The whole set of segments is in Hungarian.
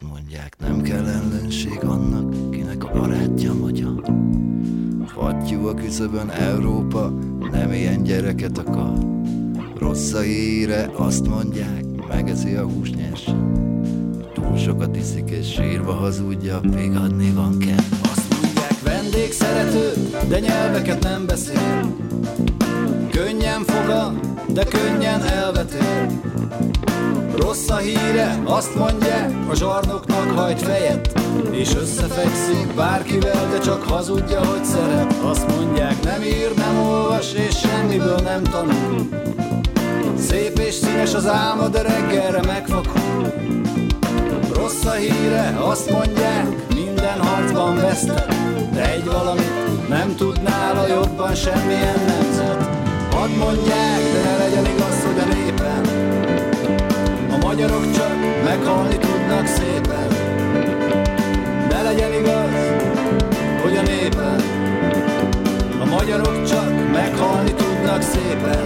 Azt mondják, nem kell ellenség annak, kinek a barátja magyar. Fattyú a küszöbön Európa, nem ilyen gyereket akar. Rossz a híre, azt mondják, megeszi a húsnyers. Túl sokat iszik és sírva hazudja, még adni van kell. Azt mondják, vendégszerető, de nyelveket nem beszél. Könnyen fogad, de könnyen elvetél. Rossz a híre, azt mondják, a zsarnoknak hajt fejet És összefekszik bárkivel, de csak hazudja, hogy szeret. Azt mondják, nem ír, nem olvas, és semmiből nem tanul. Szép és színes az álma, de reggelre megfakul. Rossz a híre, azt mondják, minden harcban vesztett De egy valamit nem tud nála jobban semmilyen nemzet Hadd mondják, de legyen igaz, hogy a népen. A magyarok csak meghalni tudnak szépen. Ne legyen igaz, hogy a népen. A magyarok csak meghalni tudnak szépen.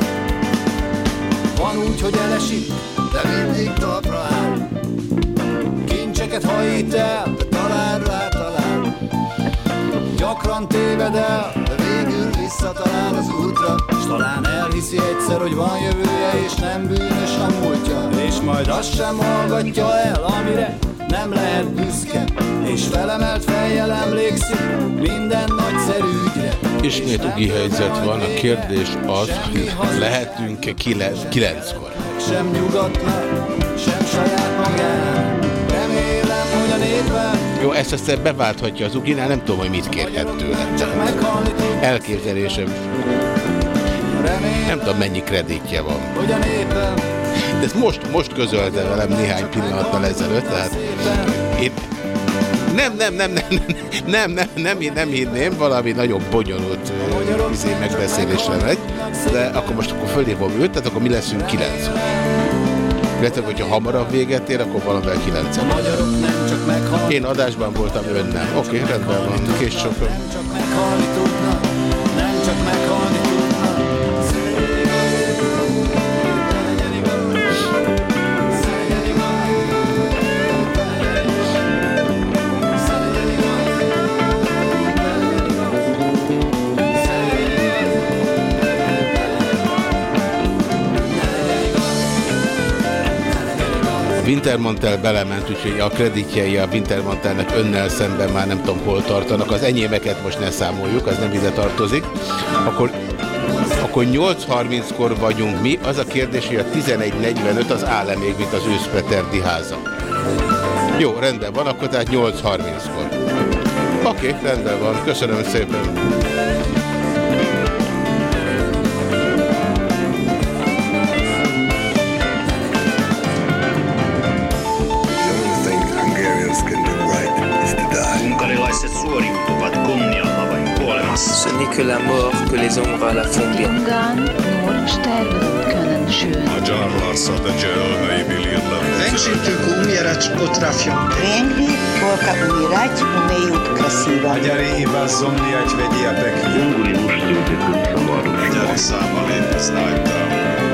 Van úgy, hogy elesik, de mindig talpra áll. Kincseket hajít el, Gyakran téved el, de végül visszatalál az útra. S talán elhiszi egyszer, hogy van jövője és nem bűnös a múltja. És majd azt sem hallgatja el, amire nem lehet büszke. És felemelt fejjel emlékszik minden nagyszerű ügyre. Ismét ugi helyzet van, a kérdés az, hogy lehetünk-e kile- kilenckor? sem nyugatnak, sem saját magán Jó, ezt aztán beválthatja az uginál, nem tudom, hogy mit kérhet tőle. Elképzelésem, nem tudom mennyi kreditje van. De ezt most, most közölte velem néhány pillanattal ezelőtt, tehát én nem, nem, nem, nem, nem, nem, nem, nem, nem hinném, valami nagyon bonyolult izé megbeszélésre megy, de akkor most akkor fölhívom őt, tehát akkor mi leszünk 9 Illetve, hogyha hamarabb véget ér, akkor valamivel 9 magyarok nem csak meghalni Én adásban voltam, ön nem. Oké, okay, rendben van, kés sokan. Wintermantel belement, úgyhogy a kreditjei a Wintermantelnek önnel szemben már nem tudom hol tartanak. Az enyémeket most ne számoljuk, az nem ide tartozik. Akkor, akkor 8.30-kor vagyunk mi. Az a kérdés, hogy a 11.45 az áll-e még, mint az őszpeterdi háza. Jó, rendben van, akkor tehát 8.30-kor. Oké, okay, rendben van. Köszönöm szépen. que la mort que les ombres à la fondée. Magyar harcot a családai Rešiti umirać potrafią. Prędli, tylko umierać. Magyari chyba zomniać vedia pekni. Junguri muszli ubiegli samarów. Magyari sama léteznak tam.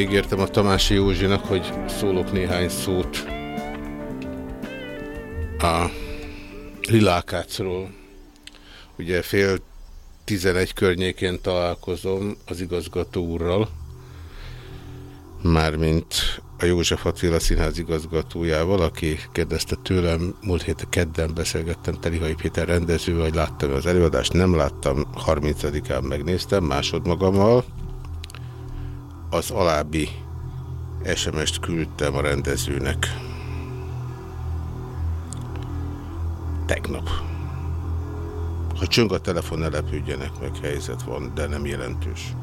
Megígértem a Tamási Józsinak, hogy szólok néhány szót a Lilákácról. Ugye fél 11 környékén találkozom az igazgató úrral, mármint a József Attila Színház igazgatójával, aki kérdezte tőlem, múlt héten kedden beszélgettem Telihai Péter rendező, hogy láttam az előadást, nem láttam, 30-án megnéztem másodmagammal. Az alábbi SMS-t küldtem a rendezőnek. Tegnap. Ha csöng a telefon, ne lepődjenek meg, helyzet van, de nem jelentős.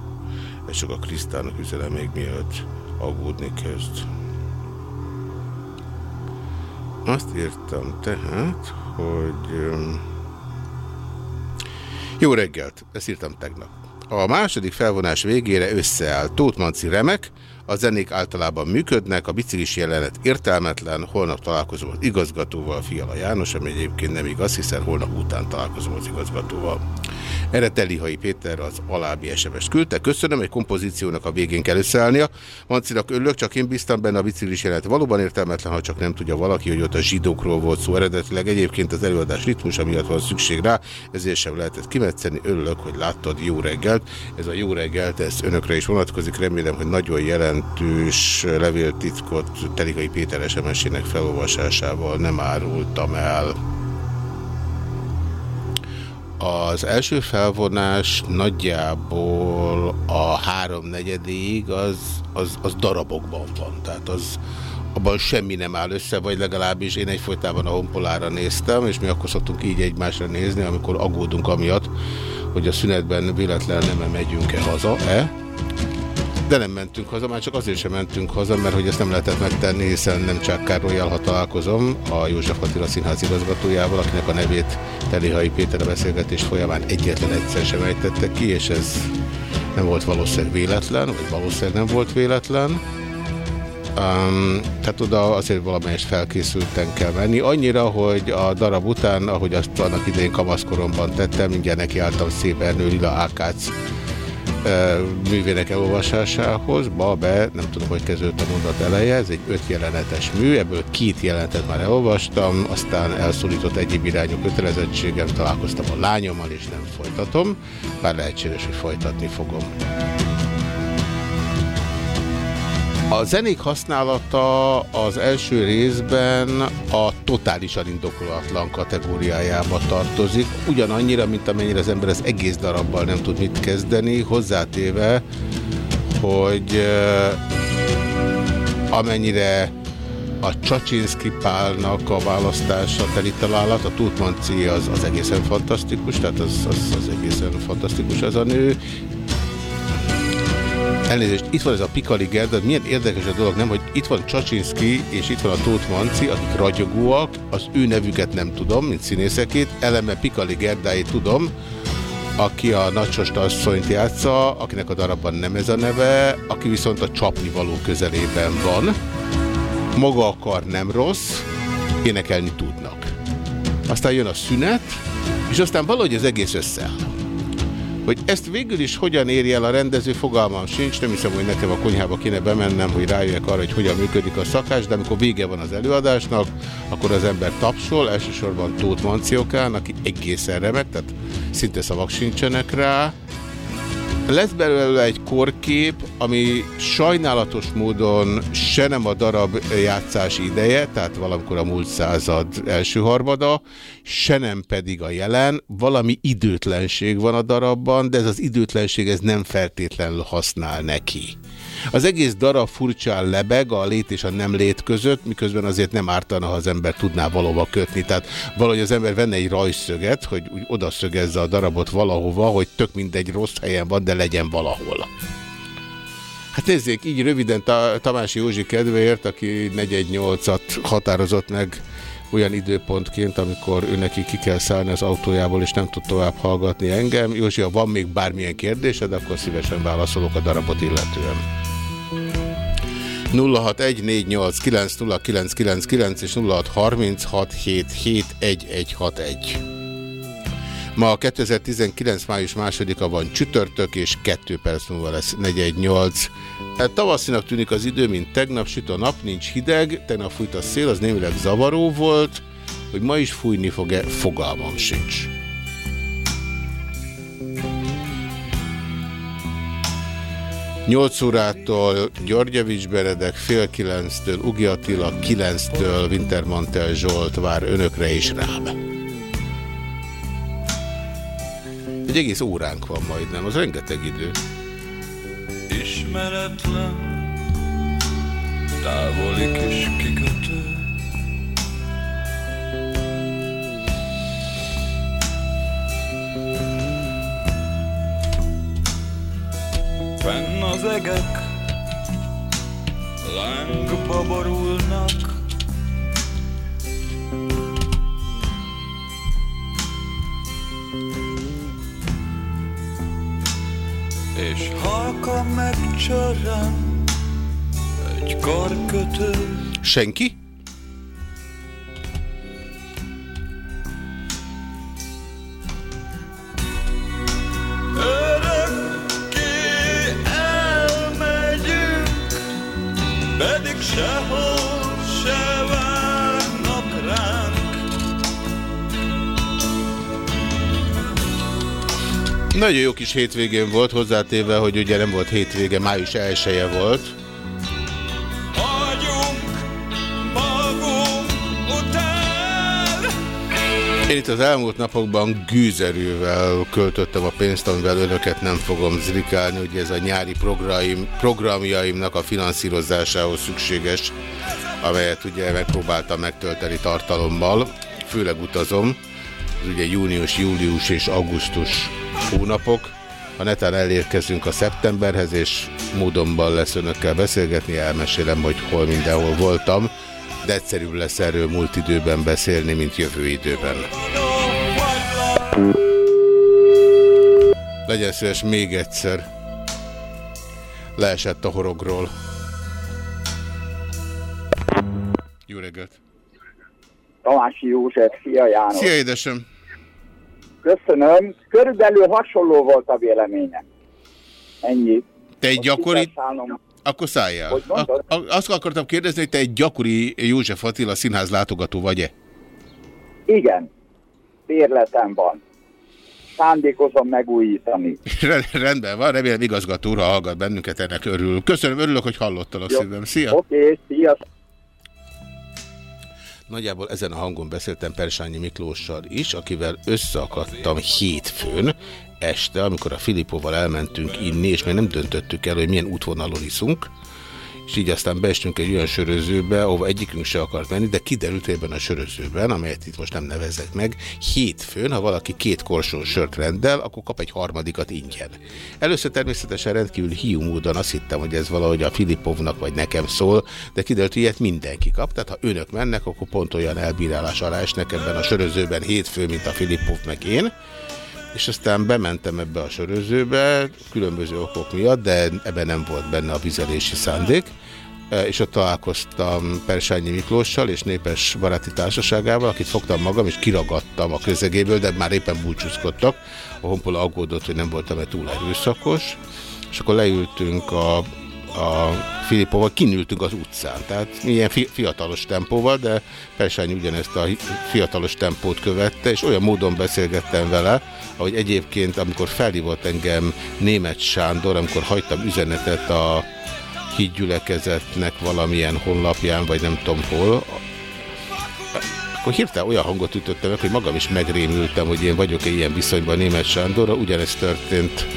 Ez csak a Krisztának üzenem még mielőtt aggódni kezd. Azt írtam tehát, hogy... Jó reggelt, ezt írtam tegnap. A második felvonás végére összeáll. Tóth Manci remek, a zenék általában működnek, a biciklis jelenet értelmetlen, holnap találkozom az igazgatóval, Fiala János, ami egyébként nem igaz, hiszen holnap után találkozom az igazgatóval. Erre Telihai Péter az alábbi sms küldte. Köszönöm, egy kompozíciónak a végén kell összeállnia. Mancinak örülök, csak én bíztam benne a biciklis jelenet. Valóban értelmetlen, ha csak nem tudja valaki, hogy ott a zsidókról volt szó eredetileg. Egyébként az előadás ritmusa miatt van szükség rá, ezért sem lehetett kimetszeni. Örülök, hogy láttad jó reggelt. Ez a jó reggelt, ez önökre is vonatkozik. Remélem, hogy nagyon jelentős levéltitkot Telihai Péter SMS-ének felolvasásával nem árultam el. Az első felvonás nagyjából a háromnegyedéig az, az, az darabokban van, tehát az, abban semmi nem áll össze, vagy legalábbis én egyfolytában a honpolára néztem, és mi akkor szoktunk így egymásra nézni, amikor aggódunk amiatt, hogy a szünetben véletlen nem megyünk-e haza-e. De nem mentünk haza, már csak azért sem mentünk haza, mert hogy ezt nem lehetett megtenni, hiszen nem csak Károlyjal, ha találkozom, a József Attila Színház igazgatójával, akinek a nevét Telihai Péter a beszélgetés folyamán egyetlen egyszer sem ejtette ki, és ez nem volt valószínűleg véletlen, vagy valószínűleg nem volt véletlen. Um, tehát oda azért valamelyest felkészülten kell menni. Annyira, hogy a darab után, ahogy azt annak idején kamaszkoromban tettem, mindjárt nekiálltam szép Ernő Lila Ákác művének elolvasásához. Ma be, nem tudom, hogy kezdődött a mondat eleje, ez egy öt jelenetes mű, ebből két jelenetet már elolvastam, aztán elszólított egyéb irányú kötelezettségem, találkoztam a lányommal, és nem folytatom, bár lehetséges, hogy folytatni fogom. A zenék használata az első részben a totálisan indokolatlan kategóriájába tartozik, ugyanannyira, mint amennyire az ember az egész darabbal nem tud mit kezdeni, hozzátéve, hogy amennyire a Csacsinszki Pálnak a választása teli találat, a Tutmanci az, az egészen fantasztikus, tehát az, az, az egészen fantasztikus az a nő, Elnézést, itt van ez a Pikali Gerda, milyen érdekes a dolog, nem, hogy itt van Csacsinszki és itt van a Tóth Manci, akik ragyogóak, az ő nevüket nem tudom, mint színészekét, eleme Pikali Gerdáit tudom, aki a Nacsost asszonyt játsza, akinek a darabban nem ez a neve, aki viszont a csapni való közelében van. Maga akar nem rossz, énekelni tudnak. Aztán jön a szünet, és aztán valahogy az egész összeáll. Hogy ezt végül is hogyan éri el a rendező, fogalmam sincs, nem hiszem, hogy nekem a konyhába kéne bemennem, hogy rájöjjek arra, hogy hogyan működik a szakás, de amikor vége van az előadásnak, akkor az ember tapsol, elsősorban Tóth Manciokán, aki egészen remek, tehát szinte szavak sincsenek rá, lesz belőle egy korkép, ami sajnálatos módon se nem a darab játszás ideje, tehát valamikor a múlt század első harmada, se nem pedig a jelen. Valami időtlenség van a darabban, de ez az időtlenség ez nem feltétlenül használ neki. Az egész darab furcsán lebeg a lét és a nem lét között, miközben azért nem ártana, ha az ember tudná valóba kötni. Tehát valahogy az ember venne egy rajszöget, hogy úgy odaszögezze a darabot valahova, hogy tök mindegy rossz helyen van, de legyen valahol. Hát nézzék, így röviden Tamás Józsi kedvéért, aki 418-at határozott meg olyan időpontként, amikor ő neki ki kell szállni az autójából, és nem tud tovább hallgatni engem. Józsi, ha van még bármilyen kérdésed, akkor szívesen válaszolok a darabot illetően. 0614890999 és 0636771161. Ma 2019. május másodika van csütörtök, és 2 perc múlva lesz 418. Hát tavaszinak tűnik az idő, mint tegnap, süt a nap, nincs hideg, tegnap fújt a szél, az némileg zavaró volt, Hogy ma is fújni fog-e, fogalmam sincs. Nyolc órától Györgyevics Beredek, fél kilenctől Ugi Attila, kilenctől Wintermantel Zsolt vár önökre és rám. Egy egész óránk van majdnem, az rengeteg idő. Ismeretlen távoli kis kikötő Fenn az egek. Lángba borulnak És halka megcsörren egy karkötő. Senki? Nagyon jó kis hétvégén volt, hozzátéve, hogy ugye nem volt hétvége, május 1 volt. Én itt az elmúlt napokban gűzerővel költöttem a pénzt, amivel önöket nem fogom zrikálni, hogy ez a nyári programjaim, programjaimnak a finanszírozásához szükséges, amelyet ugye megpróbáltam megtölteni tartalommal, főleg utazom, ugye június, július és augusztus hónapok. Ha netán elérkezünk a szeptemberhez, és módonban lesz önökkel beszélgetni, elmesélem, hogy hol mindenhol voltam, de egyszerűbb lesz erről múlt időben beszélni, mint jövő időben. Legyen szíves még egyszer. Leesett a horogról. Jó reggelt! Tamási József, szia János. Szia édesem! Köszönöm. Körülbelül hasonló volt a véleményem. Ennyi. Te egy gyakori... Akkor szálljál. Azt akartam kérdezni, hogy te egy gyakori József Attila színház látogató vagy-e? Igen. Bérletem van. Szándékozom megújítani. Rend- Rendben van, remélem igazgató úr, ha hallgat bennünket, ennek örül. Köszönöm, örülök, hogy hallottalak szívem. Szia! Oké, okay, szia. Nagyjából ezen a hangon beszéltem Persányi Miklóssal is, akivel összeakadtam hétfőn este, amikor a Filipóval elmentünk inni, és még nem döntöttük el, hogy milyen útvonalon iszunk, és így aztán beestünk egy olyan sörözőbe, ahova egyikünk se akart menni, de kiderült, hogy ebben a sörözőben, amelyet itt most nem nevezek meg, hétfőn, ha valaki két korsó sört rendel, akkor kap egy harmadikat ingyen. Először természetesen rendkívül hiú módon azt hittem, hogy ez valahogy a Filipovnak vagy nekem szól, de kiderült, hogy ilyet mindenki kap, tehát ha önök mennek, akkor pont olyan elbírálás alá esnek ebben a sörözőben hétfő, mint a Filipov meg én és aztán bementem ebbe a sörözőbe, különböző okok miatt, de ebben nem volt benne a vizelési szándék, E, és ott találkoztam Persányi Miklóssal és Népes Baráti Társaságával, akit fogtam magam, és kiragadtam a közegéből, de már éppen búcsúzkodtak. A honpola aggódott, hogy nem voltam-e túl erőszakos, és akkor leültünk a a Filipóval kinültünk az utcán. Tehát ilyen fi fiatalos tempóval, de Persányi ugyanezt a fiatalos tempót követte, és olyan módon beszélgettem vele, ahogy egyébként, amikor felhívott engem német Sándor, amikor hagytam üzenetet a hídgyülekezetnek valamilyen honlapján, vagy nem tudom hol, akkor hirtelen olyan hangot ütöttem meg, hogy magam is megrémültem, hogy én vagyok-e ilyen viszonyban német Sándorra. Ugyanezt történt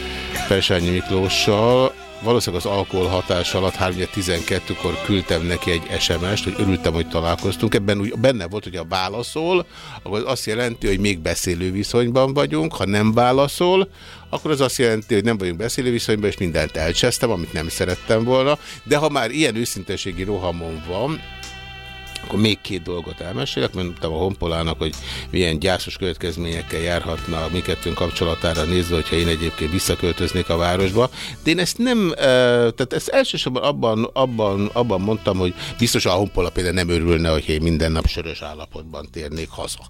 Persányi Miklóssal, valószínűleg az alkohol hatás alatt 3.12-kor küldtem neki egy SMS-t, hogy örültem, hogy találkoztunk. Ebben úgy benne volt, hogy a válaszol, akkor az azt jelenti, hogy még beszélő viszonyban vagyunk. Ha nem válaszol, akkor az azt jelenti, hogy nem vagyunk beszélő viszonyban, és mindent elcsesztem, amit nem szerettem volna. De ha már ilyen őszinteségi rohamon van, akkor még két dolgot elmesélek, mondtam a Honpolának, hogy milyen gyászos következményekkel járhatna a mi kettőnk kapcsolatára nézve, hogyha én egyébként visszaköltöznék a városba. De én ezt nem, tehát ezt elsősorban abban, abban, abban mondtam, hogy biztos a Honpola például nem örülne, hogy én minden nap sörös állapotban térnék haza.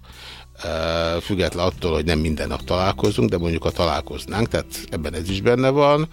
Független attól, hogy nem minden nap találkozunk, de mondjuk ha találkoznánk, tehát ebben ez is benne van.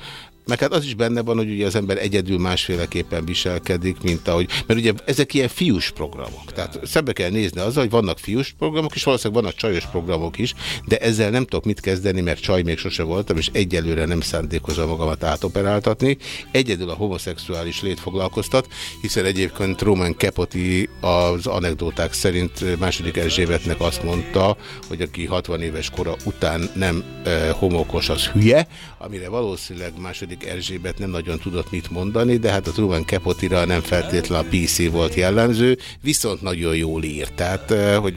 Meg hát az is benne van, hogy ugye az ember egyedül másféleképpen viselkedik, mint ahogy, mert ugye ezek ilyen fiús programok. Tehát szembe kell nézni azzal, hogy vannak fiús programok, és valószínűleg vannak csajos programok is, de ezzel nem tudok mit kezdeni, mert csaj még sose voltam, és egyelőre nem szándékozom magamat átoperáltatni. Egyedül a homoszexuális lét foglalkoztat, hiszen egyébként Roman Kepoti az anekdóták szerint második Erzsébetnek azt mondta, hogy aki 60 éves kora után nem e, homokos, az hülye, amire valószínűleg második Erzsébet nem nagyon tudott mit mondani, de hát a Truman Capotira nem feltétlenül a PC volt jellemző, viszont nagyon jól írt. Tehát, e, hogy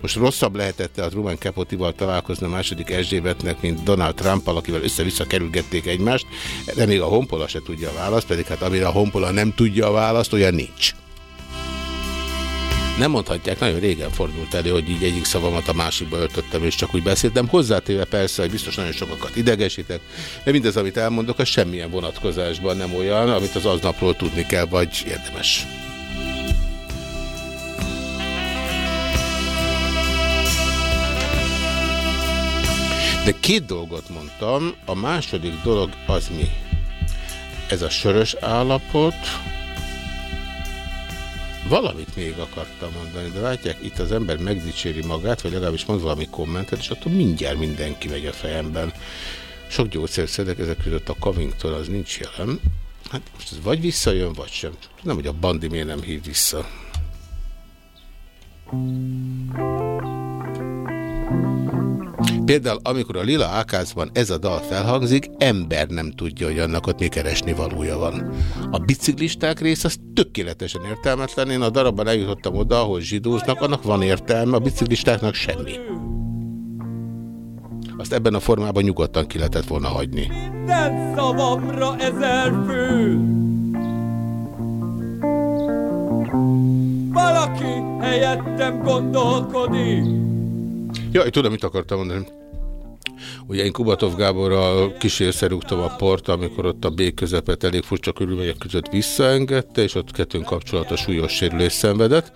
most rosszabb lehetett a Truman Capotival találkozni a második Erzsébetnek, mint Donald Trumpal, akivel össze-vissza kerülgették egymást, de még a Honpola se tudja a választ, pedig hát amire a Honpola nem tudja a választ, olyan nincs. Nem mondhatják, nagyon régen fordult elő, hogy így egyik szavamat a másikba öltöttem, és csak úgy beszéltem. Hozzátéve persze, hogy biztos nagyon sokakat idegesítek, de mindez, amit elmondok, az semmilyen vonatkozásban nem olyan, amit az aznapról tudni kell, vagy érdemes. De két dolgot mondtam, a második dolog az mi? Ez a sörös állapot, Valamit még akartam mondani, de látják, itt az ember megdicséri magát, vagy legalábbis mond valami kommentet, és attól mindjárt mindenki megy a fejemben. Sok gyógyszert szedek, ezek között a Covington az nincs jelen. Hát most ez vagy visszajön, vagy sem. Nem, hogy a bandi miért nem hív vissza. Például, amikor a Lila Ákászban ez a dal felhangzik, ember nem tudja, hogy annak ott mi keresni valója van. A biciklisták rész az tökéletesen értelmetlen. Én a darabban eljutottam oda, ahol zsidóznak, annak van értelme, a biciklistáknak semmi. Azt ebben a formában nyugodtan ki lehetett volna hagyni. Minden szavamra ezer fő Valaki helyettem gondolkodik Jaj, tudom, mit akartam mondani. Ugye én Kubatov Gáborral kísérszerúgtam a port, amikor ott a B közepet elég furcsa körülmények között visszaengedte, és ott kettőnk kapcsolata súlyos sérülés szenvedett.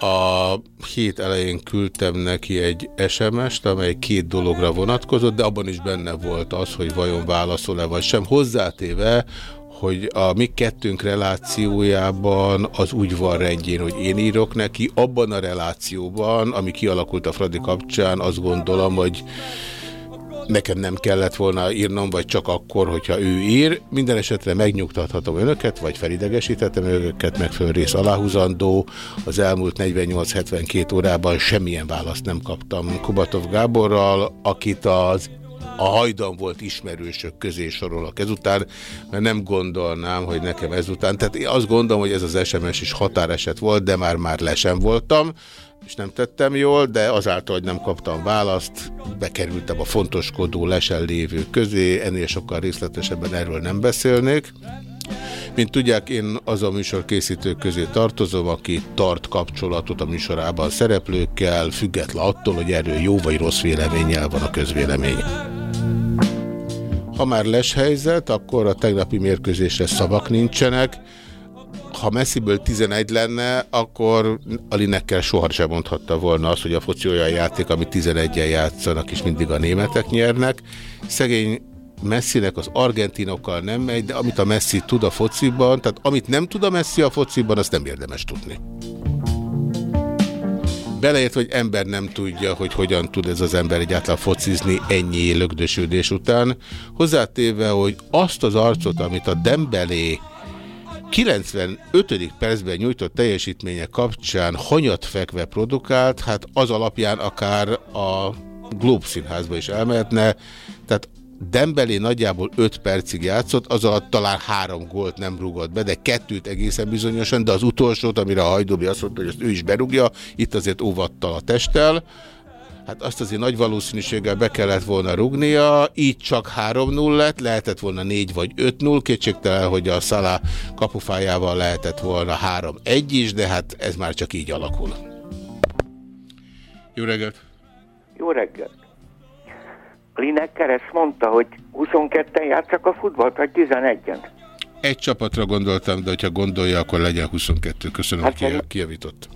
A hét elején küldtem neki egy SMS-t, amely két dologra vonatkozott, de abban is benne volt az, hogy vajon válaszol-e vagy sem. Hozzátéve, hogy a mi kettőnk relációjában az úgy van rendjén, hogy én írok neki, abban a relációban, ami kialakult a Fradi kapcsán, azt gondolom, hogy nekem nem kellett volna írnom, vagy csak akkor, hogyha ő ír. Minden esetre megnyugtathatom önöket, vagy felidegesítettem önöket, megfelelő rész aláhúzandó. Az elmúlt 48-72 órában semmilyen választ nem kaptam Kubatov Gáborral, akit az a hajdan volt ismerősök közé sorolok ezután, mert nem gondolnám, hogy nekem ezután, tehát én azt gondolom, hogy ez az SMS is határeset volt, de már-már le sem voltam, és nem tettem jól, de azáltal, hogy nem kaptam választ, bekerültem a fontoskodó lesen lévő közé, ennél sokkal részletesebben erről nem beszélnék. Mint tudják, én az a műsor készítők közé tartozom, aki tart kapcsolatot a műsorában szereplőkkel, független attól, hogy erről jó vagy rossz véleménnyel van a közvélemény. Ha már les helyzet, akkor a tegnapi mérkőzésre szavak nincsenek. Ha messziből 11 lenne, akkor Alinekkel sohasem mondhatta volna azt, hogy a foci olyan játék, amit 11-en játszanak, és mindig a németek nyernek. Szegény Messinek az argentinokkal nem megy, de amit a Messi tud a fociban, tehát amit nem tud a Messi a fociban, azt nem érdemes tudni. Beleért, hogy ember nem tudja, hogy hogyan tud ez az ember egyáltalán focizni ennyi lögdösődés után. Hozzátéve, hogy azt az arcot, amit a Dembelé 95. percben nyújtott teljesítménye kapcsán hanyat fekve produkált, hát az alapján akár a Globe színházba is elmehetne, tehát Dembelé nagyjából 5 percig játszott, az alatt talán három gólt nem rúgott be, de kettőt egészen bizonyosan, de az utolsót, amire a Hajdóbi azt mondta, hogy ezt ő is berúgja, itt azért óvattal a testtel, hát azt azért nagy valószínűséggel be kellett volna rugnia, így csak 3-0 lett, lehetett volna 4 vagy 5-0, kétségtelen, hogy a Szalá kapufájával lehetett volna 3-1 is, de hát ez már csak így alakul. Jó reggelt! Jó reggelt! Lineker ezt mondta, hogy 22-en játszak a futballt, vagy 11-en? Egy csapatra gondoltam, de hogyha gondolja, akkor legyen 22. Köszönöm, hát hogy kijavított.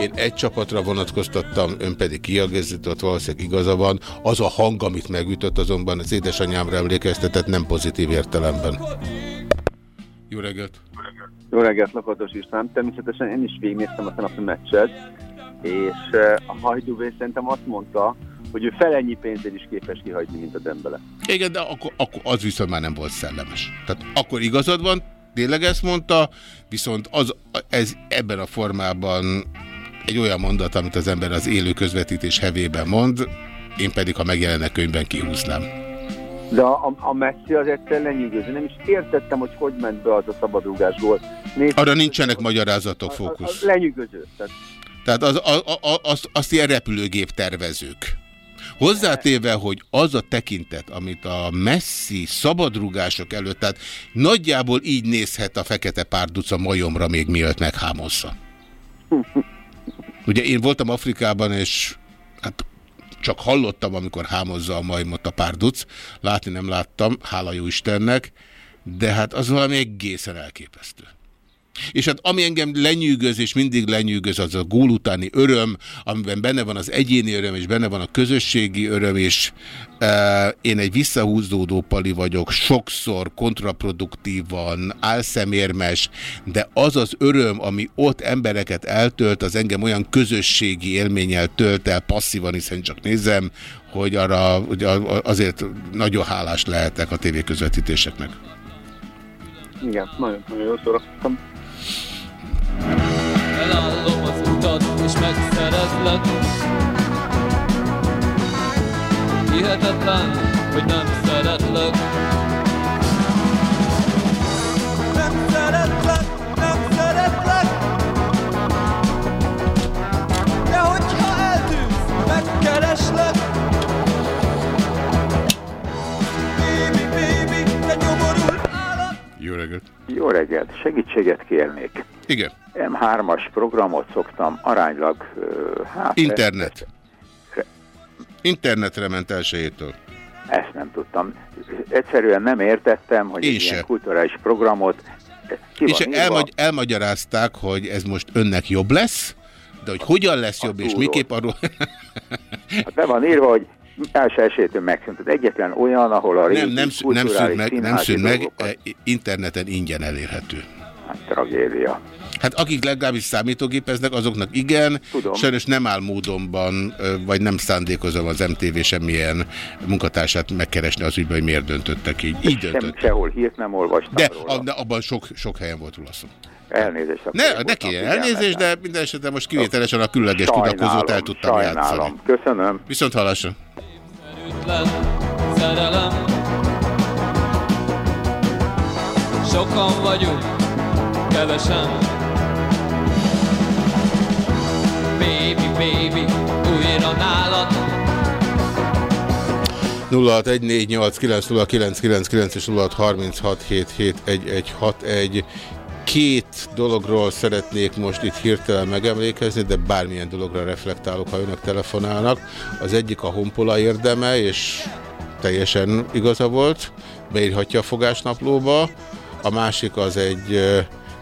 Én egy csapatra vonatkoztattam, ön pedig kiagazított, valószínűleg igaza van. Az a hang, amit megütött, azonban az édesanyámra emlékeztetett, nem pozitív értelemben. Jó reggelt! Jó reggelt, Lakatos István. Természetesen én is végignéztem a tenapi meccset, és eh, a Hajdúvé szerintem azt mondta, hogy ő felennyi pénzért is képes kihagyni, mint a Dembele. Igen, de akkor, akkor az viszont már nem volt szellemes. Tehát akkor igazad van, tényleg ezt mondta, viszont az, ez ebben a formában egy olyan mondat, amit az ember az élő közvetítés hevében mond, én pedig, ha megjelenne könyvben, kihúznám. De a, a Messi az egyszer lenyűgöző. Nem is értettem, hogy hogy ment be az a szabadrúgás volt. Nézd, Arra nincsenek magyarázatok, fókusz. Lenyűgöző. Tehát, tehát az, az, az, az, azt ilyen repülőgép tervezők. Hozzátéve, hogy az a tekintet, amit a messzi szabadrugások előtt, tehát nagyjából így nézhet a fekete párduc a majomra még mielőtt meghámozza. Ugye én voltam Afrikában, és hát csak hallottam, amikor hámozza a majmot a párduc. Látni nem láttam, hála jó Istennek, de hát az valami egészen elképesztő. És hát ami engem lenyűgöz, és mindig lenyűgöz, az a gól utáni öröm, amiben benne van az egyéni öröm, és benne van a közösségi öröm, és e, én egy visszahúzódó pali vagyok, sokszor kontraproduktívan, álszemérmes, de az az öröm, ami ott embereket eltölt, az engem olyan közösségi élménnyel tölt el passzívan, hiszen csak nézem, hogy arra hogy azért nagyon hálás lehetek a tévéközvetítéseknek. Igen, nagyon, nagyon jól szórakoztam. Elállom az utat és megszerezlek Hihetetlen, hogy nem szeretlek Nem szeretlek, nem szeretlek De hogyha eltűnsz, megkereslek Baby, baby, te nyomorult állat Jó reggelt! Jó reggelt! Segítséget kérnék. Igen. M3-as programot szoktam aránylag... Hát, Internet. Internetre ment elsőjétől. Ezt nem tudtam. Egyszerűen nem értettem, hogy Én egy se. ilyen kulturális programot... Ki És elmagy elmagyarázták, hogy ez most önnek jobb lesz, de hogy hogyan lesz jobb, és miképp arról... Hát be van írva, hogy első esélytől megszűnt. Egyetlen olyan, ahol a régi nem, nem, nem szűnt meg, nem szűnt meg, eh, interneten ingyen elérhető. Hát, tragédia. Hát akik legalábbis számítógépeznek, azoknak igen, Tudom. sajnos nem áll módonban, vagy nem szándékozom az MTV semmilyen munkatársát megkeresni az ügyben, hogy miért döntöttek így. Így Sem, döntött. sehol hírt nem olvastam De róla. abban sok, sok helyen volt szó. Elnézést. Ne, ne figyelmetlen. elnézést, de minden esetben most kivételesen a különleges tudakozót el tudtam sajnálom. játszani. Köszönöm. Viszont hallásra. Szerelem Sokan vagyunk, kevesen Baby, baby, újra nálad 0614890999 és 0636771161. Két dologról szeretnék most itt hirtelen megemlékezni, de bármilyen dologra reflektálok, ha önök telefonálnak. Az egyik a honpola érdeme, és teljesen igaza volt, beírhatja a fogásnaplóba. A másik az egy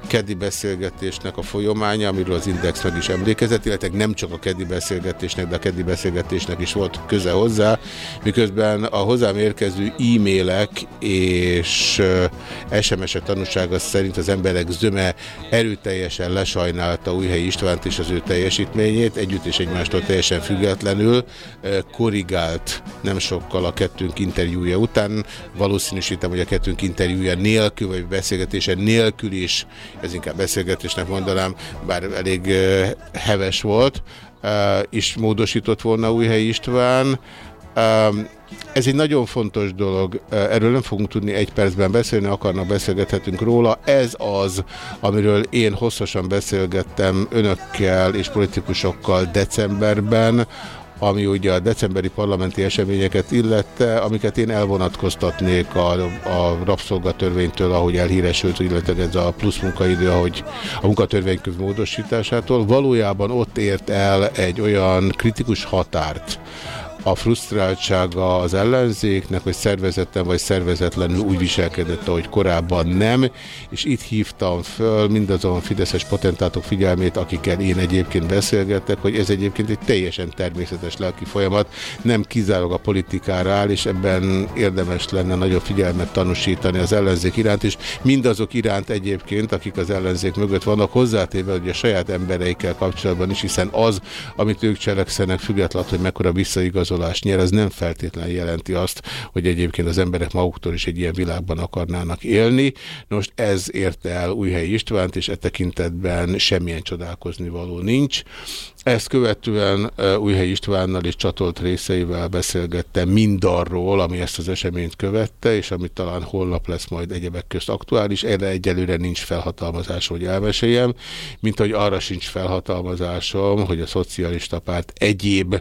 keddi beszélgetésnek a folyamánya, amiről az Index meg is emlékezett, illetve nem csak a keddi beszélgetésnek, de a keddi beszélgetésnek is volt köze hozzá, miközben a hozzám érkező e-mailek és ö, SMS-ek tanúsága szerint az emberek zöme erőteljesen lesajnálta Újhelyi Istvánt és az ő teljesítményét, együtt és egymástól teljesen függetlenül korrigált nem sokkal a kettőnk interjúja után. Valószínűsítem, hogy a kettőnk interjúja nélkül, vagy beszélgetése nélkül is, ez inkább beszélgetésnek mondanám, bár elég heves volt, is módosított volna Újhelyi István. Ez egy nagyon fontos dolog, erről nem fogunk tudni egy percben beszélni, akarnak beszélgethetünk róla. Ez az, amiről én hosszasan beszélgettem önökkel és politikusokkal decemberben, ami ugye a decemberi parlamenti eseményeket illette, amiket én elvonatkoztatnék a, a rabszolgatörvénytől, ahogy elhíresült, illetve ez a plusz munkaidő, ahogy a munkatörvénykönyv módosításától. Valójában ott ért el egy olyan kritikus határt, a frusztráltsága az ellenzéknek, hogy szervezetten vagy szervezetlenül úgy viselkedett, ahogy korábban nem, és itt hívtam föl mindazon fideszes potentátok figyelmét, akikkel én egyébként beszélgetek, hogy ez egyébként egy teljesen természetes lelki folyamat, nem kizárólag a politikára áll, és ebben érdemes lenne nagyobb figyelmet tanúsítani az ellenzék iránt, és mindazok iránt egyébként, akik az ellenzék mögött vannak, hozzátéve, hogy a saját embereikkel kapcsolatban is, hiszen az, amit ők cselekszenek, függetlenül, hogy mekkora visszaigazolást nyer, az nem feltétlenül jelenti azt, hogy egyébként az emberek maguktól is egy ilyen világban akarnának élni. Most ez érte el Újhelyi Istvánt, és e tekintetben semmilyen csodálkozni való nincs. Ezt követően Újhely Istvánnal és csatolt részeivel beszélgettem mindarról, ami ezt az eseményt követte, és ami talán holnap lesz majd egyebek közt aktuális. Erre egyelőre nincs felhatalmazás, hogy elmeséljem, mint hogy arra sincs felhatalmazásom, hogy a szocialista párt egyéb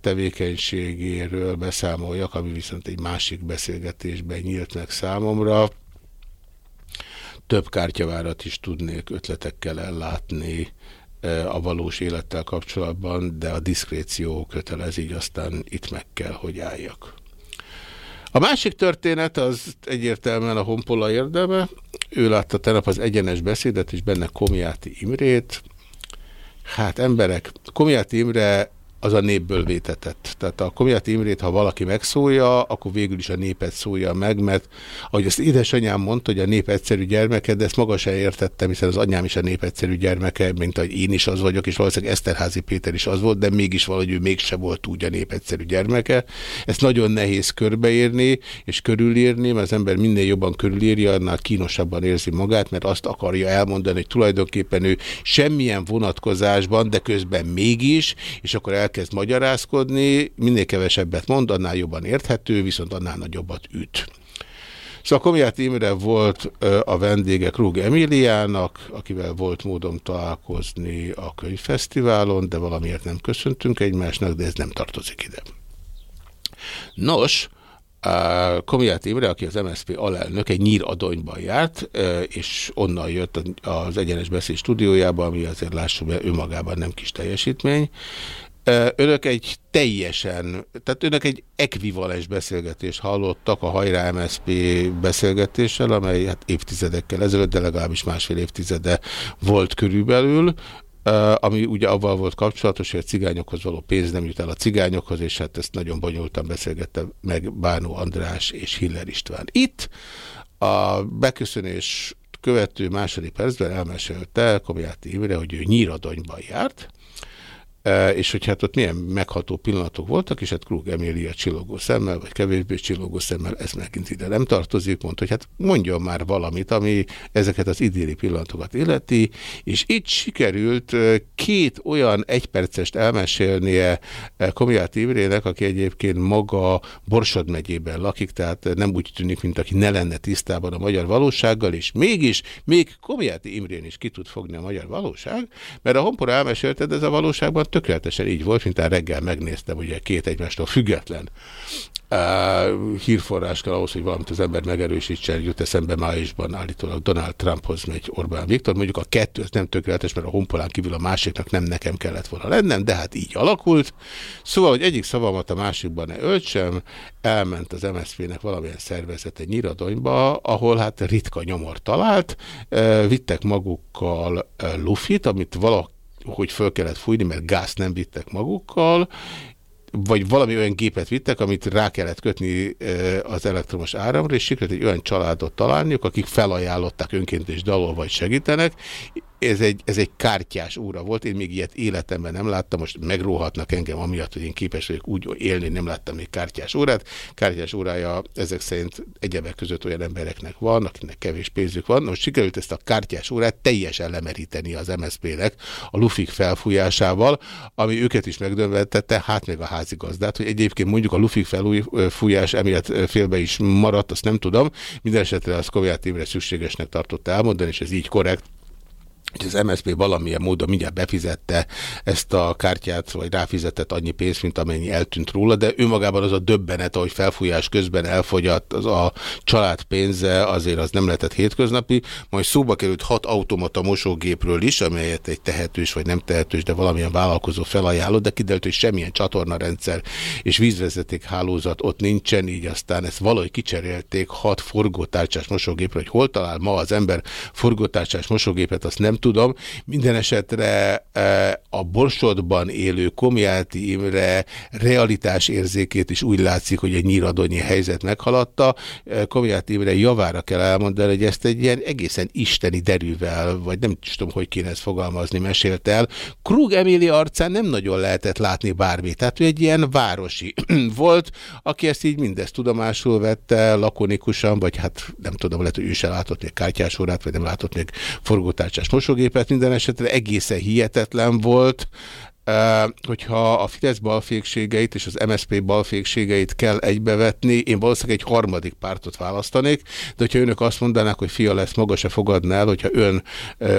tevékenységéről beszámoljak, ami viszont egy másik beszélgetésben nyílt meg számomra. Több kártyavárat is tudnék ötletekkel ellátni a valós élettel kapcsolatban, de a diszkréció kötelez, így aztán itt meg kell, hogy álljak. A másik történet az egyértelműen a Honpola érdeme. Ő látta tegnap az egyenes beszédet, és benne Komjáti Imrét. Hát emberek, Komjáti Imre az a népből vétetett. Tehát a Komiati Imrét, ha valaki megszólja, akkor végül is a népet szólja meg, mert ahogy azt édesanyám mondta, hogy a nép egyszerű gyermeke, de ezt maga se értettem, hiszen az anyám is a nép egyszerű gyermeke, mint ahogy én is az vagyok, és valószínűleg Eszterházi Péter is az volt, de mégis valahogy ő mégse volt úgy a nép egyszerű gyermeke. Ezt nagyon nehéz körbeírni, és körülírni, mert az ember minél jobban körülírja, annál kínosabban érzi magát, mert azt akarja elmondani, hogy tulajdonképpen ő semmilyen vonatkozásban, de közben mégis, és akkor el elkezd magyarázkodni, minél kevesebbet mond, annál jobban érthető, viszont annál nagyobbat üt. Szóval Komját Imre volt a vendége Krug Emiliának, akivel volt módom találkozni a könyvfesztiválon, de valamiért nem köszöntünk egymásnak, de ez nem tartozik ide. Nos, Komiát Imre, aki az MSZP alelnök, egy nyíradonyban járt, és onnan jött az egyenes beszéd stúdiójába, ami azért lássuk be önmagában nem kis teljesítmény, Önök egy teljesen, tehát önök egy ekvivalens beszélgetést hallottak a Hajrá MSZP beszélgetéssel, amely hát évtizedekkel ezelőtt, de legalábbis másfél évtizede volt körülbelül, ami ugye avval volt kapcsolatos, hogy a cigányokhoz való pénz nem jut el a cigányokhoz, és hát ezt nagyon bonyolultan beszélgette meg Bánó András és Hiller István. Itt a beköszönés követő második percben elmesélte Komjáti Imre, hogy ő nyíradonyban járt, és hogy hát ott milyen megható pillanatok voltak, és hát Krug Emilia csillogó szemmel, vagy kevésbé csillogó szemmel, ez megint ide nem tartozik, mondta, hogy hát mondjon már valamit, ami ezeket az idéli pillanatokat illeti, és itt sikerült két olyan egypercest elmesélnie Komiát Imrének, aki egyébként maga Borsod megyében lakik, tehát nem úgy tűnik, mint aki ne lenne tisztában a magyar valósággal, és mégis, még Komiáti Imrén is ki tud fogni a magyar valóság, mert a Honpora elmesélte, de ez a valóságban tökéletesen így volt, mint reggel megnéztem, ugye két egymástól független uh, hírforrás kell ahhoz, hogy valamit az ember megerősítsen, jut eszembe májusban állítólag Donald Trumphoz megy Orbán Viktor. Mondjuk a kettő ez nem tökéletes, mert a honpolán kívül a másiknak nem nekem kellett volna lennem, de hát így alakult. Szóval, hogy egyik szavamat a másikban ne öltsem, elment az MSZP-nek valamilyen szervezete Nyiradonyba, ahol hát ritka nyomor talált, uh, vittek magukkal uh, lufit, amit valaki hogy föl kellett fújni, mert gáz nem vittek magukkal, vagy valami olyan gépet vittek, amit rá kellett kötni az elektromos áramra, és sikerült egy olyan családot találniuk, akik felajánlották önként és dalol vagy segítenek, ez egy, ez egy kártyás óra volt, én még ilyet életemben nem láttam, most megróhatnak engem amiatt, hogy én képes vagyok úgy élni, nem láttam még kártyás órát. Kártyás órája ezek szerint egyebek között olyan embereknek van, akiknek kevés pénzük van. Most sikerült ezt a kártyás órát teljesen lemeríteni az MSZP-nek a lufik felfújásával, ami őket is megdönvetette, hát még a házigazdát, hogy egyébként mondjuk a lufik felfújás emiatt félbe is maradt, azt nem tudom. Minden esetre az Kovács Imre szükségesnek tartotta elmondani, és ez így korrekt hogy az MSZP valamilyen módon mindjárt befizette ezt a kártyát, vagy ráfizetett annyi pénzt, mint amennyi eltűnt róla, de önmagában az a döbbenet, hogy felfújás közben elfogyott az a család pénze, azért az nem lehetett hétköznapi. Majd szóba került hat automata mosógépről is, amelyet egy tehetős vagy nem tehetős, de valamilyen vállalkozó felajánlott, de kiderült, hogy semmilyen csatornarendszer és vízvezeték hálózat ott nincsen, így aztán ezt valahogy kicserélték hat forgótárcsás mosógépről, hogy hol talál ma az ember forgótárcsás mosógépet, azt nem tudom. Minden esetre e, a Borsodban élő Komjáti Imre realitás érzékét is úgy látszik, hogy egy nyíradonyi helyzet meghaladta. E, Komjáti Imre javára kell elmondani, hogy ezt egy ilyen egészen isteni derűvel, vagy nem tudom, hogy kéne ezt fogalmazni, mesélt el. Krug Emília arcán nem nagyon lehetett látni bármit. Tehát ő egy ilyen városi volt, aki ezt így mindezt tudomásul vette, lakonikusan, vagy hát nem tudom, lehet, hogy ő se látott még kártyás órát, vagy nem látott még forgótárcsás mosógépet, mosógépet, minden esetre egészen hihetetlen volt, hogyha a Fidesz balfékségeit és az MSZP balfékségeit kell egybevetni, én valószínűleg egy harmadik pártot választanék, de hogyha önök azt mondanák, hogy fia lesz, maga se fogadná el, hogyha ön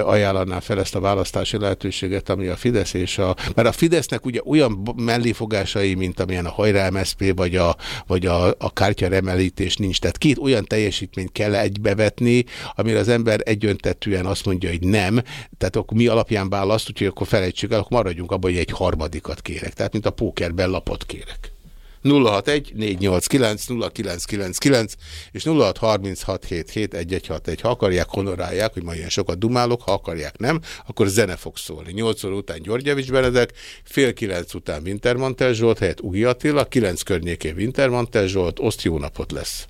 ajánlaná fel ezt a választási lehetőséget, ami a Fidesz és a... Mert a Fidesznek ugye olyan melléfogásai, mint amilyen a hajrá MSZP vagy a, vagy a, a kártya remelítés nincs. Tehát két olyan teljesítményt kell egybevetni, amire az ember egyöntetően azt mondja, hogy nem. Tehát akkor mi alapján választ, úgyhogy akkor felejtsük el, akkor maradjunk abban, hogy egy harmadikat kérek. Tehát, mint a pókerben lapot kérek. 061 489 0999 és 0636771161. Ha akarják, honorálják, hogy ma ilyen sokat dumálok, ha akarják nem, akkor zene fog szólni. 8 óra után Györgyevics Benedek, fél 9 után Wintermantel Zsolt, helyett Ugi Attila, 9 környékén Wintermantel Zsolt, oszt jó napot lesz.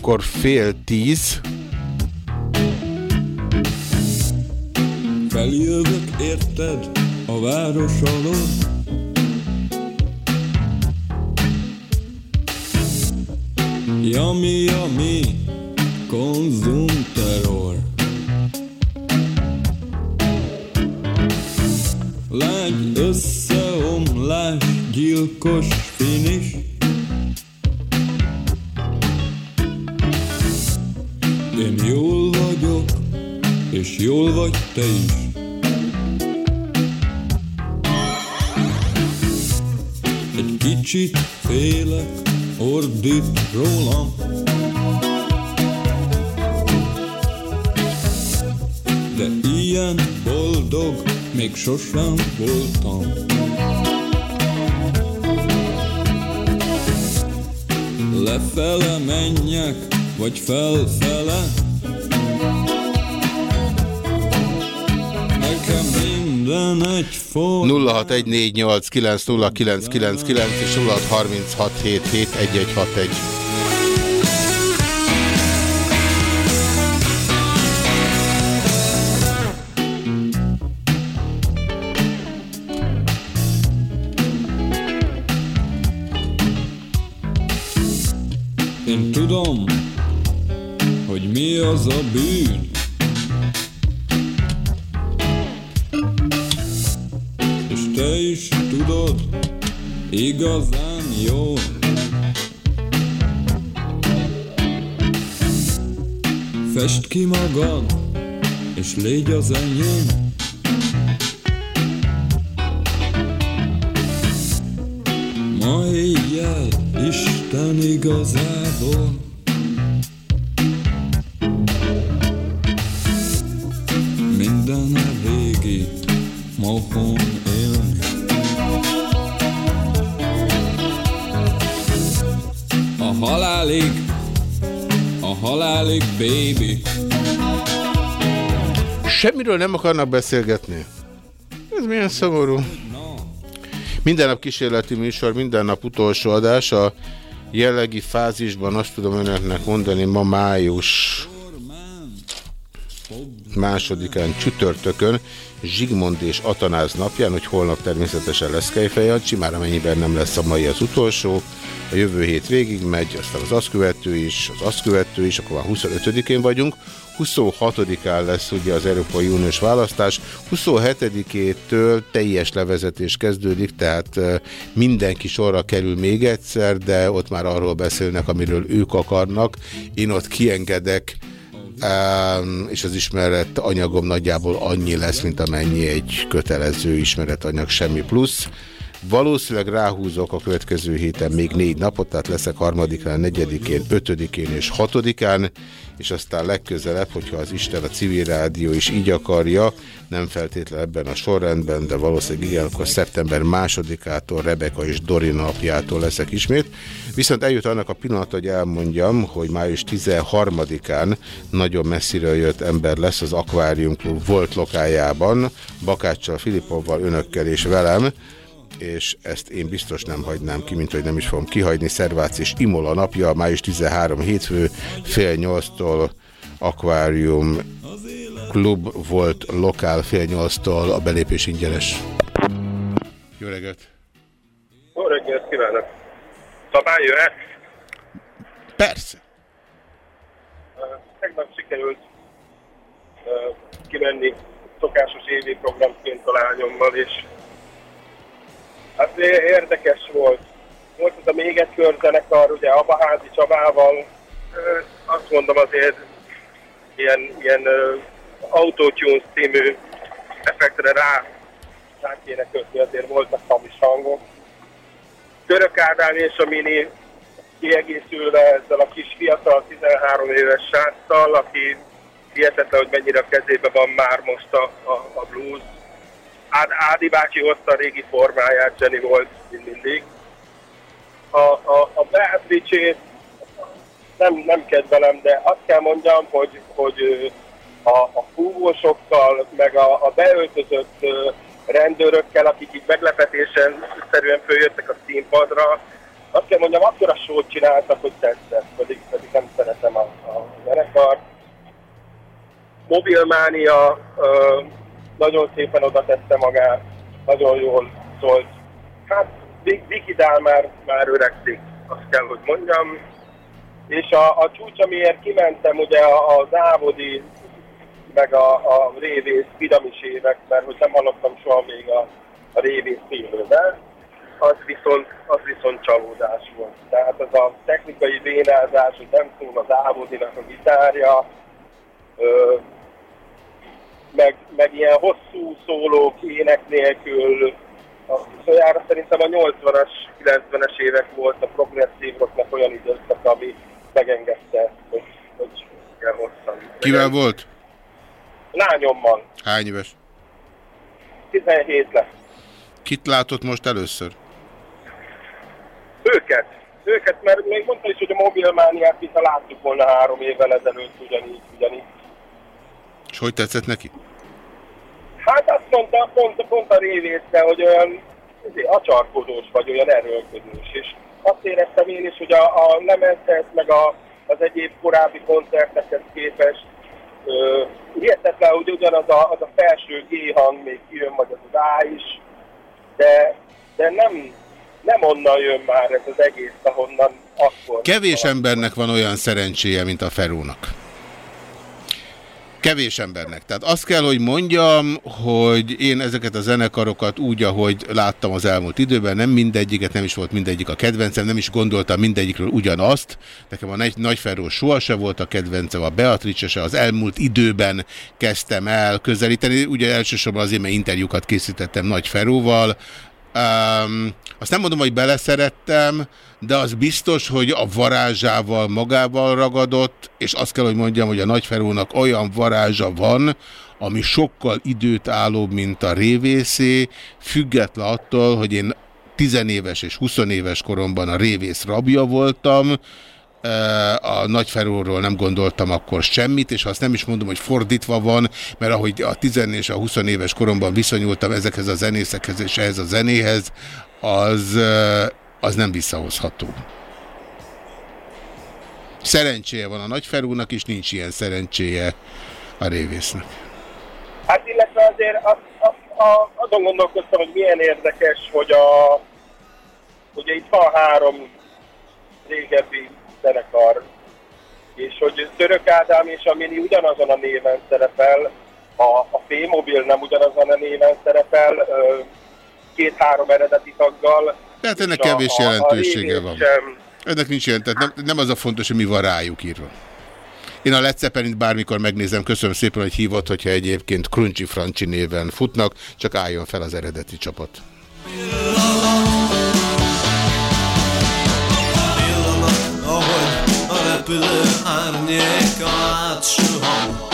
Akkor fél tíz. Feljövök, érted, a város alól. Yummy, yummy, konzumterror. Lágy összeomlás, gyilkos finish. Én jól vagyok, és jól vagy te is. Egy kicsit félek, ordít rólam. De ilyen boldog még sosem voltam. Lefele menjek, vagy felfele. Nekem minden egyforma. 0614890999 és 0636771161. az a bűn. És te is tudod, igazán jó. Fest ki magad, és légy az enyém. Ma éjjel Isten igazából halálig, baby. Semmiről nem akarnak beszélgetni. Ez milyen szomorú. Minden nap kísérleti műsor, minden nap utolsó adás. A jellegi fázisban azt tudom önöknek mondani, ma május másodikán csütörtökön Zsigmond és Atanáz napján, hogy holnap természetesen lesz Kejfejancsi, már amennyiben nem lesz a mai az utolsó, a jövő hét végig megy, aztán az azt követő is, az azt követő is, akkor már 25-én vagyunk, 26-án lesz ugye az Európai Uniós választás, 27-től teljes levezetés kezdődik, tehát mindenki sorra kerül még egyszer, de ott már arról beszélnek, amiről ők akarnak. Én ott kiengedek, és az ismeret anyagom nagyjából annyi lesz, mint amennyi egy kötelező ismeretanyag, semmi plusz. Valószínűleg ráhúzok a következő héten még négy napot, tehát leszek harmadikán, negyedikén, ötödikén és hatodikán, és aztán legközelebb, hogyha az Isten a civil rádió is így akarja, nem feltétlenül ebben a sorrendben, de valószínűleg igen, akkor szeptember másodikától Rebeka és Dori napjától leszek ismét. Viszont eljut annak a pillanat, hogy elmondjam, hogy május 13-án nagyon messziről jött ember lesz az Aquarium Club volt lokájában, Bakáccsal, Filipovval, önökkel és velem, és ezt én biztos nem hagynám ki, mint hogy nem is fogom kihagyni. Szervác és Imola napja, május 13 hétfő, fél nyolctól Aquarium Klub volt lokál fél nyolctól, a belépés ingyenes. Jó reggelt! Jó reggelt kívánok! Szabály jöhet? Persze! Tegnap sikerült kimenni szokásos évi programként a lányommal, és Hát érdekes volt. Volt ez a még egy körzenekar, ugye Abaházi Csabával, azt mondom azért ilyen, ilyen Autotunes című effektre rá, rá kéne kötni, azért voltak hamis hangok. Török Ádám és a Mini kiegészülve ezzel a kis fiatal 13 éves sráccal, aki hihetetlen, hogy mennyire a kezébe van már most a, a, a blues, Ádi bácsi hozta a régi formáját, Jenny volt mint mindig. A, a, a Beatrice-ét nem, nem kedvelem, de azt kell mondjam, hogy, hogy a, a fúvósokkal, meg a, a beöltözött rendőrökkel, akik itt meglepetésen szerűen följöttek a színpadra, azt kell mondjam, akkor a sót csináltak, hogy tetszett, pedig, pedig nem szeretem a, a zenekart. Mobilmánia, nagyon szépen oda tette magát, nagyon jól szólt. Hát Viki Dál már, már öregszik, azt kell, hogy mondjam. És a, a csúcs, amiért kimentem, ugye az Ávodi, meg a, a révész piramis évek, mert hogy nem hallottam soha még a, a révész filmről, az viszont, az viszont csalódás volt. Tehát az a technikai vénázás, hogy nem szól az Ávodinak a gitárja, meg, meg ilyen hosszú szólók ének nélkül. Szójára szerintem a 80-as, 90-es évek volt a progresszív rocknak olyan időszak, ami megengedte, hogy, hogy ilyen hosszan. Kivel volt? Lányommal. Hány éves? 17 lesz. Kit látott most először? Őket. Őket, mert még mondta is, hogy a mobilmániát, mintha láttuk volna három évvel ezelőtt ugyanígy, ugyanígy. És hogy tetszett neki? Hát azt mondta, pont, pont a révészre, hogy olyan acsarkodós vagy, olyan erőlködős. És azt éreztem én is, hogy a, a lemezhez, meg a, az egyéb korábbi koncertekhez képest ö, hihetetlen, hogy ugyanaz a, az a felső G hang még kijön, vagy az az A is, de, de nem, nem onnan jön már ez az egész, ahonnan akkor. Kevés embernek van olyan szerencséje, mint a Ferónak. Kevés embernek. Tehát azt kell, hogy mondjam, hogy én ezeket a zenekarokat úgy, ahogy láttam az elmúlt időben, nem mindegyiket, nem is volt mindegyik a kedvencem, nem is gondoltam mindegyikről ugyanazt. Nekem a Nagy Nagyferró sohasem volt a kedvencem, a Beatrice se az elmúlt időben kezdtem el közelíteni. Ugye elsősorban azért, mert interjúkat készítettem Nagy Feróval, Um, azt nem mondom, hogy beleszerettem, de az biztos, hogy a varázsával magával ragadott, és azt kell, hogy mondjam, hogy a Nagyferónak olyan varázsa van, ami sokkal időt állóbb, mint a révészé, független attól, hogy én tizenéves és huszonéves koromban a révész rabja voltam, a Nagyferóról nem gondoltam akkor semmit, és azt nem is mondom, hogy fordítva van, mert ahogy a 10 és a 20 éves koromban viszonyultam ezekhez a zenészekhez és ehhez a zenéhez, az, az nem visszahozható. Szerencséje van a Nagyferúnak, és nincs ilyen szerencséje a révésznek. Hát illetve azért azt, azt, a, azon gondolkoztam, hogy milyen érdekes, hogy a ugye itt van három régebbi zenekar, és hogy Török Ádám és a Mini ugyanazon a néven szerepel, a, a F-mobil nem ugyanazon a néven szerepel, két-három eredeti taggal. Tehát ennek kevés a, jelentősége a van. Sem... Ennek nincs jelent, nem, nem az a fontos, hogy mi van rájuk írva. Én a Led Zeppelin bármikor megnézem, köszönöm szépen, hogy hívott, hogyha egyébként Crunchy Franchi néven futnak, csak álljon fel az eredeti csapat. Repülő árnyéka átsuhan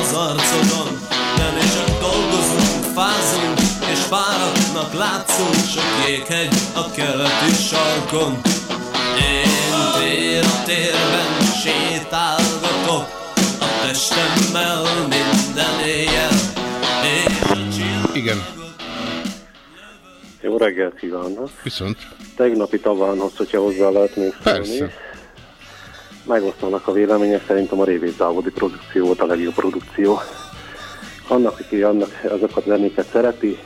az arcodon, de mi csak dolgozunk, fázunk, és fáradtnak látszunk, sok jéghegy a keleti sarkon. Én tér a térben sétálgatok, a testemmel minden éjjel, Igen. Jó reggelt kívánok! Viszont. Tegnapi tavánhoz, hogyha hozzá lehet még Persze megosztanak a vélemények, szerintem a Révész Závodi produkció volt a legjobb produkció. Annak, aki annak, azokat a zenéket szereti,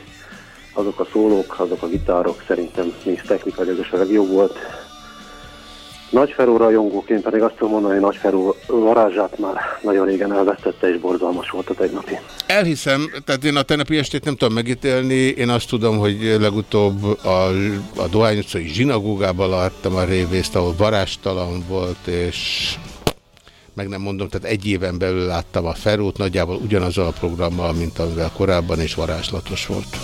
azok a szólók, azok a gitárok szerintem néz technikai a legjobb volt. Nagyferó rajongóként pedig azt tudom mondani, hogy Nagyferó varázsát már nagyon régen elvesztette, és borzalmas volt a tegnapi. Elhiszem, tehát én a tegnapi estét nem tudom megítélni, én azt tudom, hogy legutóbb a, a Dohány utcai zsinagógában láttam a révészt, ahol varástalan volt, és meg nem mondom, tehát egy éven belül láttam a Ferót, nagyjából ugyanazzal a programmal, mint amivel korábban, és varázslatos volt.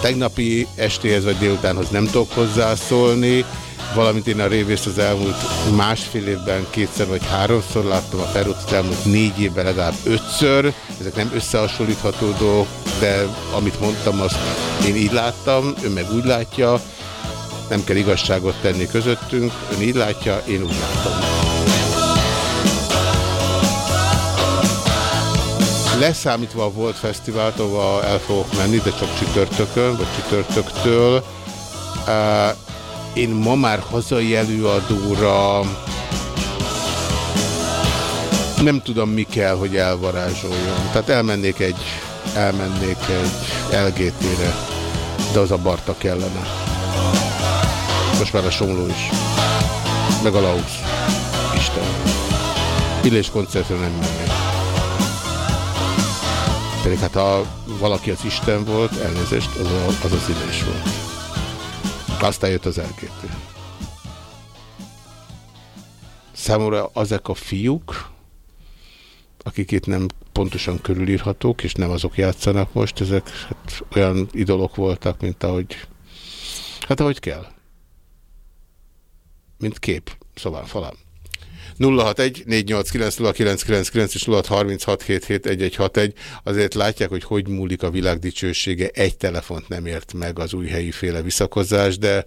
Tegnapi estéhez vagy délutánhoz nem tudok hozzászólni, valamint én a révészt az elmúlt másfél évben kétszer vagy háromszor láttam, a Ferrót az elmúlt négy évben legalább ötször, ezek nem összehasonlítható dolgok, de amit mondtam, azt én így láttam, ő meg úgy látja, nem kell igazságot tenni közöttünk, ön így látja, én úgy látom. Leszámítva a Volt Fesztivált, ahova el fogok menni, de csak csütörtökön, vagy csütörtöktől. Én ma már hazai előadóra nem tudom mi kell, hogy elvarázsoljon. Tehát elmennék egy, elmennék egy LGT-re, de az a Barta kellene. Most már a Somló is. Meg a Laus. Isten. Illés koncertre nem mennék. Pedig hát ha valaki az Isten volt, elnézést, az a, az, az illés volt. Aztán jött az elképő. Számomra azek a fiúk, akik itt nem pontosan körülírhatók, és nem azok játszanak most, ezek hát, olyan idolok voltak, mint ahogy, hát ahogy kell. Mint kép, szóval falán. 061 489 és 0636771161. Azért látják, hogy hogy múlik a világ dicsősége. Egy telefont nem ért meg az új helyi féle visszakozás, de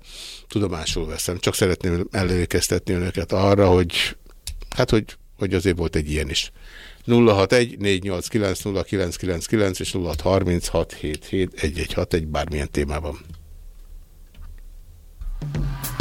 tudomásul veszem. Csak szeretném előkeztetni önöket arra, hogy hát, hogy, hogy azért volt egy ilyen is. 061 489 és 0636771161 bármilyen témában. Csak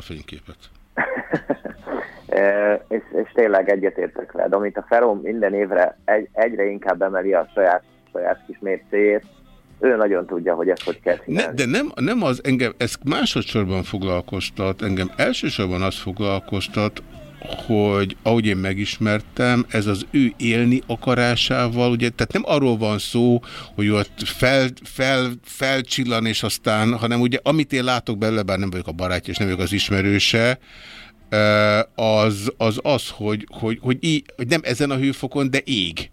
a fényképet. E, és, és tényleg egyetértek veled, amit a Feró minden évre egy, egyre inkább emeli a saját, saját kis mércéjét, ő nagyon tudja, hogy ezt hogy kell Ne, csinálni. de nem, nem az engem, ez másodszorban foglalkoztat, engem elsősorban az foglalkoztat, hogy ahogy én megismertem, ez az ő élni akarásával, ugye, tehát nem arról van szó, hogy ott fel, fel, felcsillan, és aztán, hanem ugye amit én látok belőle, bár nem vagyok a barátja, és nem vagyok az ismerőse, az az, az hogy, hogy, hogy, í, hogy nem ezen a hőfokon, de ég.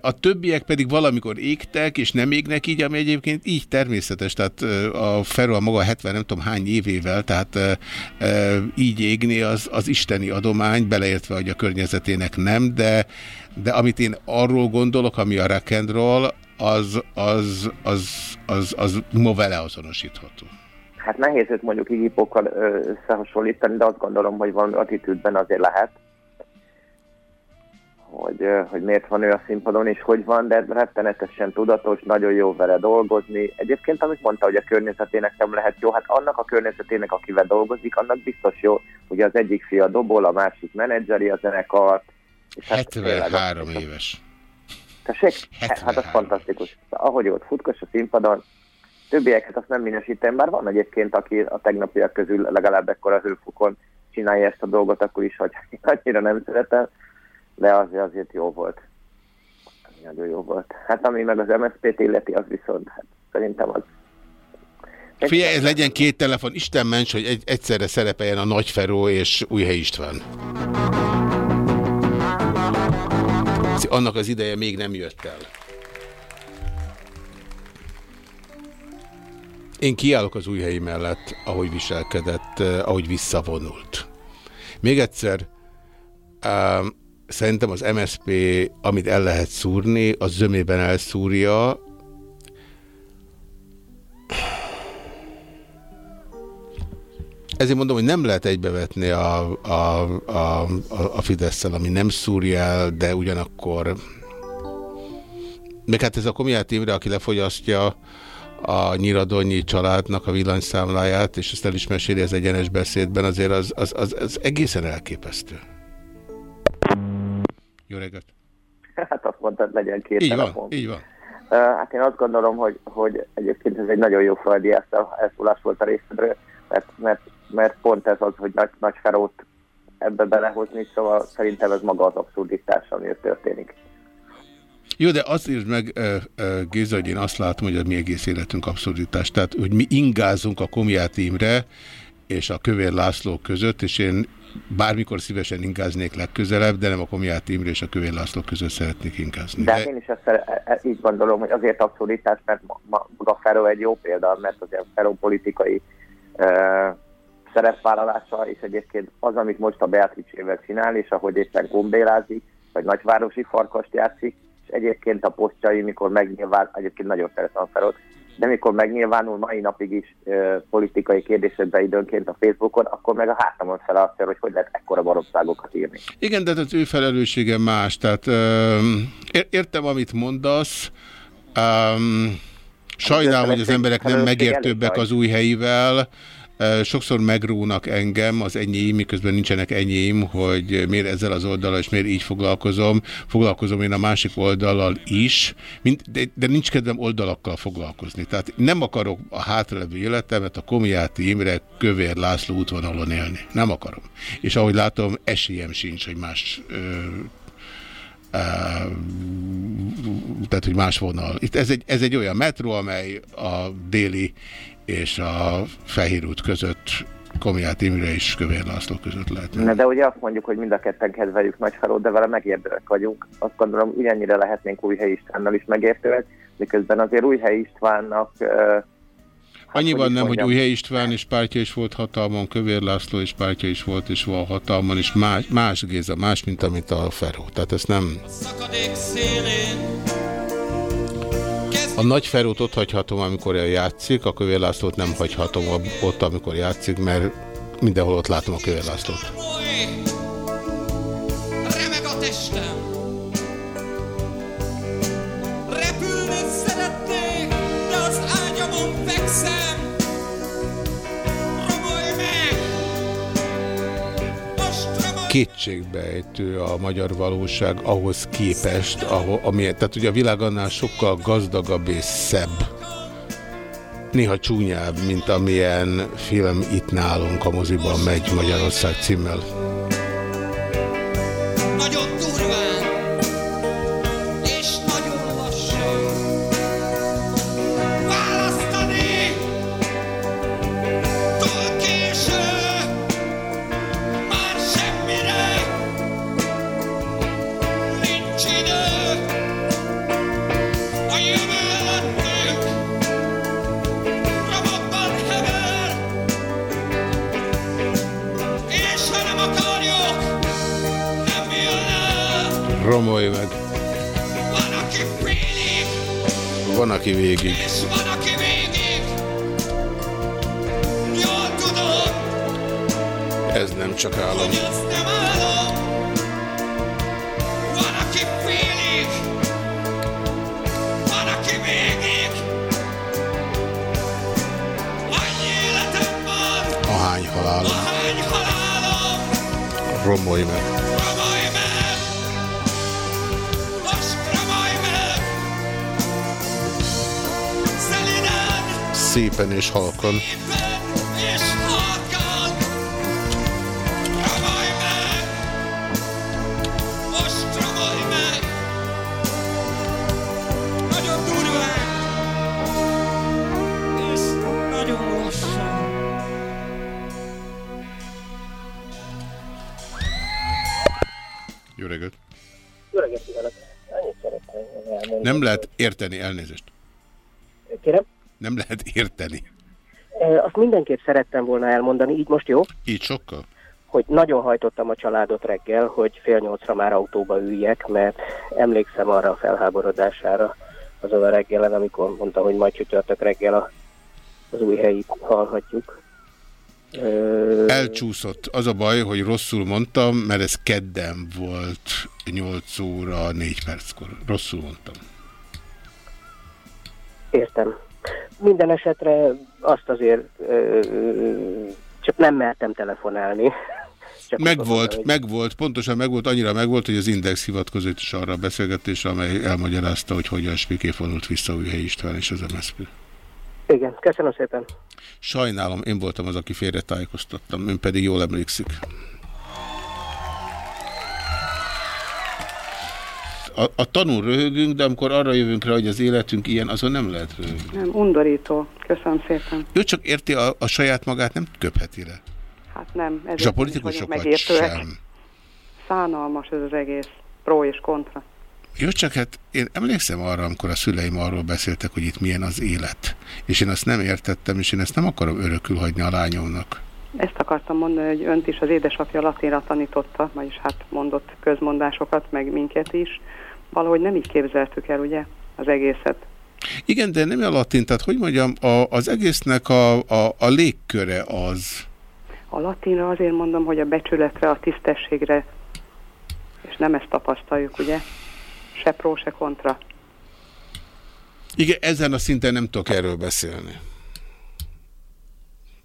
A többiek pedig valamikor égtek, és nem égnek így, ami egyébként így természetes, tehát eh, a Ferro a maga 70 nem tudom hány évével, tehát eh, eh, így égni az, az isteni adomány, beleértve, hogy a környezetének nem, de, de amit én arról gondolok, ami a rock and roll, az, az, az, az, az ma vele azonosítható. Hát nehéz őt mondjuk ö, összehasonlítani, de azt gondolom, hogy van attitűdben azért lehet, hogy, hogy miért van ő a színpadon, és hogy van, de rettenetesen tudatos, nagyon jó vele dolgozni. Egyébként, amit mondta, hogy a környezetének nem lehet jó, hát annak a környezetének, akivel dolgozik, annak biztos jó, hogy az egyik fia dobol, a másik menedzseri a zenekart. és hát tényleg az- 73 éves. Tessék? Hát az fantasztikus. Ahogy ott futkos a színpadon, többieket azt nem minősítem, bár van egyébként, aki a tegnapiak közül legalább ekkora hőfokon csinálja ezt a dolgot, akkor is, hogy annyira nem szeretem, de azért, azért jó volt. Nagyon jó volt. Hát ami meg az MSZP-t illeti, az viszont hát, szerintem az Figyelj, ez legyen két telefon, Isten ments, hogy egy, egyszerre szerepeljen a Nagy Feró és Újhely István. Annak az ideje még nem jött el. Én kiállok az újhelyi mellett, ahogy viselkedett, eh, ahogy visszavonult. Még egyszer, szerintem az MSP, amit el lehet szúrni, az zömében elszúrja. Ezért mondom, hogy nem lehet egybevetni a, a, a, a, a fidesz ami nem szúrja el, de ugyanakkor... Meg hát ez a Komiát Imre, aki lefogyasztja a Nyiradonyi családnak a villanyszámláját, és ezt el is meséli az egyenes beszédben, azért az, az, az, az egészen elképesztő. Jó reggelt! Hát azt mondtad, legyen két Így telefon. van, így van. Hát én azt gondolom, hogy, hogy egyébként ez egy nagyon jó földi elszólás volt a részedről, mert, mert, mert pont ez az, hogy nagy, nagy ferót ebbe belehozni, szóval szerintem ez maga az abszurditás, ami történik. Jó, de azt írd meg, Géza, hogy én azt látom, hogy a mi egész életünk abszurditás. Tehát, hogy mi ingázunk a Komiát Imre és a Kövér László között, és én bármikor szívesen ingáznék legközelebb, de nem a Komiát Imre és a Kövér László között szeretnék ingázni. De, de én is ezt e- e- így gondolom, hogy azért abszurditás, mert maga Feró egy jó példa, mert azért Feró politikai uh, szerepvállalása, és egyébként az, amit most a Beatrice-ével csinál, és ahogy éppen gombélázik, vagy nagyvárosi farkast játszik, egyébként a posztjai, mikor megnyilván, egyébként nagyon szeretem a Ferót, de mikor megnyilvánul mai napig is uh, politikai kérdésekben időnként a Facebookon, akkor meg a hátamon fel azt hogy hogy lehet ekkora baromságokat írni. Igen, de az ő felelőssége más. Tehát um, értem, amit mondasz. Um, sajnálom, hogy az emberek nem megértőbbek az új helyivel, Sokszor megrónak engem az enyém, miközben nincsenek enyém, hogy miért ezzel az oldalal, és miért így foglalkozom. Foglalkozom én a másik oldallal is, de, de nincs kedvem oldalakkal foglalkozni. Tehát nem akarok a hátralevő életemet a Komiáti Imre Kövér László útvonalon élni. Nem akarom. És ahogy látom, esélyem sincs, hogy más ö, tehát, hogy más vonal. Itt ez egy, ez egy olyan metró, amely a déli és a Fehér út között Komiát Imre és Kövér László között lehet. Ne, de ugye azt mondjuk, hogy mind a ketten kedveljük Nagyfarót, de vele megértőek vagyunk. Azt gondolom, ugyannyire lehetnénk Újhely Istvánnal is megértőek, miközben azért Újhely Istvánnak Hát, Annyiban nem, hogy Újhely István és pártja is volt hatalmon, Kövér László és pártja is volt és van hatalmon, és más, más Géza, más, mint amit a Feró. Tehát ezt nem... A nagy Ferót ott hagyhatom, amikor játszik, a Kövér Lászlót nem hagyhatom ott, amikor játszik, mert mindenhol ott látom a Kövér Lászlót. Remeg a testem, kétségbejtő a magyar valóság ahhoz képest, ahol, ami, tehát ugye a világ annál sokkal gazdagabb és szebb, néha csúnyább, mint amilyen film itt nálunk a moziban megy Magyarország címmel. Nagyon durván Romolj meg. Van, aki végig. Ez nem csak álom. Ahány halálom. Ahány halálom. Romolj meg. Szépen és halkan. Nem lehet érteni elnézést. Nem lehet érteni. Azt mindenképp szerettem volna elmondani, így most jó? Így sokkal? Hogy nagyon hajtottam a családot reggel, hogy fél nyolcra már autóba üljek, mert emlékszem arra a felháborodására azon a reggelen, amikor mondta, hogy majd csütörtök reggel a, az új helyit hallhatjuk. Elcsúszott. Az a baj, hogy rosszul mondtam, mert ez kedden volt 8 óra 4 perckor. Rosszul mondtam. Értem. Minden esetre azt azért ö, csak nem mertem telefonálni. Csak megvolt, hogy... megvolt, pontosan megvolt, annyira megvolt, hogy az Index hivatkozott is arra a beszélgetésre, amely elmagyarázta, hogy hogyan spiké vonult vissza Újhely István és az MSZP. Igen, köszönöm szépen. Sajnálom, én voltam az, aki félretájékoztattam, ön pedig jól emlékszik. A, a tanul röhögünk, de amikor arra jövünk rá, hogy az életünk ilyen, azon nem lehet röhögni. Nem, undorító. Köszönöm szépen. Ő csak érti a, a saját magát, nem köpheti le. Hát nem. És a politikusokat sem. Szánalmas ez az egész. Pro és kontra. Jó, csak hát én emlékszem arra, amikor a szüleim arról beszéltek, hogy itt milyen az élet. És én azt nem értettem, és én ezt nem akarom örökül hagyni a lányomnak. Ezt akartam mondani, hogy önt is az édesapja latinra tanította, vagyis hát mondott közmondásokat, meg minket is. Valahogy nem így képzeltük el, ugye, az egészet. Igen, de nem a latin, tehát hogy mondjam, a, az egésznek a, a, a légköre az. A latinra azért mondom, hogy a becsületre, a tisztességre, és nem ezt tapasztaljuk, ugye? Se pró, se kontra. Igen, ezen a szinten nem tudok erről beszélni.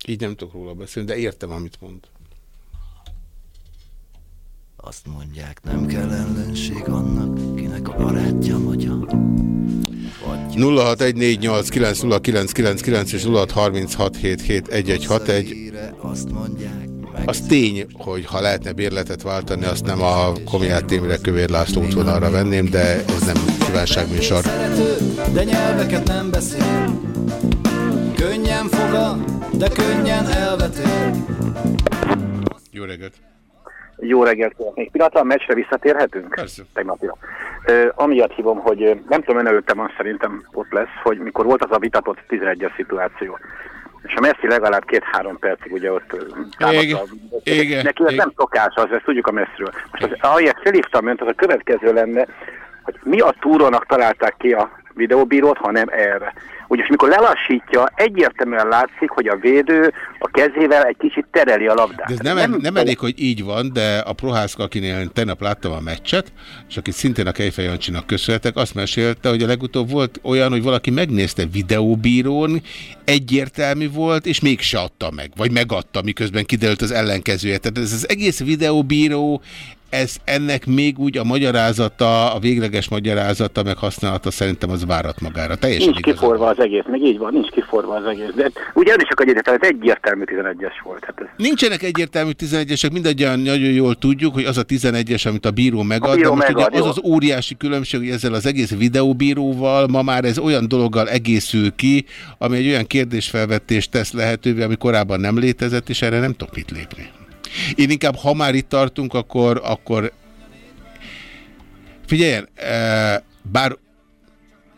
Így nem tudok róla beszélni, de értem, amit mond. Azt mondják, nem kell ellenség annak, kinek a barátja magyar. 0614890999 és 0636771161. Azt mondják, Az tény, hogy ha lehetne bérletet váltani, azt nem a Komiát Témre Kövér László útvonalra venném, de ez nem kívánságműsor. de nyelveket nem beszél. Könnyen fogad, de könnyen elvetél. Jó reggelt! Jó reggelt kívánok. Még pillanatra a meccsre visszatérhetünk? Persze. Tegnapira. Ö, amiatt hívom, hogy nem tudom, ön előttem van, szerintem ott lesz, hogy mikor volt az a vitatott 11-es szituáció. És a Messi legalább két-három percig ugye ott támadta. Neki ez nem szokás, az, ezt tudjuk a Messiről. Most az, ahogy felhívtam önt, az a következő lenne, hogy mi a túrónak találták ki a videóbírót, ha nem erre. Ugyanis mikor lelassítja, egyértelműen látszik, hogy a védő a kezével egy kicsit tereli a labdát. De ez nem, nem, nem elég, hogy így van, de a Prohászka, akinél tegnap láttam a meccset, és akit szintén a Kejfej Jancsinak köszönhetek, azt mesélte, hogy a legutóbb volt olyan, hogy valaki megnézte videóbírón, egyértelmű volt, és mégse adta meg, vagy megadta, miközben kiderült az ellenkezője. Tehát ez az egész videóbíró, ez ennek még úgy a magyarázata, a végleges magyarázata, meg használata szerintem az várat magára. Teljesen Nincs igaz. kiforva az egész, meg így van, nincs kiforva az egész. De ugye ön is csak egyetlen, ez egyértelmű 11-es volt. Hát ez Nincsenek egyértelmű 11-esek, mindannyian nagyon jól tudjuk, hogy az a 11-es, amit a bíró megad, A bíró de most megad, ugye az az óriási különbség, hogy ezzel az egész videóbíróval ma már ez olyan dologgal egészül ki, ami egy olyan kérdésfelvetést tesz lehetővé, ami korábban nem létezett, és erre nem tudok mit lépni. Én inkább, ha már itt tartunk, akkor, akkor figyeljen, eh, bár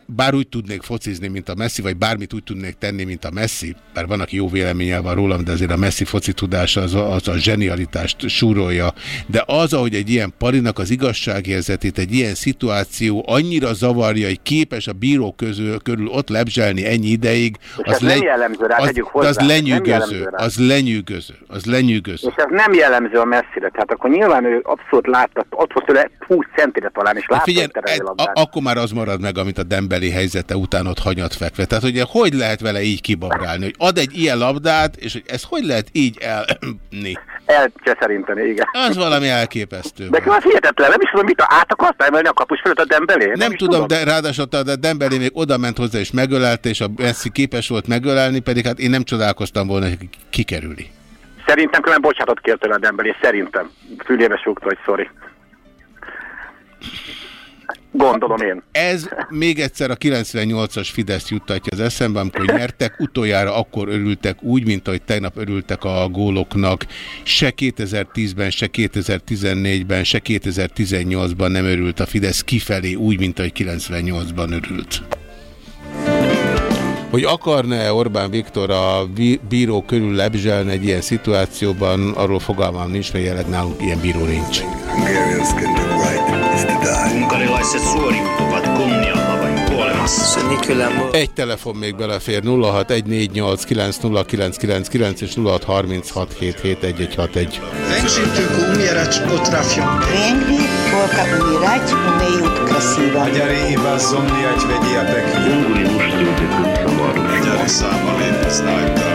bár úgy tudnék focizni, mint a Messi, vagy bármit úgy tudnék tenni, mint a Messi, bár van, aki jó véleménnyel van rólam, de azért a Messi foci tudása az a, az a zsenialitást súrolja. De az, ahogy egy ilyen parinak az igazságérzetét, egy ilyen szituáció annyira zavarja, hogy képes a bíró közül, körül ott lebzselni ennyi ideig, És ez nem jellemző rá, az, az hozzá, jellemző lenyűgöző, az lenyűgöző, az lenyűgöző. És ez nem jellemző a messzire, tehát akkor nyilván ő abszolút látta, ott volt tőle 20 centire talán, és Hát látta, figyelj, a a, labdát. akkor már az marad meg, amit a Dembeli helyzete után ott hanyat fekve. Tehát ugye hogy lehet vele így kibabrálni, hogy ad egy ilyen labdát, és hogy ezt hogy lehet így elni? Elcseszerinteni, igen. Az valami elképesztő. De az hihetetlen, nem is tudom, mit át akarta emelni a kapus fölött a Dembelé? Nem, is tudom, de ráadásul a de Dembeli még oda ment hozzá és megölelte, és a Messi képes volt megölelni, pedig hát én nem csodálkoztam volna, hogy kikerüli. Szerintem külön bocsánatot kért tőle a Dembelé, szerintem. Fülébe súgta, hogy sorry. Gondolom én. Ez még egyszer a 98-as Fidesz juttatja az eszembe, amikor nyertek, utoljára akkor örültek úgy, mint ahogy tegnap örültek a góloknak. Se 2010-ben, se 2014-ben, se 2018-ban nem örült a Fidesz kifelé úgy, mint ahogy 98-ban örült. Hogy akarna-e Orbán Viktor a bíró körül lebzselni egy ilyen szituációban, arról fogalmam nincs, mert jelenleg nálunk ilyen bíró nincs Unkarilaiset suoriutuvat kunnialla vai kuolemassa. Egy telefon még belefér 0614890999 és 0636771161. Женщинки умирать поtrafią. Kręgli только умирать умеют красиво. Magyari iba zomniať vedia pekne. Unguri luštujte kod samaru. Magyari számalét használtam.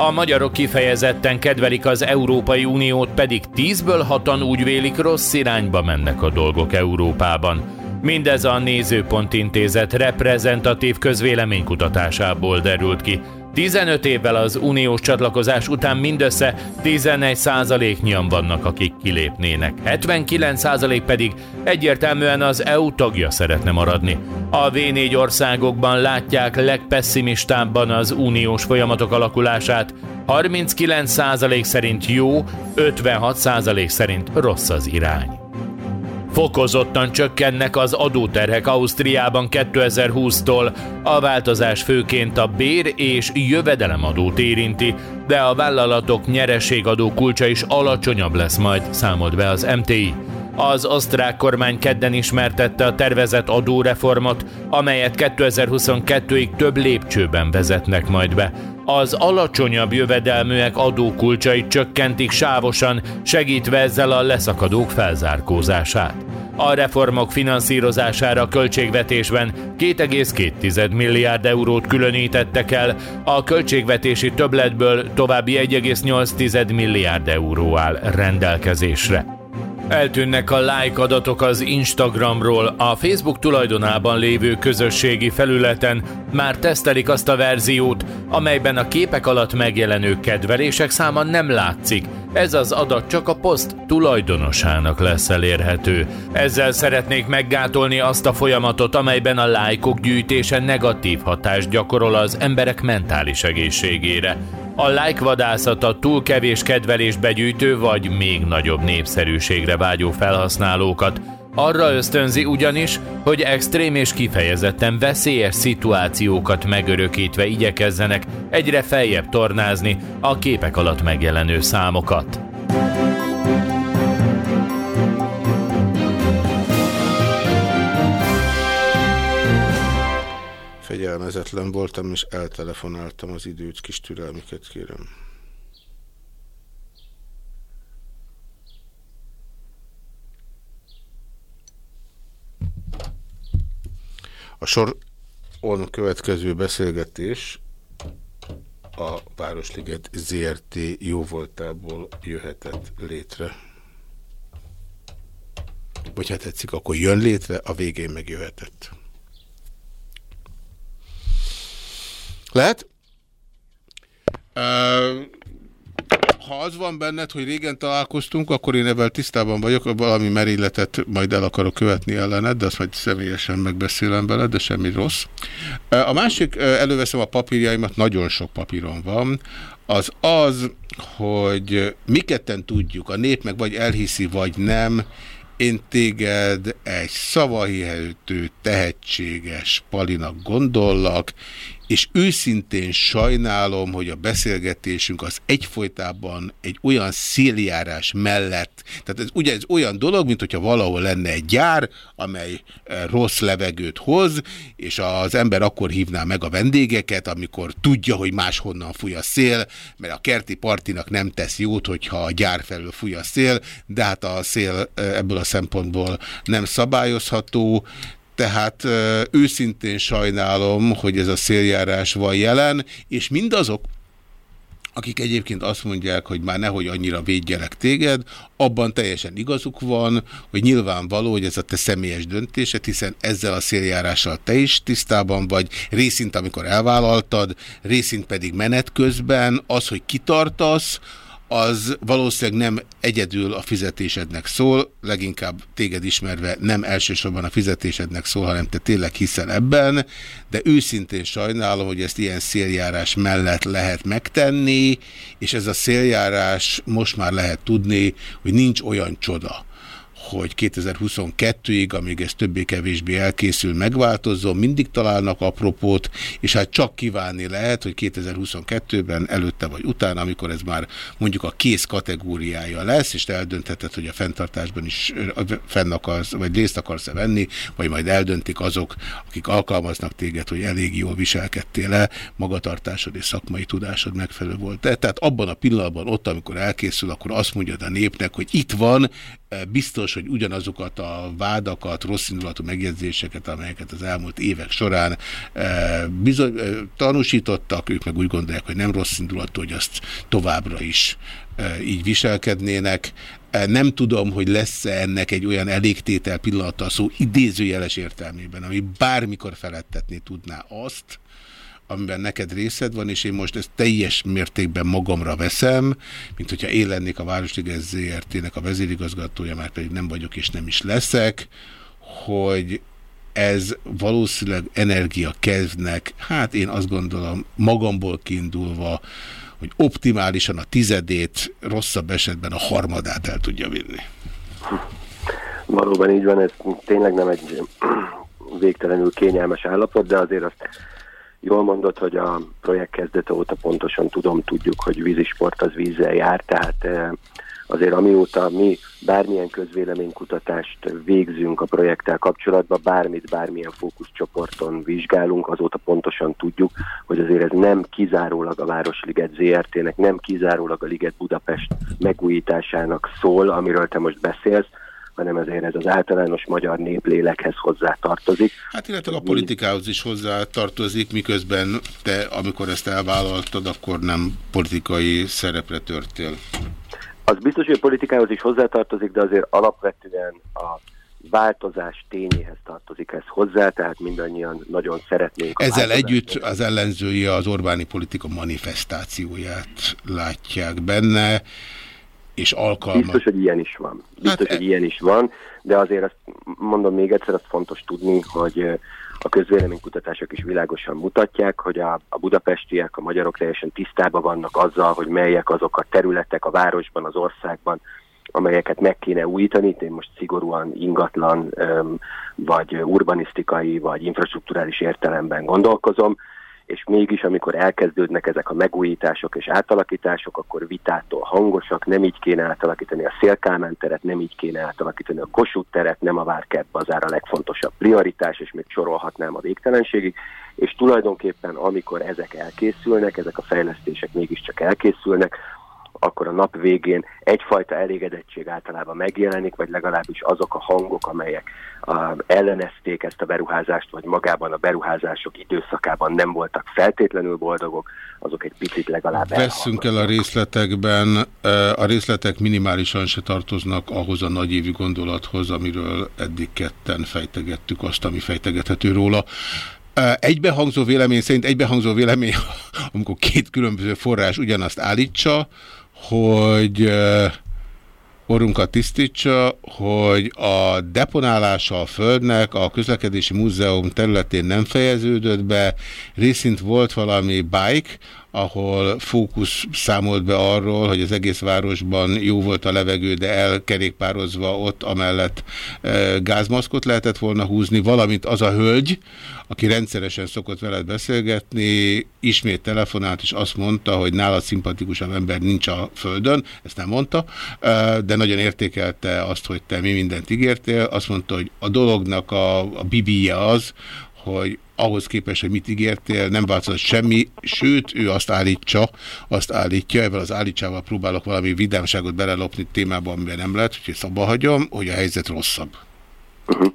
A magyarok kifejezetten kedvelik az Európai Uniót, pedig 10-ből 6 úgy vélik rossz irányba mennek a dolgok Európában. Mindez a Nézőpont Intézet reprezentatív közvéleménykutatásából derült ki. 15 évvel az uniós csatlakozás után mindössze 11 százaléknyian vannak, akik kilépnének. 79 százalék pedig egyértelműen az EU tagja szeretne maradni. A V4 országokban látják legpesszimistábban az uniós folyamatok alakulását, 39 százalék szerint jó, 56 százalék szerint rossz az irány. Fokozottan csökkennek az adóterhek Ausztriában 2020-tól. A változás főként a bér és jövedelemadót érinti, de a vállalatok nyereségadó kulcsa is alacsonyabb lesz majd, számolt be az MTI. Az osztrák kormány kedden ismertette a tervezett adóreformot, amelyet 2022-ig több lépcsőben vezetnek majd be. Az alacsonyabb jövedelműek adókulcsait csökkentik sávosan, segítve ezzel a leszakadók felzárkózását. A reformok finanszírozására a költségvetésben 2,2 milliárd eurót különítettek el, a költségvetési többletből további 1,8 milliárd euró áll rendelkezésre. Eltűnnek a like adatok az Instagramról, a Facebook tulajdonában lévő közösségi felületen már tesztelik azt a verziót, amelyben a képek alatt megjelenő kedvelések száma nem látszik. Ez az adat csak a poszt tulajdonosának lesz elérhető. Ezzel szeretnék meggátolni azt a folyamatot, amelyben a lájkok gyűjtése negatív hatást gyakorol az emberek mentális egészségére. A like vadászata túl kevés kedvelés begyűjtő vagy még nagyobb népszerűségre vágyó felhasználókat arra ösztönzi ugyanis, hogy extrém és kifejezetten veszélyes szituációkat megörökítve igyekezzenek egyre feljebb tornázni a képek alatt megjelenő számokat. Fegyelmezetlen voltam, és eltelefonáltam az időt, kis türelmiket kérem. A soron következő beszélgetés a Városliget ZRT jóvoltából jöhetett létre. Vagy ha tetszik, akkor jön létre, a végén megjöhetett. Lehet? Uh, ha az van benned, hogy régen találkoztunk, akkor én ebben tisztában vagyok, valami merilletet majd el akarok követni ellened, de azt majd személyesen megbeszélem veled, de semmi rossz. A másik, előveszem a papírjaimat, nagyon sok papíron van, az az, hogy mi ketten tudjuk, a nép meg vagy elhiszi, vagy nem, én téged egy szavahihető, tehetséges palinak gondollak, és őszintén sajnálom, hogy a beszélgetésünk az egyfolytában egy olyan széljárás mellett, tehát ez ugye ez olyan dolog, mint hogyha valahol lenne egy gyár, amely eh, rossz levegőt hoz, és az ember akkor hívná meg a vendégeket, amikor tudja, hogy máshonnan fúj a szél, mert a kerti partinak nem tesz jót, hogyha a gyár felől fúj a szél, de hát a szél eh, ebből a szempontból nem szabályozható, tehát őszintén sajnálom, hogy ez a széljárás van jelen, és mindazok, akik egyébként azt mondják, hogy már nehogy annyira védjelek téged, abban teljesen igazuk van, hogy nyilvánvaló, hogy ez a te személyes döntésed, hiszen ezzel a széljárással te is tisztában vagy, részint amikor elvállaltad, részint pedig menet közben, az, hogy kitartasz, az valószínűleg nem egyedül a fizetésednek szól, leginkább téged ismerve nem elsősorban a fizetésednek szól, hanem te tényleg hiszel ebben, de őszintén sajnálom, hogy ezt ilyen széljárás mellett lehet megtenni, és ez a széljárás most már lehet tudni, hogy nincs olyan csoda, hogy 2022-ig, amíg ez többé-kevésbé elkészül, megváltozzon, mindig találnak apropót, és hát csak kívánni lehet, hogy 2022-ben előtte vagy utána, amikor ez már mondjuk a kész kategóriája lesz, és te eldöntheted, hogy a fenntartásban is fenn akarsz, vagy részt akarsz-e venni, vagy majd eldöntik azok, akik alkalmaznak téged, hogy elég jól viselkedtél le, magatartásod és szakmai tudásod megfelelő volt. Tehát abban a pillanatban, ott, amikor elkészül, akkor azt mondja a népnek, hogy itt van, biztos, hogy ugyanazokat a vádakat, rosszindulatú megjegyzéseket, amelyeket az elmúlt évek során bizony, tanúsítottak, ők meg úgy gondolják, hogy nem rosszindulatú, hogy azt továbbra is így viselkednének. Nem tudom, hogy lesz-e ennek egy olyan elégtétel pillanata szó idézőjeles értelmében, ami bármikor felettetni tudná azt, amiben neked részed van, és én most ezt teljes mértékben magamra veszem, mint hogyha én lennék a Városliges ZRT-nek a vezérigazgatója, már pedig nem vagyok és nem is leszek, hogy ez valószínűleg energia kezdnek, hát én azt gondolom magamból kiindulva, hogy optimálisan a tizedét, rosszabb esetben a harmadát el tudja vinni. Valóban így van, ez tényleg nem egy végtelenül kényelmes állapot, de azért azt Jól mondod, hogy a projekt kezdete óta pontosan tudom, tudjuk, hogy vízisport az vízzel jár, tehát eh, azért amióta mi bármilyen közvéleménykutatást végzünk a projekttel kapcsolatban, bármit, bármilyen fókuszcsoporton vizsgálunk, azóta pontosan tudjuk, hogy azért ez nem kizárólag a Városliget ZRT-nek, nem kizárólag a Liget Budapest megújításának szól, amiről te most beszélsz, hanem ezért ez az általános magyar néplélekhez hozzá tartozik. Hát illetve a politikához is hozzá tartozik, miközben te, amikor ezt elvállaltad, akkor nem politikai szerepre törtél. Az biztos, hogy a politikához is hozzátartozik, de azért alapvetően a változás tényéhez tartozik ez hozzá, tehát mindannyian nagyon szeretnénk. Ezzel együtt az ellenzői az Orbáni politika manifestációját látják benne és alkalma. Biztos, hogy ilyen is van. Biztos, hát, hogy ilyen is van, de azért azt mondom még egyszer, azt fontos tudni, hogy a közvéleménykutatások is világosan mutatják, hogy a, a budapestiek, a magyarok teljesen tisztában vannak azzal, hogy melyek azok a területek a városban, az országban, amelyeket meg kéne újítani, én most szigorúan ingatlan, vagy urbanisztikai, vagy infrastruktúrális értelemben gondolkozom, és mégis, amikor elkezdődnek ezek a megújítások és átalakítások, akkor vitától hangosak, nem így kéne átalakítani a Szélkámán teret, nem így kéne átalakítani a Kossuth teret, nem a Várkert bazár a legfontosabb prioritás, és még sorolhatnám a végtelenségig, és tulajdonképpen amikor ezek elkészülnek, ezek a fejlesztések mégiscsak elkészülnek, akkor a nap végén egyfajta elégedettség általában megjelenik, vagy legalábbis azok a hangok, amelyek a, ellenezték ezt a beruházást, vagy magában a beruházások időszakában nem voltak feltétlenül boldogok, azok egy picit legalább Veszünk el a részletekben, a részletek minimálisan se tartoznak ahhoz a nagyévi gondolathoz, amiről eddig ketten fejtegettük azt, ami fejtegethető róla. Egybehangzó vélemény szerint egybehangzó vélemény, amikor két különböző forrás ugyanazt állítsa, hogy orrunkat tisztítsa, hogy a deponálása a Földnek a közlekedési múzeum területén nem fejeződött be, részint volt valami bike, ahol fókusz számolt be arról, hogy az egész városban jó volt a levegő, de elkerékpározva ott amellett e, gázmaszkot lehetett volna húzni, valamint az a hölgy, aki rendszeresen szokott veled beszélgetni, ismét telefonált, és azt mondta, hogy nála szimpatikusabb ember nincs a földön, ezt nem mondta, e, de nagyon értékelte azt, hogy te mi mindent ígértél, azt mondta, hogy a dolognak a, a bibije az, hogy ahhoz képest, hogy mit ígértél, nem változott semmi, sőt, ő azt állítsa, azt állítja, ebben az állítsával próbálok valami vidámságot belelopni témába, amiben nem lehet, úgyhogy szabba hagyom, hogy a helyzet rosszabb. Uh -huh.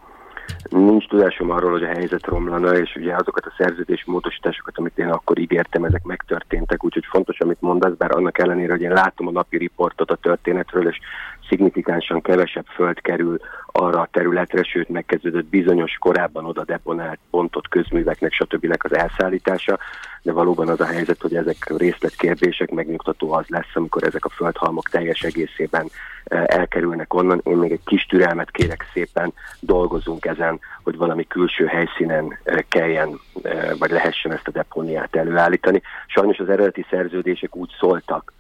Nincs tudásom arról, hogy a helyzet romlana, és ugye azokat a szerződés módosításokat, amit én akkor ígértem, ezek megtörténtek, úgyhogy fontos, amit mondasz, bár annak ellenére, hogy én látom a napi riportot a történetről, és szignifikánsan kevesebb föld kerül arra a területre, sőt megkezdődött bizonyos korábban oda deponált bontott közműveknek, stb. az elszállítása, de valóban az a helyzet, hogy ezek részletkérdések, megnyugtató az lesz, amikor ezek a földhalmok teljes egészében eh, elkerülnek onnan. Én még egy kis türelmet kérek szépen, dolgozunk ezen, hogy valami külső helyszínen eh, kelljen, eh, vagy lehessen ezt a depóniát előállítani. Sajnos az eredeti szerződések úgy szóltak,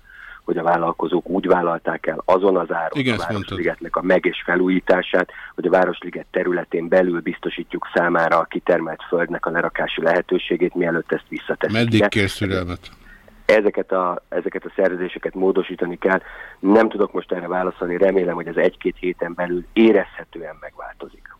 hogy a vállalkozók úgy vállalták el azon az áron Igen, a Városligetnek a meg- és felújítását, hogy a Városliget területén belül biztosítjuk számára a kitermelt földnek a lerakási lehetőségét, mielőtt ezt visszateszik. Meddig kérsz türelmet? Ezeket a, ezeket a szerződéseket módosítani kell. Nem tudok most erre válaszolni, remélem, hogy ez egy-két héten belül érezhetően megváltozik.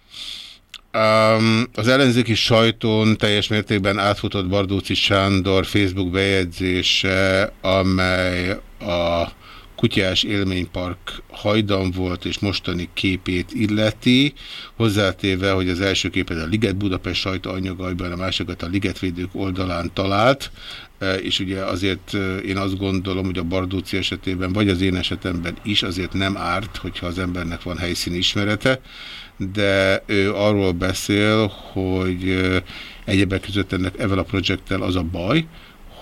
Um, az ellenzéki sajtón teljes mértékben átfutott Bardóci Sándor Facebook bejegyzése, amely a kutyás élménypark hajdan volt és mostani képét illeti, hozzátéve, hogy az első képet a Liget Budapest sajtóanyagaiban, a másikat a Ligetvédők oldalán talált, e, és ugye azért e, én azt gondolom, hogy a Bardóci esetében, vagy az én esetemben is azért nem árt, hogyha az embernek van helyszíni ismerete, de ő arról beszél, hogy e, egyebek között ennek ezzel a projekttel az a baj,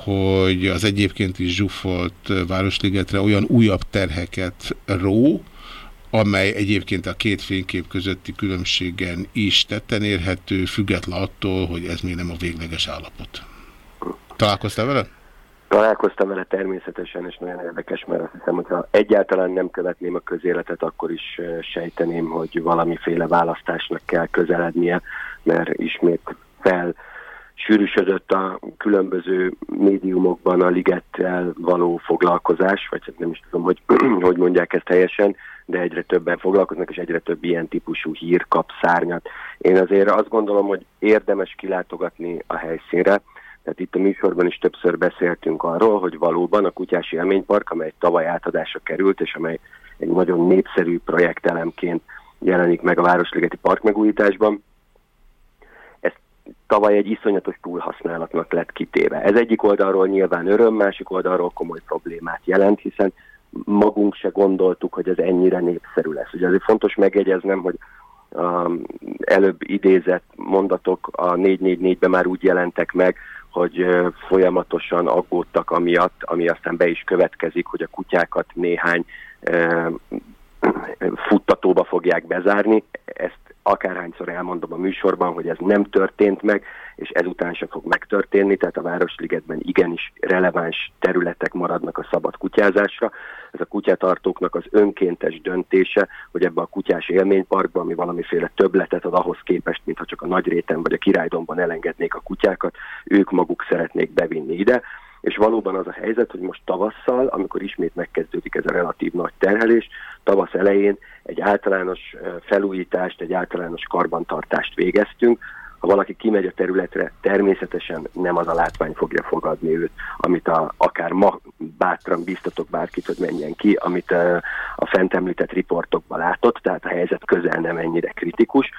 hogy az egyébként is zsúfolt Városligetre olyan újabb terheket ró, amely egyébként a két fénykép közötti különbségen is tetten érhető, független attól, hogy ez még nem a végleges állapot. Találkoztál vele? Találkoztam vele természetesen, és nagyon érdekes, mert azt hiszem, hogyha egyáltalán nem követném a közéletet, akkor is sejteném, hogy valamiféle választásnak kell közelednie, mert ismét fel sűrűsödött a különböző médiumokban a ligettel való foglalkozás, vagy hát nem is tudom, hogy, hogy mondják ezt teljesen, de egyre többen foglalkoznak, és egyre több ilyen típusú hír kap szárnyat. Én azért azt gondolom, hogy érdemes kilátogatni a helyszínre, tehát itt a műsorban is többször beszéltünk arról, hogy valóban a Kutyás Élménypark, amely tavaly átadásra került, és amely egy nagyon népszerű projektelemként jelenik meg a Városligeti Park megújításban, tavaly egy iszonyatos túlhasználatnak lett kitéve. Ez egyik oldalról nyilván öröm, másik oldalról komoly problémát jelent, hiszen magunk se gondoltuk, hogy ez ennyire népszerű lesz. Ugye azért fontos megjegyeznem, hogy um, előbb idézett mondatok a 444-ben már úgy jelentek meg, hogy folyamatosan aggódtak amiatt, ami aztán be is következik, hogy a kutyákat néhány futtatóba fogják bezárni. Ezt akárhányszor elmondom a műsorban, hogy ez nem történt meg, és ezután sem fog megtörténni, tehát a Városligetben igenis releváns területek maradnak a szabad kutyázásra. Ez a kutyatartóknak az önkéntes döntése, hogy ebbe a kutyás élményparkba, ami valamiféle többletet ad ahhoz képest, mintha csak a Nagyréten vagy a Királydomban elengednék a kutyákat, ők maguk szeretnék bevinni ide és valóban az a helyzet, hogy most tavasszal, amikor ismét megkezdődik ez a relatív nagy terhelés, tavasz elején egy általános felújítást, egy általános karbantartást végeztünk. Ha valaki kimegy a területre, természetesen nem az a látvány fogja fogadni őt, amit a, akár ma bátran biztatok bárkit, hogy menjen ki, amit a, a fent említett riportokban látott, tehát a helyzet közel nem ennyire kritikus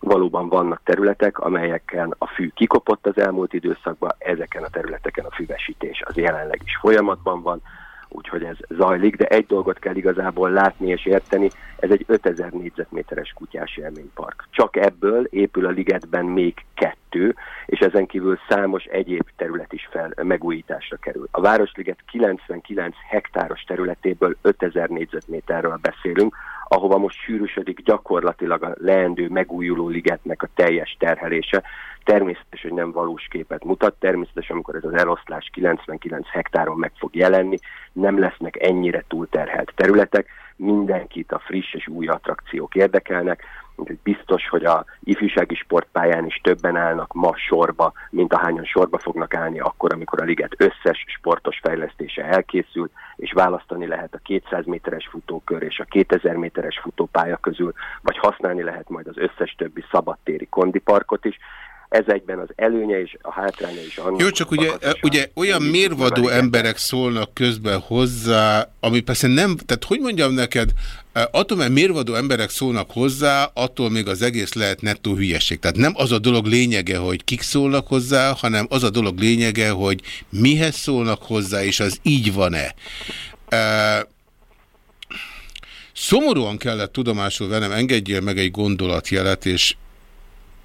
valóban vannak területek, amelyeken a fű kikopott az elmúlt időszakban, ezeken a területeken a füvesítés az jelenleg is folyamatban van, úgyhogy ez zajlik, de egy dolgot kell igazából látni és érteni, ez egy 5000 négyzetméteres kutyás élménypark. Csak ebből épül a ligetben még kettő, és ezen kívül számos egyéb terület is fel, megújításra kerül. A Városliget 99 hektáros területéből 5000 négyzetméterről beszélünk, ahova most sűrűsödik gyakorlatilag a leendő megújuló ligetnek a teljes terhelése. Természetes, hogy nem valós képet mutat, természetes, amikor ez az eloszlás 99 hektáron meg fog jelenni, nem lesznek ennyire túlterhelt területek, mindenkit a friss és új attrakciók érdekelnek, biztos, hogy a ifjúsági sportpályán is többen állnak ma sorba, mint ahányan sorba fognak állni akkor, amikor a liget összes sportos fejlesztése elkészül, és választani lehet a 200 méteres futókör és a 2000 méteres futópálya közül, vagy használni lehet majd az összes többi szabadtéri kondiparkot is ez egyben az előnye és a hátránya is annak. Jó, csak ugye, ugye olyan mérvadó emberek szólnak közben hozzá, ami persze nem, tehát hogy mondjam neked, attól, mert mérvadó emberek szólnak hozzá, attól még az egész lehet nettó hülyeség. Tehát nem az a dolog lényege, hogy kik szólnak hozzá, hanem az a dolog lényege, hogy mihez szólnak hozzá, és az így van-e. Uh, Szomorúan kellett tudomásul vennem, engedjél meg egy gondolatjelet, és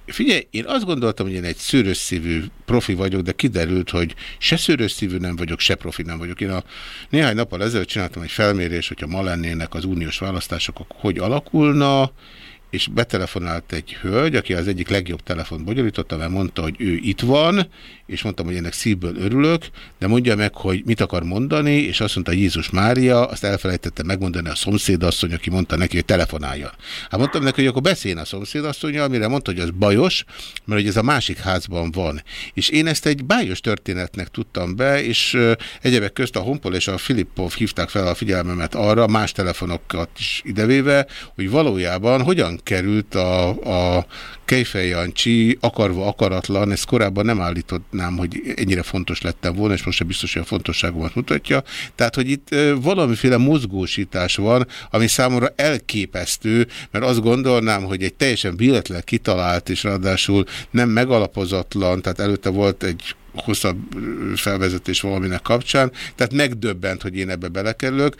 Figyelj, én azt gondoltam, hogy én egy szőrös szívű profi vagyok, de kiderült, hogy se szőrös szívű nem vagyok, se profi nem vagyok. Én a néhány nappal ezelőtt csináltam egy felmérés, hogyha ma lennének az uniós választások, akkor hogy alakulna, és betelefonált egy hölgy, aki az egyik legjobb telefont bonyolította, mert mondta, hogy ő itt van, és mondtam, hogy ennek szívből örülök, de mondja meg, hogy mit akar mondani, és azt mondta Jézus Mária, azt elfelejtette megmondani a szomszédasszony, aki mondta neki, hogy telefonálja. Hát mondtam neki, hogy akkor beszéljen a szomszédasszonya, amire mondta, hogy az bajos, mert hogy ez a másik házban van. És én ezt egy bájos történetnek tudtam be, és egyebek közt a Honpol és a Filippov hívták fel a figyelmemet arra, más telefonokat is idevéve, hogy valójában hogyan került a, a Kejfej Jancsi akarva akaratlan, ezt korábban nem állítottam, hogy ennyire fontos lettem volna, és most sem biztos, hogy a fontosságomat mutatja. Tehát, hogy itt valamiféle mozgósítás van, ami számomra elképesztő, mert azt gondolnám, hogy egy teljesen véletlen kitalált, és ráadásul nem megalapozatlan, tehát előtte volt egy hosszabb felvezetés valaminek kapcsán, tehát megdöbbent, hogy én ebbe belekerülök.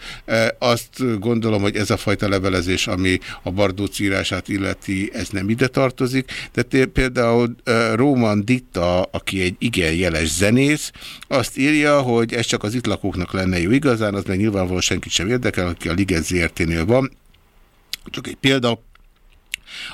Azt gondolom, hogy ez a fajta levelezés, ami a Bardóc írását illeti, ez nem ide tartozik, de például Róman Ditta, aki egy igen jeles zenész, azt írja, hogy ez csak az itt lakóknak lenne jó igazán, az meg nyilvánvalóan senkit sem érdekel, aki a Liget ZRT-nél van. Csak egy példa,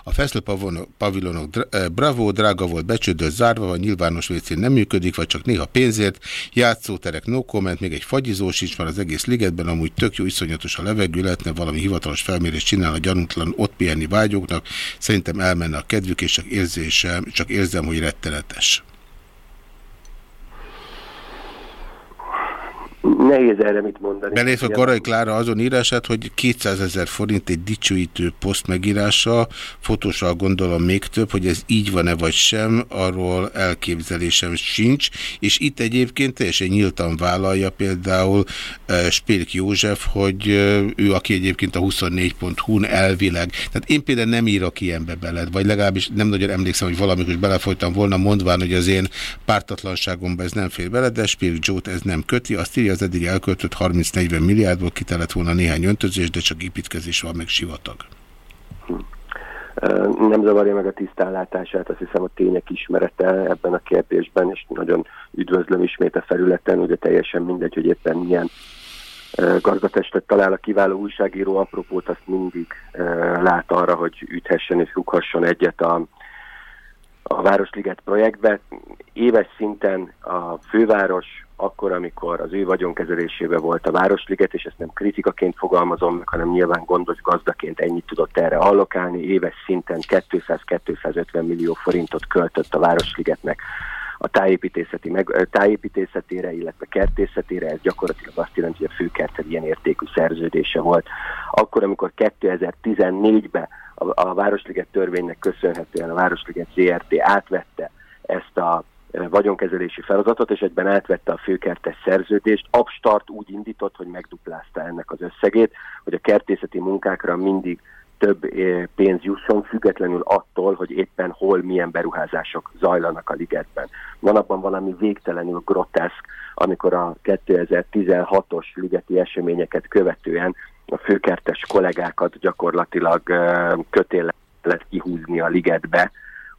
a feszlőpavilonok eh, bravo, drága volt, becsődött, zárva, vagy nyilvános WC nem működik, vagy csak néha pénzért, játszóterek no comment, még egy fagyizós is van az egész ligetben, amúgy tök jó, iszonyatos a levegő, lehetne valami hivatalos felmérés csinál a gyanútlan ott pihenni vágyóknak, szerintem elmenne a kedvük, és csak, érzésem, csak érzem, hogy rettenetes. Nehéz erre mit mondani. Belépve Garai Klára azon írását, hogy 200 ezer forint egy dicsőítő poszt megírása, fotósal gondolom még több, hogy ez így van-e vagy sem, arról elképzelésem sincs, és itt egyébként teljesen nyíltan vállalja például uh, Spélik József, hogy uh, ő, aki egyébként a 24.hu-n elvileg, tehát én például nem írok ilyenbe bele, vagy legalábbis nem nagyon emlékszem, hogy valamikor belefolytam volna, mondván, hogy az én pártatlanságomban ez nem fér bele, de Spélik Jót ez nem köti, azt írja, az eddig elköltött 30-40 milliárdból kitelett volna néhány öntözés, de csak építkezés van, meg sivatag. Nem zavarja meg a tisztállátását, azt hiszem a tények ismerete ebben a kérdésben, és nagyon üdvözlöm ismét a felületen, ugye teljesen mindegy, hogy éppen milyen gazdatestet talál a kiváló újságíró, apropót azt mindig lát arra, hogy üthessen és rúghasson egyet a, a Városliget projektbe. Éves szinten a főváros akkor, amikor az ő vagyonkezelésébe volt a Városliget, és ezt nem kritikaként fogalmazom meg, hanem nyilván gondos gazdaként ennyit tudott erre allokálni, éves szinten 200-250 millió forintot költött a Városligetnek a tájépítészeti meg, tájépítészetére, illetve kertészetére, ez gyakorlatilag azt jelenti, hogy a főkertel ilyen értékű szerződése volt. Akkor, amikor 2014-ben a, a Városliget törvénynek köszönhetően a Városliget ZRT átvette ezt a vagyonkezelési feladatot, és egyben átvette a főkertes szerződést. Abstart úgy indított, hogy megduplázta ennek az összegét, hogy a kertészeti munkákra mindig több pénz jusson, függetlenül attól, hogy éppen hol milyen beruházások zajlanak a ligetben. Van abban valami végtelenül groteszk, amikor a 2016-os ligeti eseményeket követően a főkertes kollégákat gyakorlatilag kötél lett kihúzni a ligetbe,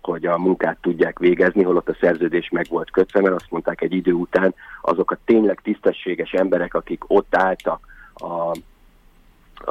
hogy a munkát tudják végezni, holott a szerződés meg volt kötve, mert azt mondták egy idő után, azok a tényleg tisztességes emberek, akik ott álltak a,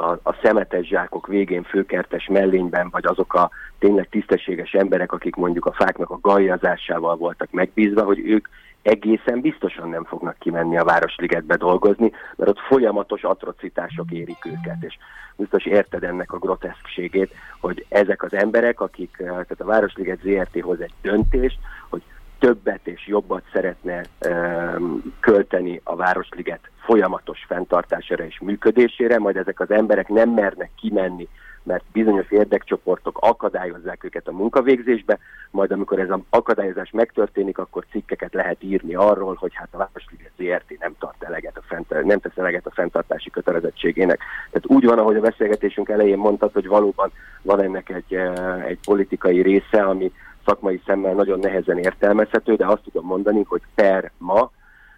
a, a szemetes zsákok végén főkertes mellényben, vagy azok a tényleg tisztességes emberek, akik mondjuk a fáknak a gajazásával voltak megbízva, hogy ők egészen biztosan nem fognak kimenni a Városligetbe dolgozni, mert ott folyamatos atrocitások érik őket, és biztos érted ennek a groteszkségét, hogy ezek az emberek, akik, eh, tehát a Városliget ZRT hoz egy döntést, hogy többet és jobbat szeretne um, költeni a Városliget folyamatos fenntartására és működésére, majd ezek az emberek nem mernek kimenni mert bizonyos érdekcsoportok akadályozzák őket a munkavégzésbe, majd amikor ez az akadályozás megtörténik, akkor cikkeket lehet írni arról, hogy hát a Városliget ZRT nem, tart eleget a fent, nem tesz eleget a fenntartási kötelezettségének. Tehát úgy van, ahogy a beszélgetésünk elején mondtad, hogy valóban van ennek egy, eh, egy politikai része, ami szakmai szemmel nagyon nehezen értelmezhető, de azt tudom mondani, hogy per ma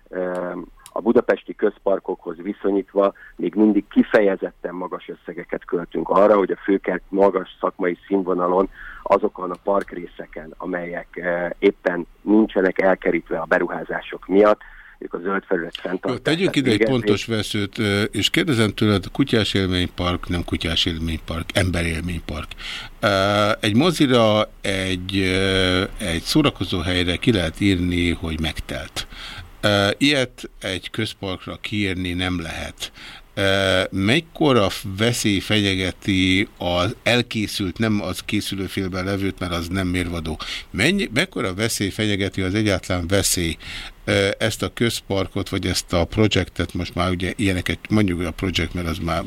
eh, a budapesti közparkokhoz viszonyítva még mindig kifejezetten magas összegeket költünk arra, hogy a főkert magas szakmai színvonalon azokon a parkrészeken, amelyek eh, éppen nincsenek elkerítve a beruházások miatt, ők a zöld felület fenntartását. Tegyünk ide egy pontos veszőt, eh, és kérdezem tőled, kutyás élménypark, nem kutyás élménypark, emberélménypark. Eh, egy mozira, egy, egy szórakozó helyre ki lehet írni, hogy megtelt. Ilyet egy közparkra kiírni nem lehet. Mekkora veszély fenyegeti az elkészült, nem az készülő félben levőt, mert az nem mérvadó. Mennyi, mekkora veszély fenyegeti az egyáltalán veszély ezt a közparkot, vagy ezt a projektet, most már ugye ilyeneket, mondjuk a projekt, mert az már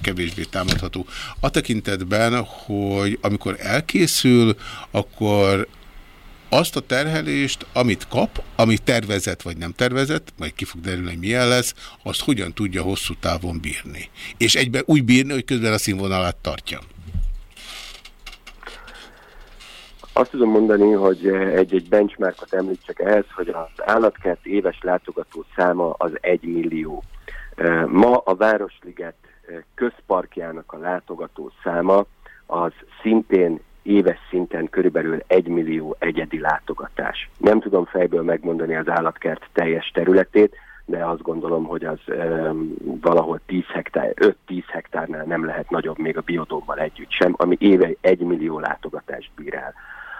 kevésbé támadható, a tekintetben, hogy amikor elkészül, akkor azt a terhelést, amit kap, amit tervezett vagy nem tervezett, majd ki fog derülni, hogy milyen lesz, azt hogyan tudja hosszú távon bírni. És egyben úgy bírni, hogy közben a színvonalát tartja. Azt tudom mondani, hogy egy-egy benchmarkot említsek ehhez, hogy az állatkert éves látogató száma az 1 millió. Ma a Városliget közparkjának a látogató száma az szintén éves szinten körülbelül 1 millió egyedi látogatás. Nem tudom fejből megmondani az állatkert teljes területét, de azt gondolom, hogy az um, valahol 10 hektár, 5-10 hektárnál nem lehet nagyobb még a biodómmal együtt sem, ami éve 1 millió látogatást bír el.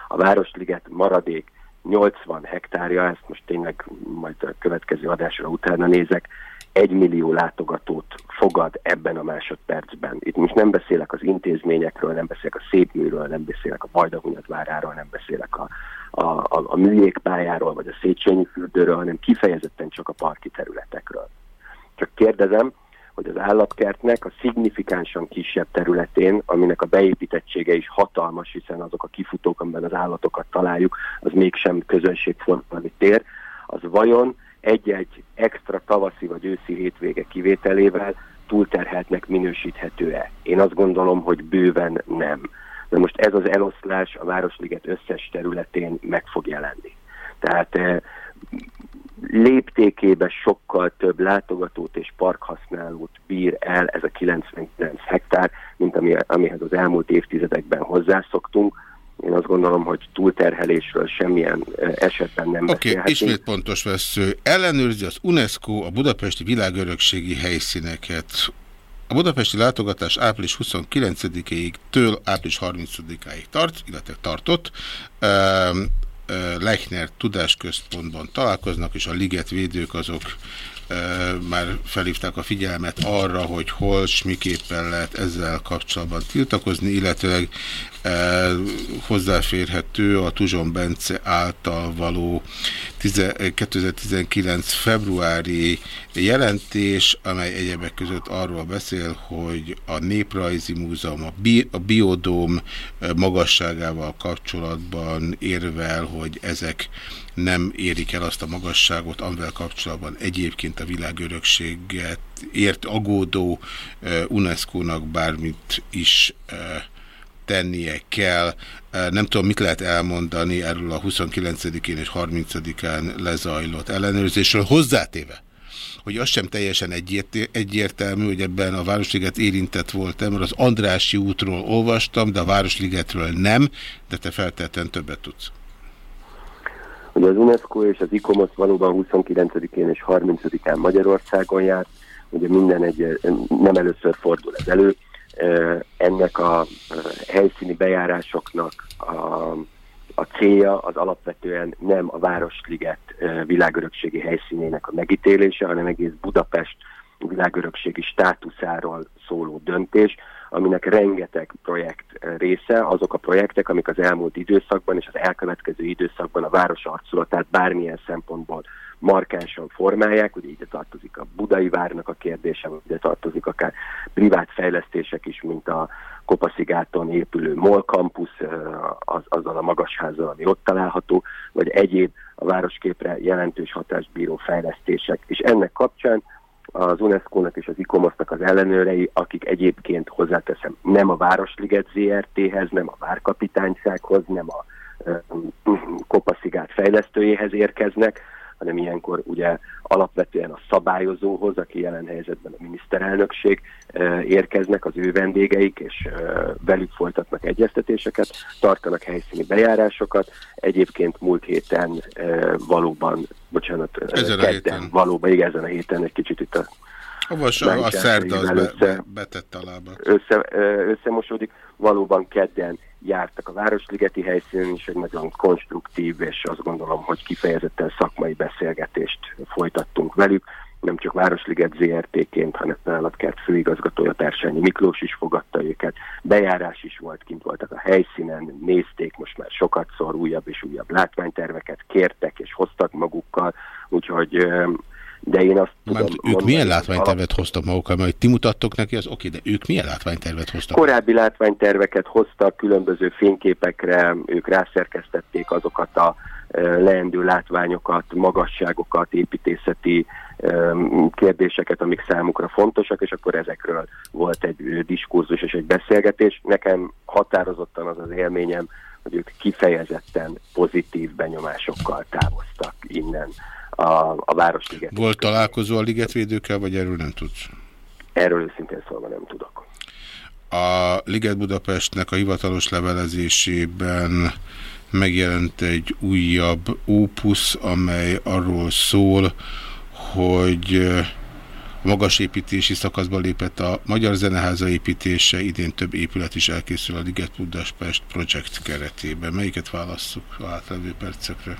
A Városliget maradék 80 hektárja, ezt most tényleg majd a következő adásra utána nézek, egy millió látogatót fogad ebben a másodpercben. Itt most nem beszélek az intézményekről, nem beszélek a Szépműről, nem beszélek a Vajdahunyadváráról, nem beszélek a, a, a, a műjégpályáról, vagy a Széchenyi fürdőről, hanem kifejezetten csak a parki területekről. Csak kérdezem, hogy az állatkertnek a szignifikánsan kisebb területén, aminek a beépítettsége is hatalmas, hiszen azok a kifutók, amiben az állatokat találjuk, az mégsem közönségforgalmi tér, az vajon egy-egy extra tavaszi vagy őszi hétvége kivételével túlterheltnek minősíthető-e? Én azt gondolom, hogy bőven nem. De most ez az eloszlás a Városliget összes területén meg fog jelenni. Tehát eh, léptékében sokkal több látogatót és parkhasználót bír el ez a 99 hektár, mint ami, amihez az elmúlt évtizedekben hozzászoktunk. Én azt gondolom, hogy túlterhelésről semmilyen esetben nem Oké, okay, ismét pontos vesző. Ellenőrzi az UNESCO a budapesti világörökségi helyszíneket. A budapesti látogatás április 29-ig től április 30-ig tart, illetve tartott. Lechner Tudásközpontban találkoznak, és a liget védők azok már felhívták a figyelmet arra, hogy hol és miképpen lehet ezzel kapcsolatban tiltakozni, illetőleg hozzáférhető a Tuzson Bence által való 2019 februári jelentés, amely egyebek között arról beszél, hogy a Néprajzi Múzeum, a, Bi a Biodóm magasságával kapcsolatban érvel, hogy ezek nem érik el azt a magasságot, amivel kapcsolatban egyébként a világörökséget ért agódó UNESCO-nak bármit is tennie kell. Nem tudom, mit lehet elmondani erről a 29-én és 30-án lezajlott ellenőrzésről, hozzátéve, hogy az sem teljesen egyértelmű, hogy ebben a Városliget érintett voltam, mert az Andrási útról olvastam, de a Városligetről nem, de te feltétlenül többet tudsz. Ugye az UNESCO és az ICOMOS valóban 29-én és 30-án Magyarországon járt, ugye minden egy, nem először fordul ez elő, ennek a helyszíni bejárásoknak a, a célja az alapvetően nem a Városliget világörökségi helyszínének a megítélése, hanem egész Budapest világörökségi státuszáról szóló döntés, aminek rengeteg projekt része, azok a projektek, amik az elmúlt időszakban és az elkövetkező időszakban a város arculatát bármilyen szempontból markánsan formálják, ugye ide tartozik a budai várnak a kérdése, ide tartozik akár privát fejlesztések is, mint a Kopaszigáton épülő MOL campus, az, azzal a magasházzal, ami ott található, vagy egyéb a városképre jelentős hatást bíró fejlesztések. És ennek kapcsán az UNESCO-nak és az ICOMOS-nak az ellenőrei, akik egyébként hozzáteszem nem a Városliget ZRT-hez, nem a Várkapitánysághoz, nem a Kopaszigát fejlesztőjéhez érkeznek, hanem ilyenkor ugye alapvetően a szabályozóhoz, aki jelen helyzetben a miniszterelnökség érkeznek, az ő vendégeik, és velük folytatnak egyeztetéseket, tartanak helyszíni bejárásokat. Egyébként múlt héten valóban, bocsánat, ezen kedden, héten. valóban, igen, ezen a héten egy kicsit itt a a, a szerda az be, be, betette a lábat. Össze, összemosódik. Valóban kedden jártak a Városligeti helyszínen is, egy nagyon konstruktív, és azt gondolom, hogy kifejezetten szakmai beszélgetést folytattunk velük. nem csak Városliget ZRT-ként, hanem állatkert főigazgatója Tersányi Miklós is fogadta őket, bejárás is volt, kint voltak a helyszínen, nézték most már sokat szor újabb és újabb látványterveket, kértek és hoztak magukkal, úgyhogy de én azt tudom Már ők mondani, milyen látványtervet hoztak magukkal, mert ti mutattok neki, az oké, de ők milyen látványtervet hoztak? Korábbi látványterveket hoztak különböző fényképekre, ők rászerkesztették azokat a leendő látványokat, magasságokat, építészeti kérdéseket, amik számukra fontosak, és akkor ezekről volt egy diskurzus és egy beszélgetés. Nekem határozottan az az élményem, hogy ők kifejezetten pozitív benyomásokkal távoztak innen a, a Városliget. Volt találkozó a ligetvédőkkel, vagy erről nem tudsz? Erről őszintén szólva nem tudok. A Liget Budapestnek a hivatalos levelezésében megjelent egy újabb ópusz, amely arról szól, hogy a magasépítési szakaszba lépett a Magyar Zeneháza építése, idén több épület is elkészül a Liget Budapest projekt keretében. Melyiket válasszuk a hátralévő percekre?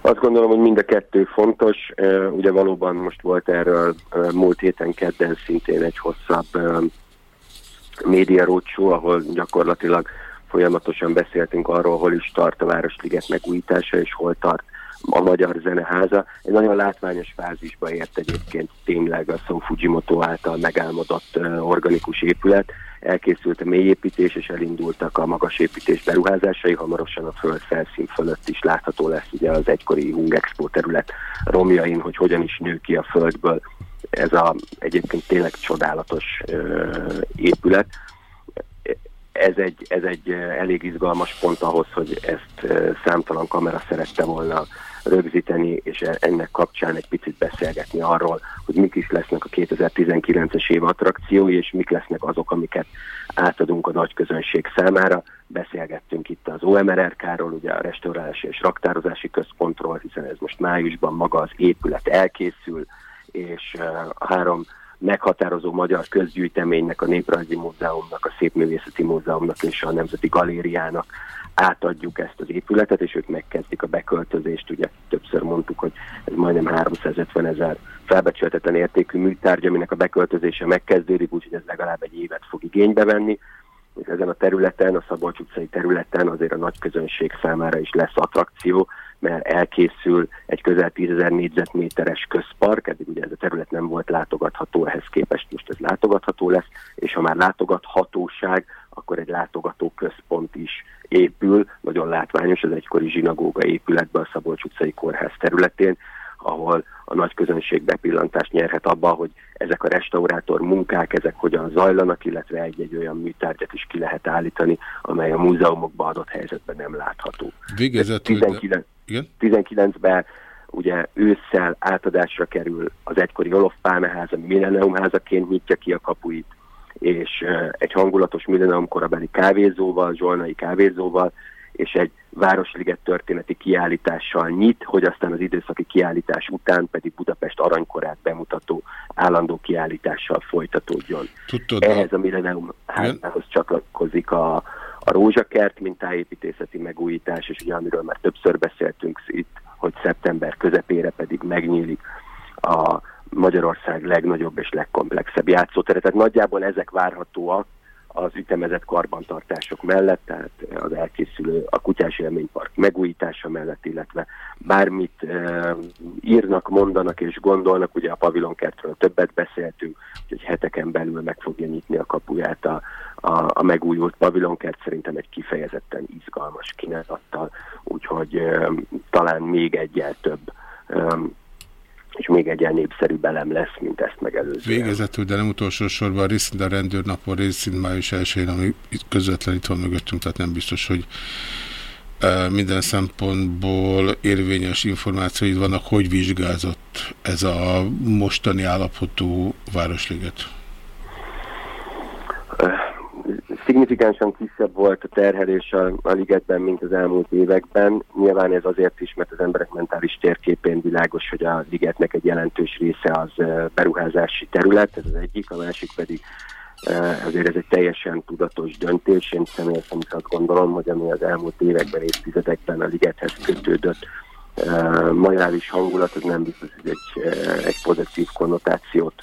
Azt gondolom, hogy mind a kettő fontos. Ugye valóban most volt erről múlt héten kedden szintén egy hosszabb média rócsó, ahol gyakorlatilag folyamatosan beszéltünk arról, hol is tart a Városliget megújítása, és hol tart a Magyar Zeneháza. Egy nagyon látványos fázisba ért egyébként tényleg a Szó Fujimoto által megálmodott organikus épület. Elkészült a mélyépítés, és elindultak a magasépítés beruházásai. Hamarosan a föld felszín fölött is látható lesz ugye az egykori Hung Expo terület romjain, hogy hogyan is nő ki a földből ez a egyébként tényleg csodálatos uh, épület ez egy, ez egy elég izgalmas pont ahhoz, hogy ezt számtalan kamera szerette volna rögzíteni, és e, ennek kapcsán egy picit beszélgetni arról, hogy mik is lesznek a 2019-es év attrakciói, és mik lesznek azok, amiket átadunk a nagy közönség számára. Beszélgettünk itt az OMRRK-ról, ugye a restaurálási és raktározási központról, hiszen ez most májusban maga az épület elkészül, és a három meghatározó magyar közgyűjteménynek, a Néprajzi Múzeumnak, a Szépművészeti Múzeumnak és a Nemzeti Galériának átadjuk ezt az épületet, és ők megkezdik a beköltözést. Ugye többször mondtuk, hogy ez majdnem 350 ezer felbecsülhetetlen értékű műtárgy, aminek a beköltözése megkezdődik, úgyhogy ez legalább egy évet fog igénybe venni. És ezen a területen, a Szabolcs utcai területen azért a nagy közönség számára is lesz attrakció, mert elkészül egy közel 10 ezer négyzetméteres közpark, eddig ugye ez a terület nem volt látogatható, ehhez képest most ez látogatható lesz, és ha már látogathatóság, akkor egy látogató központ is épül, nagyon látványos, az egykori zsinagóga épületben a Szabolcs utcai kórház területén, ahol a nagy közönség bepillantást nyerhet abba, hogy ezek a restaurátor munkák, ezek hogyan zajlanak, illetve egy-egy olyan műtárgyat is ki lehet állítani, amely a múzeumokban adott helyzetben nem látható. Végezetül, 19, igen? 19-ben ugye ősszel átadásra kerül az egykori Olof Pálmeház, ami Millenniumházaként nyitja ki a kapuit, és egy hangulatos Millennium korabeli kávézóval, zsolnai kávézóval, és egy Városliget történeti kiállítással nyit, hogy aztán az időszaki kiállítás után pedig Budapest aranykorát bemutató állandó kiállítással folytatódjon. Tudtod, Ehhez a Millennium házához csatlakozik a, a Rózsakert, mint tájépítészeti megújítás, és ugye amiről már többször beszéltünk itt, hogy szeptember közepére pedig megnyílik a Magyarország legnagyobb és legkomplexebb játszótere. Tehát nagyjából ezek várhatóak az ütemezett karbantartások mellett, tehát az elkészülő, a kutyás élménypark megújítása mellett, illetve bármit e, írnak, mondanak és gondolnak, ugye a pavilonkertről többet beszéltünk, hogy heteken belül meg fogja nyitni a kapuját a, a, a megújult pavilonkert, szerintem egy kifejezetten izgalmas kínálattal, úgyhogy e, talán még egyel több e, és még egy népszerű elem lesz, mint ezt megelőzően. Végezetül, de nem utolsó sorban a részint a rendőrnapon részint május 1 ami közvetlen itt van mögöttünk, tehát nem biztos, hogy e, minden szempontból érvényes információid vannak, hogy vizsgázott ez a mostani állapotú Városliget? Signifikánsan kisebb volt a terhelés a, a ligetben, mint az elmúlt években. Nyilván ez azért is, mert az emberek mentális térképén világos, hogy a ligetnek egy jelentős része az beruházási terület, ez az egyik, a másik pedig azért ez egy teljesen tudatos döntés. Én személyesen azt gondolom, hogy ami az elmúlt években, évtizedekben a ligethez kötődött majális hangulat, az nem biztos, hogy egy, egy pozitív konnotációt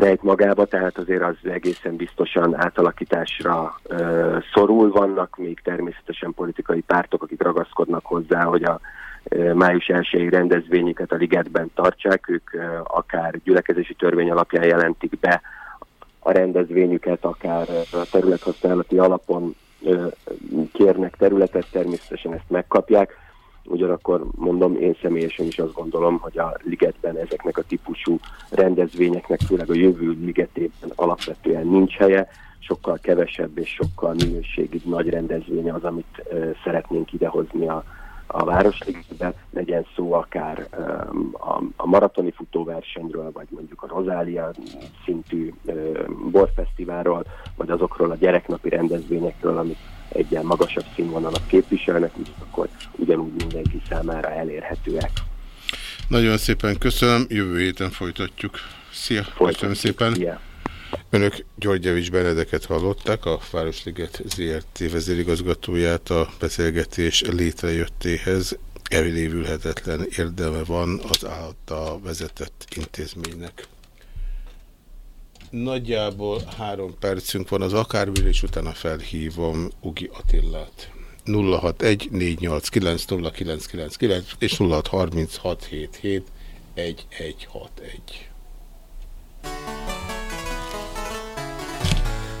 rejt magába, tehát azért az egészen biztosan átalakításra ö, szorul. Vannak még természetesen politikai pártok, akik ragaszkodnak hozzá, hogy a ö, május 1 rendezvényüket a ligetben tartsák, ők ö, akár gyülekezési törvény alapján jelentik be a rendezvényüket, akár a területhasználati alapon ö, kérnek területet, természetesen ezt megkapják Ugyanakkor mondom, én személyesen is azt gondolom, hogy a ligetben ezeknek a típusú rendezvényeknek, főleg a jövő ligetében alapvetően nincs helye, sokkal kevesebb és sokkal minőségibb nagy rendezvény az, amit szeretnénk idehozni a, a Városligetbe, legyen szó akár um, a, a maratoni futóversenyről, vagy mondjuk a Rozália szintű uh, borfesztiválról, vagy azokról a gyereknapi rendezvényekről, amik egyen magasabb színvonalat képviselnek, úgy akkor ugyanúgy mindenki számára elérhetőek. Nagyon szépen köszönöm, jövő héten folytatjuk. Szia, folytatjuk. köszönöm szépen. Szia. Önök Györgyevics Benedeket hallották, a Városliget ZRT vezérigazgatóját a beszélgetés létrejöttéhez. Elévülhetetlen érdeme van az által vezetett intézménynek. Nagyjából három percünk van az akármire, és utána felhívom Ugi Attillát. 061-489-0999 és 0636771161.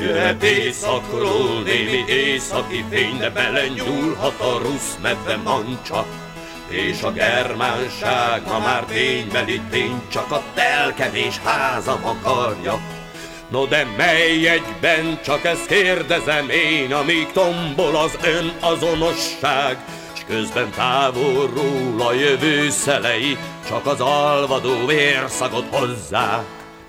Jöhet éjszakról némi északi fény, de belenyúlhat a rusz medve mancsa, és a germánság ma már ténybeli tény, csak a telkevés házam akarja. No de mely egyben, csak ezt kérdezem én, amíg tombol az ön azonosság, s közben távolról a jövő szelei, csak az alvadó vérszagot hozzá.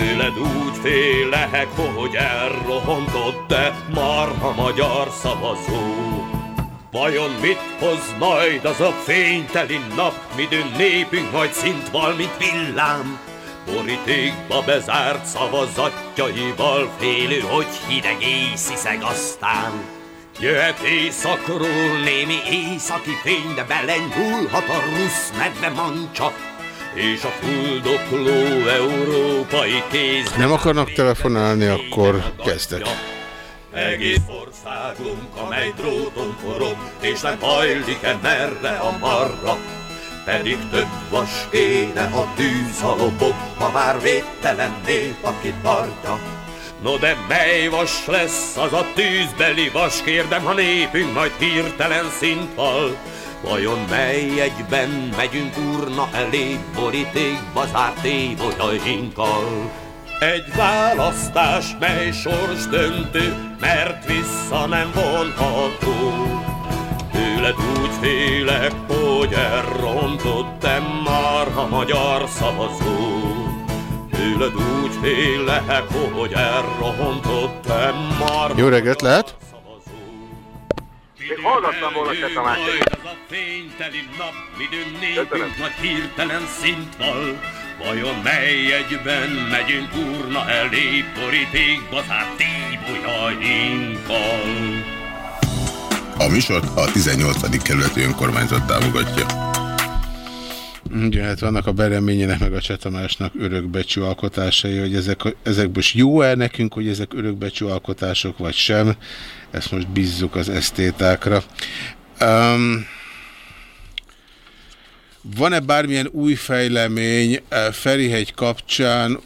Tőled úgy félek, hogy elrontottam marha magyar szavazó. Vajon mit hoz majd az a fényteli nap, midőn népünk majd szint val, mint villám? Borítékba bezárt szavazatjaival félő, hogy hideg észiszeg aztán. Jöhet éjszakról némi északi fény, de belenyúlhat a rusz medve mancsa, és a fuldokló európai kéz. Nem akarnak telefonálni, akkor kezdek. Egész országunk, amely dróton forog, és nem hajlik-e merre a marra, pedig több vas kéne a tűz a lobog, ha már védtelen nép, aki tartja. No de mely vas lesz az a tűzbeli vas, kérdem, ha népünk majd hirtelen szintval. Vajon mely egyben megyünk urna elé, borítékba zárt évolyainkkal? Egy választás, mely sors döntő, mert vissza nem vonható. Tőled úgy félek, hogy elrontottam már a magyar szavazó. Tőled úgy félek, hogy elrontottam már Jó reggelt lehet? Még hallgattam volna se Tamás. az a fényteli nap, midőn népünk nagy hirtelen szintval. Vajon mely egyben megyünk urna elé, borítékba zárt tíbolyainkkal? A műsort a 18. kerületi önkormányzat támogatja. Ugye, hát vannak a bereményének meg a Csetamásnak örökbecsű alkotásai, hogy ezek, ezek most jó-e nekünk, hogy ezek örökbecsű alkotások, vagy sem. Ezt most bízzuk az esztétákra. Um, Van-e bármilyen új fejlemény Ferihegy kapcsán?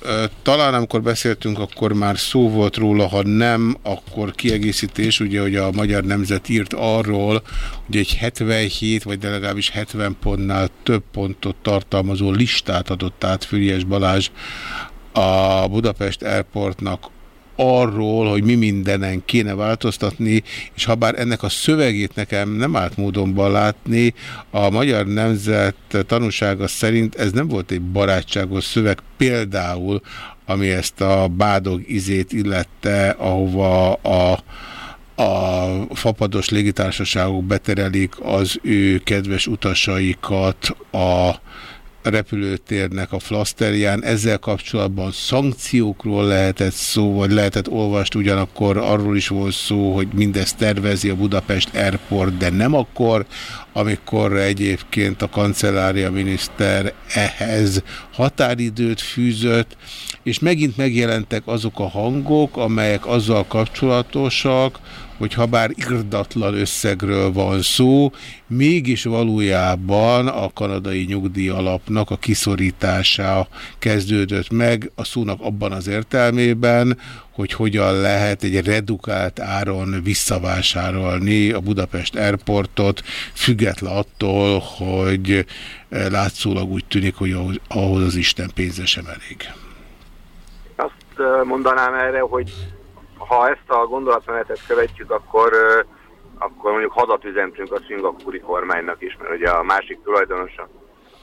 Talán amikor beszéltünk, akkor már szó volt róla, ha nem, akkor kiegészítés, ugye, hogy a Magyar Nemzet írt arról, hogy egy 77 vagy de legalábbis 70 pontnál több pontot tartalmazó listát adott át Füriás Balázs a Budapest Airportnak arról, hogy mi mindenen kéne változtatni, és ha bár ennek a szövegét nekem nem állt módonban látni, a Magyar Nemzet tanúsága szerint ez nem volt egy barátságos szöveg, például, ami ezt a bádog izét illette, ahova a a fapados légitársaságok beterelik az ő kedves utasaikat a repülőtérnek a flaszterján. Ezzel kapcsolatban szankciókról lehetett szó, vagy lehetett olvast, ugyanakkor arról is volt szó, hogy mindezt tervezi a Budapest Airport, de nem akkor, amikor egyébként a kancellária miniszter ehhez határidőt fűzött, és megint megjelentek azok a hangok, amelyek azzal kapcsolatosak, hogy ha bár irdatlan összegről van szó, mégis valójában a kanadai nyugdíj alapnak a kiszorítása kezdődött meg a szónak abban az értelmében, hogy hogyan lehet egy redukált áron visszavásárolni a Budapest Airportot, független attól, hogy eh, látszólag úgy tűnik, hogy ahhoz az Isten pénze sem elég. Azt eh, mondanám erre, hogy ha ezt a gondolatmenetet követjük, akkor, akkor mondjuk hadat üzentünk a szingapúri kormánynak is, mert ugye a másik tulajdonos a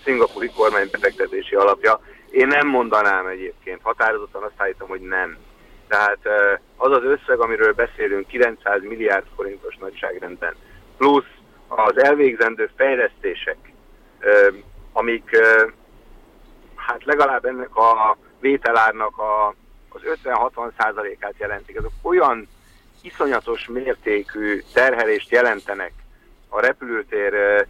szingapúri kormány befektetési alapja. Én nem mondanám egyébként, határozottan azt állítom, hogy nem. Tehát az az összeg, amiről beszélünk, 900 milliárd forintos nagyságrendben, plusz az elvégzendő fejlesztések, amik hát legalább ennek a vételárnak a az 50-60 százalékát jelentik. Ezek olyan iszonyatos mértékű terhelést jelentenek a repülőtér e, e,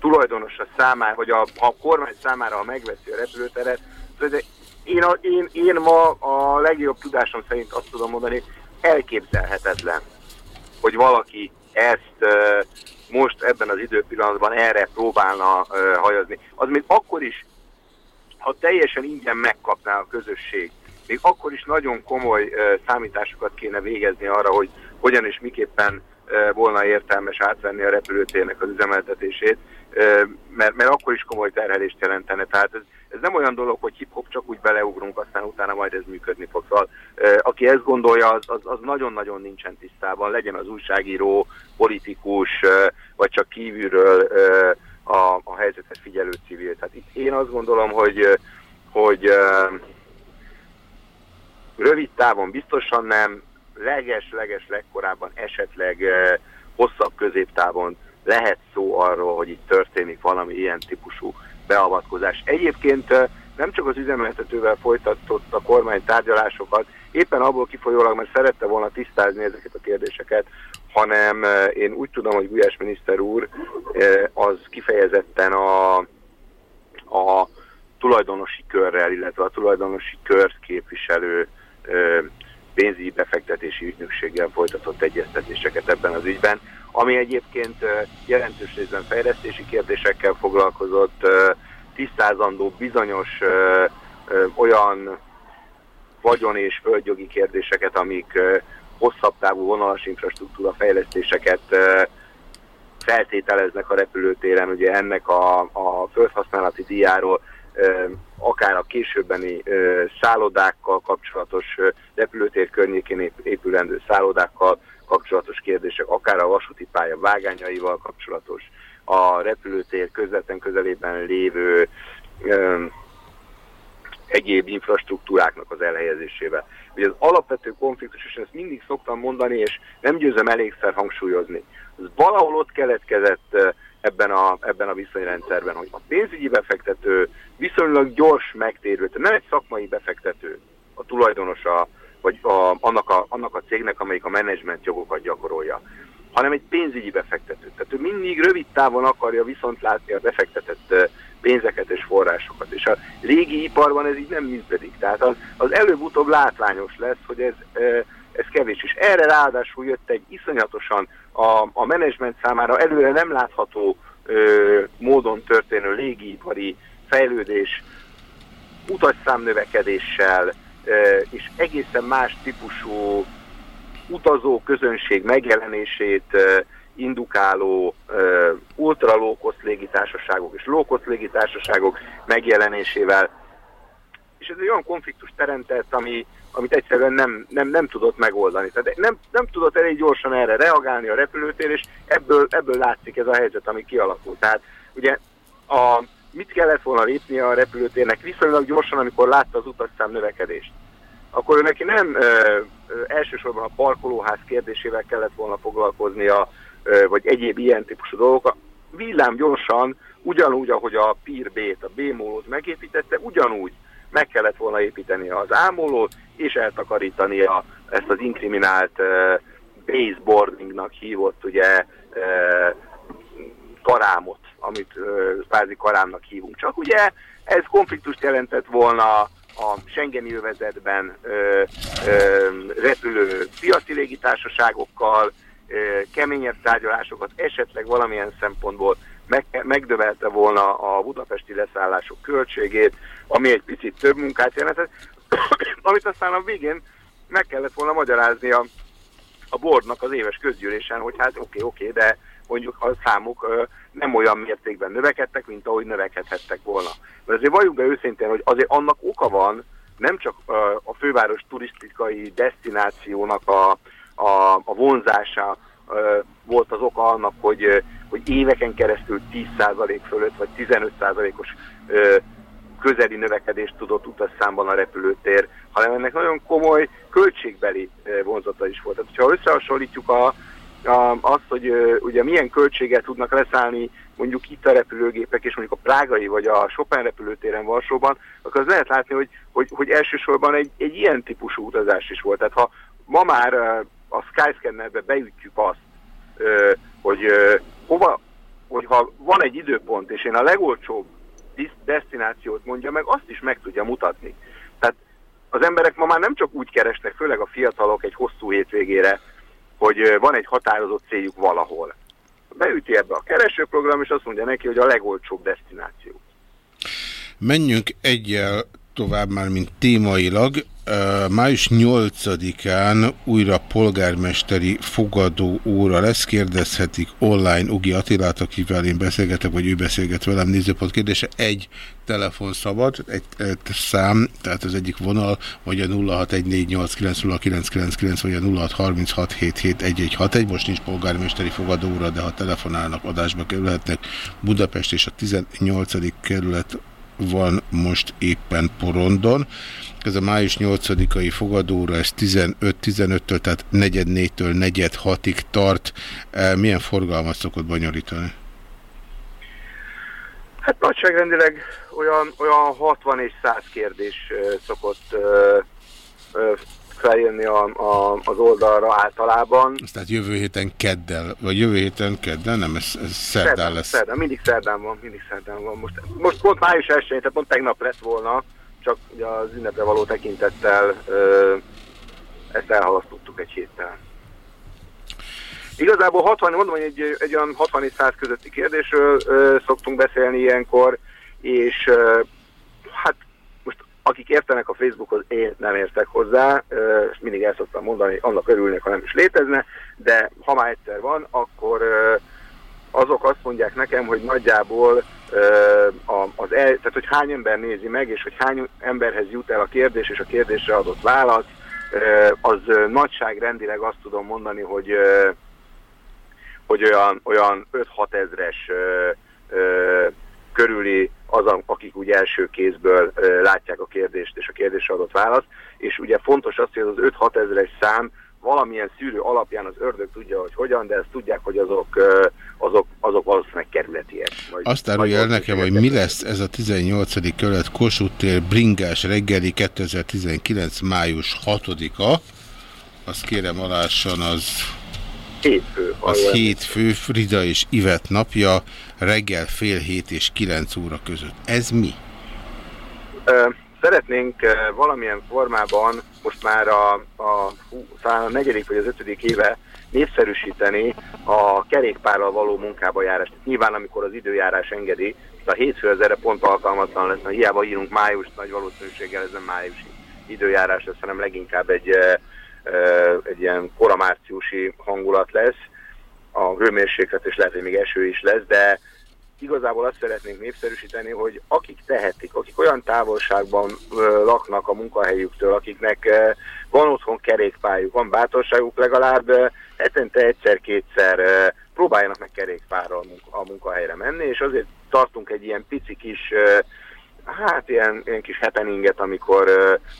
tulajdonosa számára, vagy a, a kormány számára, ha megveszi a repülőteret. De én, a, én, én ma a legjobb tudásom szerint azt tudom mondani, elképzelhetetlen, hogy valaki ezt e, most ebben az időpillanatban erre próbálna e, hajazni. Az még akkor is, ha teljesen ingyen megkapná a közösség még akkor is nagyon komoly számításokat kéne végezni arra, hogy hogyan és miképpen volna értelmes átvenni a repülőtérnek az üzemeltetését, mert, mert akkor is komoly terhelést jelentene. Tehát ez, ez nem olyan dolog, hogy hip-hop csak úgy beleugrunk, aztán utána majd ez működni fog. Szóval, aki ezt gondolja, az, nagyon-nagyon nincsen tisztában, legyen az újságíró, politikus, vagy csak kívülről a, a helyzetet figyelő civil. Tehát itt én azt gondolom, hogy, hogy Rövid távon biztosan nem, leges-leges legkorábban esetleg hosszabb középtávon lehet szó arról, hogy itt történik valami ilyen típusú beavatkozás. Egyébként nem csak az üzemeltetővel folytatott a kormány tárgyalásokat, éppen abból kifolyólag, mert szerette volna tisztázni ezeket a kérdéseket, hanem én úgy tudom, hogy Gulyás miniszter úr az kifejezetten a, a tulajdonosi körrel, illetve a tulajdonosi kört képviselő pénzügyi befektetési ügynökséggel folytatott egyeztetéseket ebben az ügyben, ami egyébként jelentős részben fejlesztési kérdésekkel foglalkozott, tisztázandó bizonyos olyan vagyon és földjogi kérdéseket, amik hosszabb távú vonalas infrastruktúra fejlesztéseket feltételeznek a repülőtéren, ugye ennek a, a földhasználati díjáról akár a későbbeni szállodákkal kapcsolatos repülőtér környékén épülendő szállodákkal kapcsolatos kérdések, akár a vasúti pálya vágányaival kapcsolatos, a repülőtér közvetlen közelében lévő egyéb infrastruktúráknak az elhelyezésével. Ugye az alapvető konfliktus, és ezt mindig szoktam mondani, és nem győzem elégszer hangsúlyozni, az valahol ott keletkezett ebben a, ebben a viszonyrendszerben, hogy a pénzügyi befektető viszonylag gyors megtérő, tehát nem egy szakmai befektető, a tulajdonosa, vagy a, annak, a, annak a cégnek, amelyik a menedzsment jogokat gyakorolja, hanem egy pénzügyi befektető. Tehát ő mindig rövid távon akarja viszont látni a befektetett pénzeket és forrásokat. És a régi iparban ez így nem működik. Tehát az, az előbb-utóbb látványos lesz, hogy ez, ez kevés. És erre ráadásul jött egy iszonyatosan a, a menedzsment számára előre nem látható ö, módon történő légipari fejlődés, utasszám növekedéssel ö, és egészen más típusú utazó közönség megjelenését ö, indukáló ö, ultra légitársaságok és low-cost légitársaságok megjelenésével. És ez egy olyan konfliktus teremtett, ami, amit egyszerűen nem, nem, nem tudott megoldani. Tehát nem, nem tudott elég gyorsan erre reagálni a repülőtér, és ebből, ebből látszik ez a helyzet, ami kialakult. Tehát ugye a, mit kellett volna lépni a repülőtérnek viszonylag gyorsan, amikor látta az utasszám növekedést? Akkor neki nem ö, ö, elsősorban a parkolóház kérdésével kellett volna foglalkoznia, ö, vagy egyéb ilyen típusú dolgok. Villám gyorsan, ugyanúgy, ahogy a PIR B-t, a B-mólót megépítette, ugyanúgy meg kellett volna építeni az ámolót, és eltakarítani a, ezt az inkriminált uh, baseboardingnak hívott ugye uh, karámot, amit uh, kvázi karámnak hívunk. Csak ugye ez konfliktust jelentett volna a Schengeni övezetben ö, ö, repülő piaci légitársaságokkal, ö, keményebb tárgyalásokat, esetleg valamilyen szempontból meg, megdövelte volna a budapesti leszállások költségét, ami egy picit több munkát jelentett, amit aztán a végén meg kellett volna magyarázni a, a boardnak az éves közgyűlésen, hogy hát oké, okay, oké, okay, de mondjuk a számuk ö, nem olyan mértékben növekedtek, mint ahogy növekedhettek volna. De azért valljuk be őszintén, hogy azért annak oka van, nem csak ö, a főváros turisztikai destinációnak a, a, a vonzása ö, volt az oka annak, hogy, hogy éveken keresztül 10% fölött vagy 15%-os közeli növekedést tudott utasszámban a repülőtér, hanem ennek nagyon komoly költségbeli vonzata is volt. Tehát, ha összehasonlítjuk a, a, azt, hogy ugye milyen költséget tudnak leszállni mondjuk itt a repülőgépek, és mondjuk a prágai vagy a Chopin repülőtéren Varsóban, akkor az lehet látni, hogy, hogy, hogy elsősorban egy, egy ilyen típusú utazás is volt. Tehát ha ma már a Skyscannerbe beütjük azt, hogy hova, hogyha van egy időpont, és én a legolcsóbb destinációt mondja meg, azt is meg tudja mutatni. Tehát az emberek ma már nem csak úgy keresnek, főleg a fiatalok egy hosszú hétvégére, hogy van egy határozott céljuk valahol. Beüti ebbe a keresőprogram, és azt mondja neki, hogy a legolcsóbb destináció. Menjünk egyel tovább már, mint témailag. Május 8-án újra polgármesteri fogadó óra lesz, kérdezhetik online Ugi Attilát, akivel én beszélgetek, vagy ő beszélget velem, nézőpont kérdése. Egy telefon szabad, egy, egy szám, tehát az egyik vonal, vagy a 0614890999, vagy a 0636771161. Most nincs polgármesteri fogadó óra, de ha telefonálnak, adásba kerülhetnek. Budapest és a 18. kerület van most éppen porondon. Ez a május 8-ai fogadóra, ez 15-15-től, tehát 4-től 4-6-ig tart. E, milyen forgalmat szokott bonyolítani? Hát nagyságrendileg olyan, olyan 60 és 100 kérdés szokott ö, ö, feljönni a, a, az oldalra általában. Azt tehát jövő héten keddel, vagy jövő héten keddel, nem, ez, ez szerdán, szerdán lesz. Szerdán, mindig szerdán van, mindig szerdán van. Most, most pont május 1 tehát pont tegnap lett volna, csak ugye az ünnepre való tekintettel ö, ezt elhalasztottuk egy héttel. Igazából 60, mondom, hogy egy, egy olyan 60 és 100 közötti kérdésről ö, szoktunk beszélni ilyenkor, és ö, hát akik értenek a Facebookhoz, én nem értek hozzá, és mindig el szoktam mondani, annak örülnek, ha nem is létezne, de ha már egyszer van, akkor azok azt mondják nekem, hogy nagyjából az el, tehát hogy hány ember nézi meg, és hogy hány emberhez jut el a kérdés, és a kérdésre adott válasz, az nagyságrendileg azt tudom mondani, hogy, hogy olyan, olyan 5-6 ezres körüli az, akik úgy első kézből látják a kérdést és a kérdésre adott választ, és ugye fontos az, hogy az 5-6 ezeres szám valamilyen szűrő alapján az ördög tudja, hogy hogyan, de ezt tudják, hogy azok, azok, azok valószínűleg kerületiek. Azt árulja el nekem, hogy mi lesz ez a 18. kerület Kossuth tér bringás reggeli 2019. május 6-a. Azt kérem alássan az hétfő. Az hétfő, Frida és Ivet napja, reggel fél hét és kilenc óra között. Ez mi? Szeretnénk valamilyen formában, most már a, a, a negyedik vagy az ötödik éve népszerűsíteni a kerékpárral való munkába járást. Nyilván, amikor az időjárás engedi, a hétfő az erre pont alkalmatlan lesz, mert hiába írunk május, nagy valószínűséggel ez nem májusi időjárás lesz, hanem leginkább egy, egy ilyen koramárciusi hangulat lesz. A hőmérséklet és lehet, hogy még eső is lesz, de igazából azt szeretnénk népszerűsíteni, hogy akik tehetik, akik olyan távolságban laknak a munkahelyüktől, akiknek van otthon kerékpályuk, van bátorságuk, legalább hetente egyszer-kétszer próbáljanak meg kerékpárral a munkahelyre menni, és azért tartunk egy ilyen pici kis, hát ilyen, ilyen kis happeninget, amikor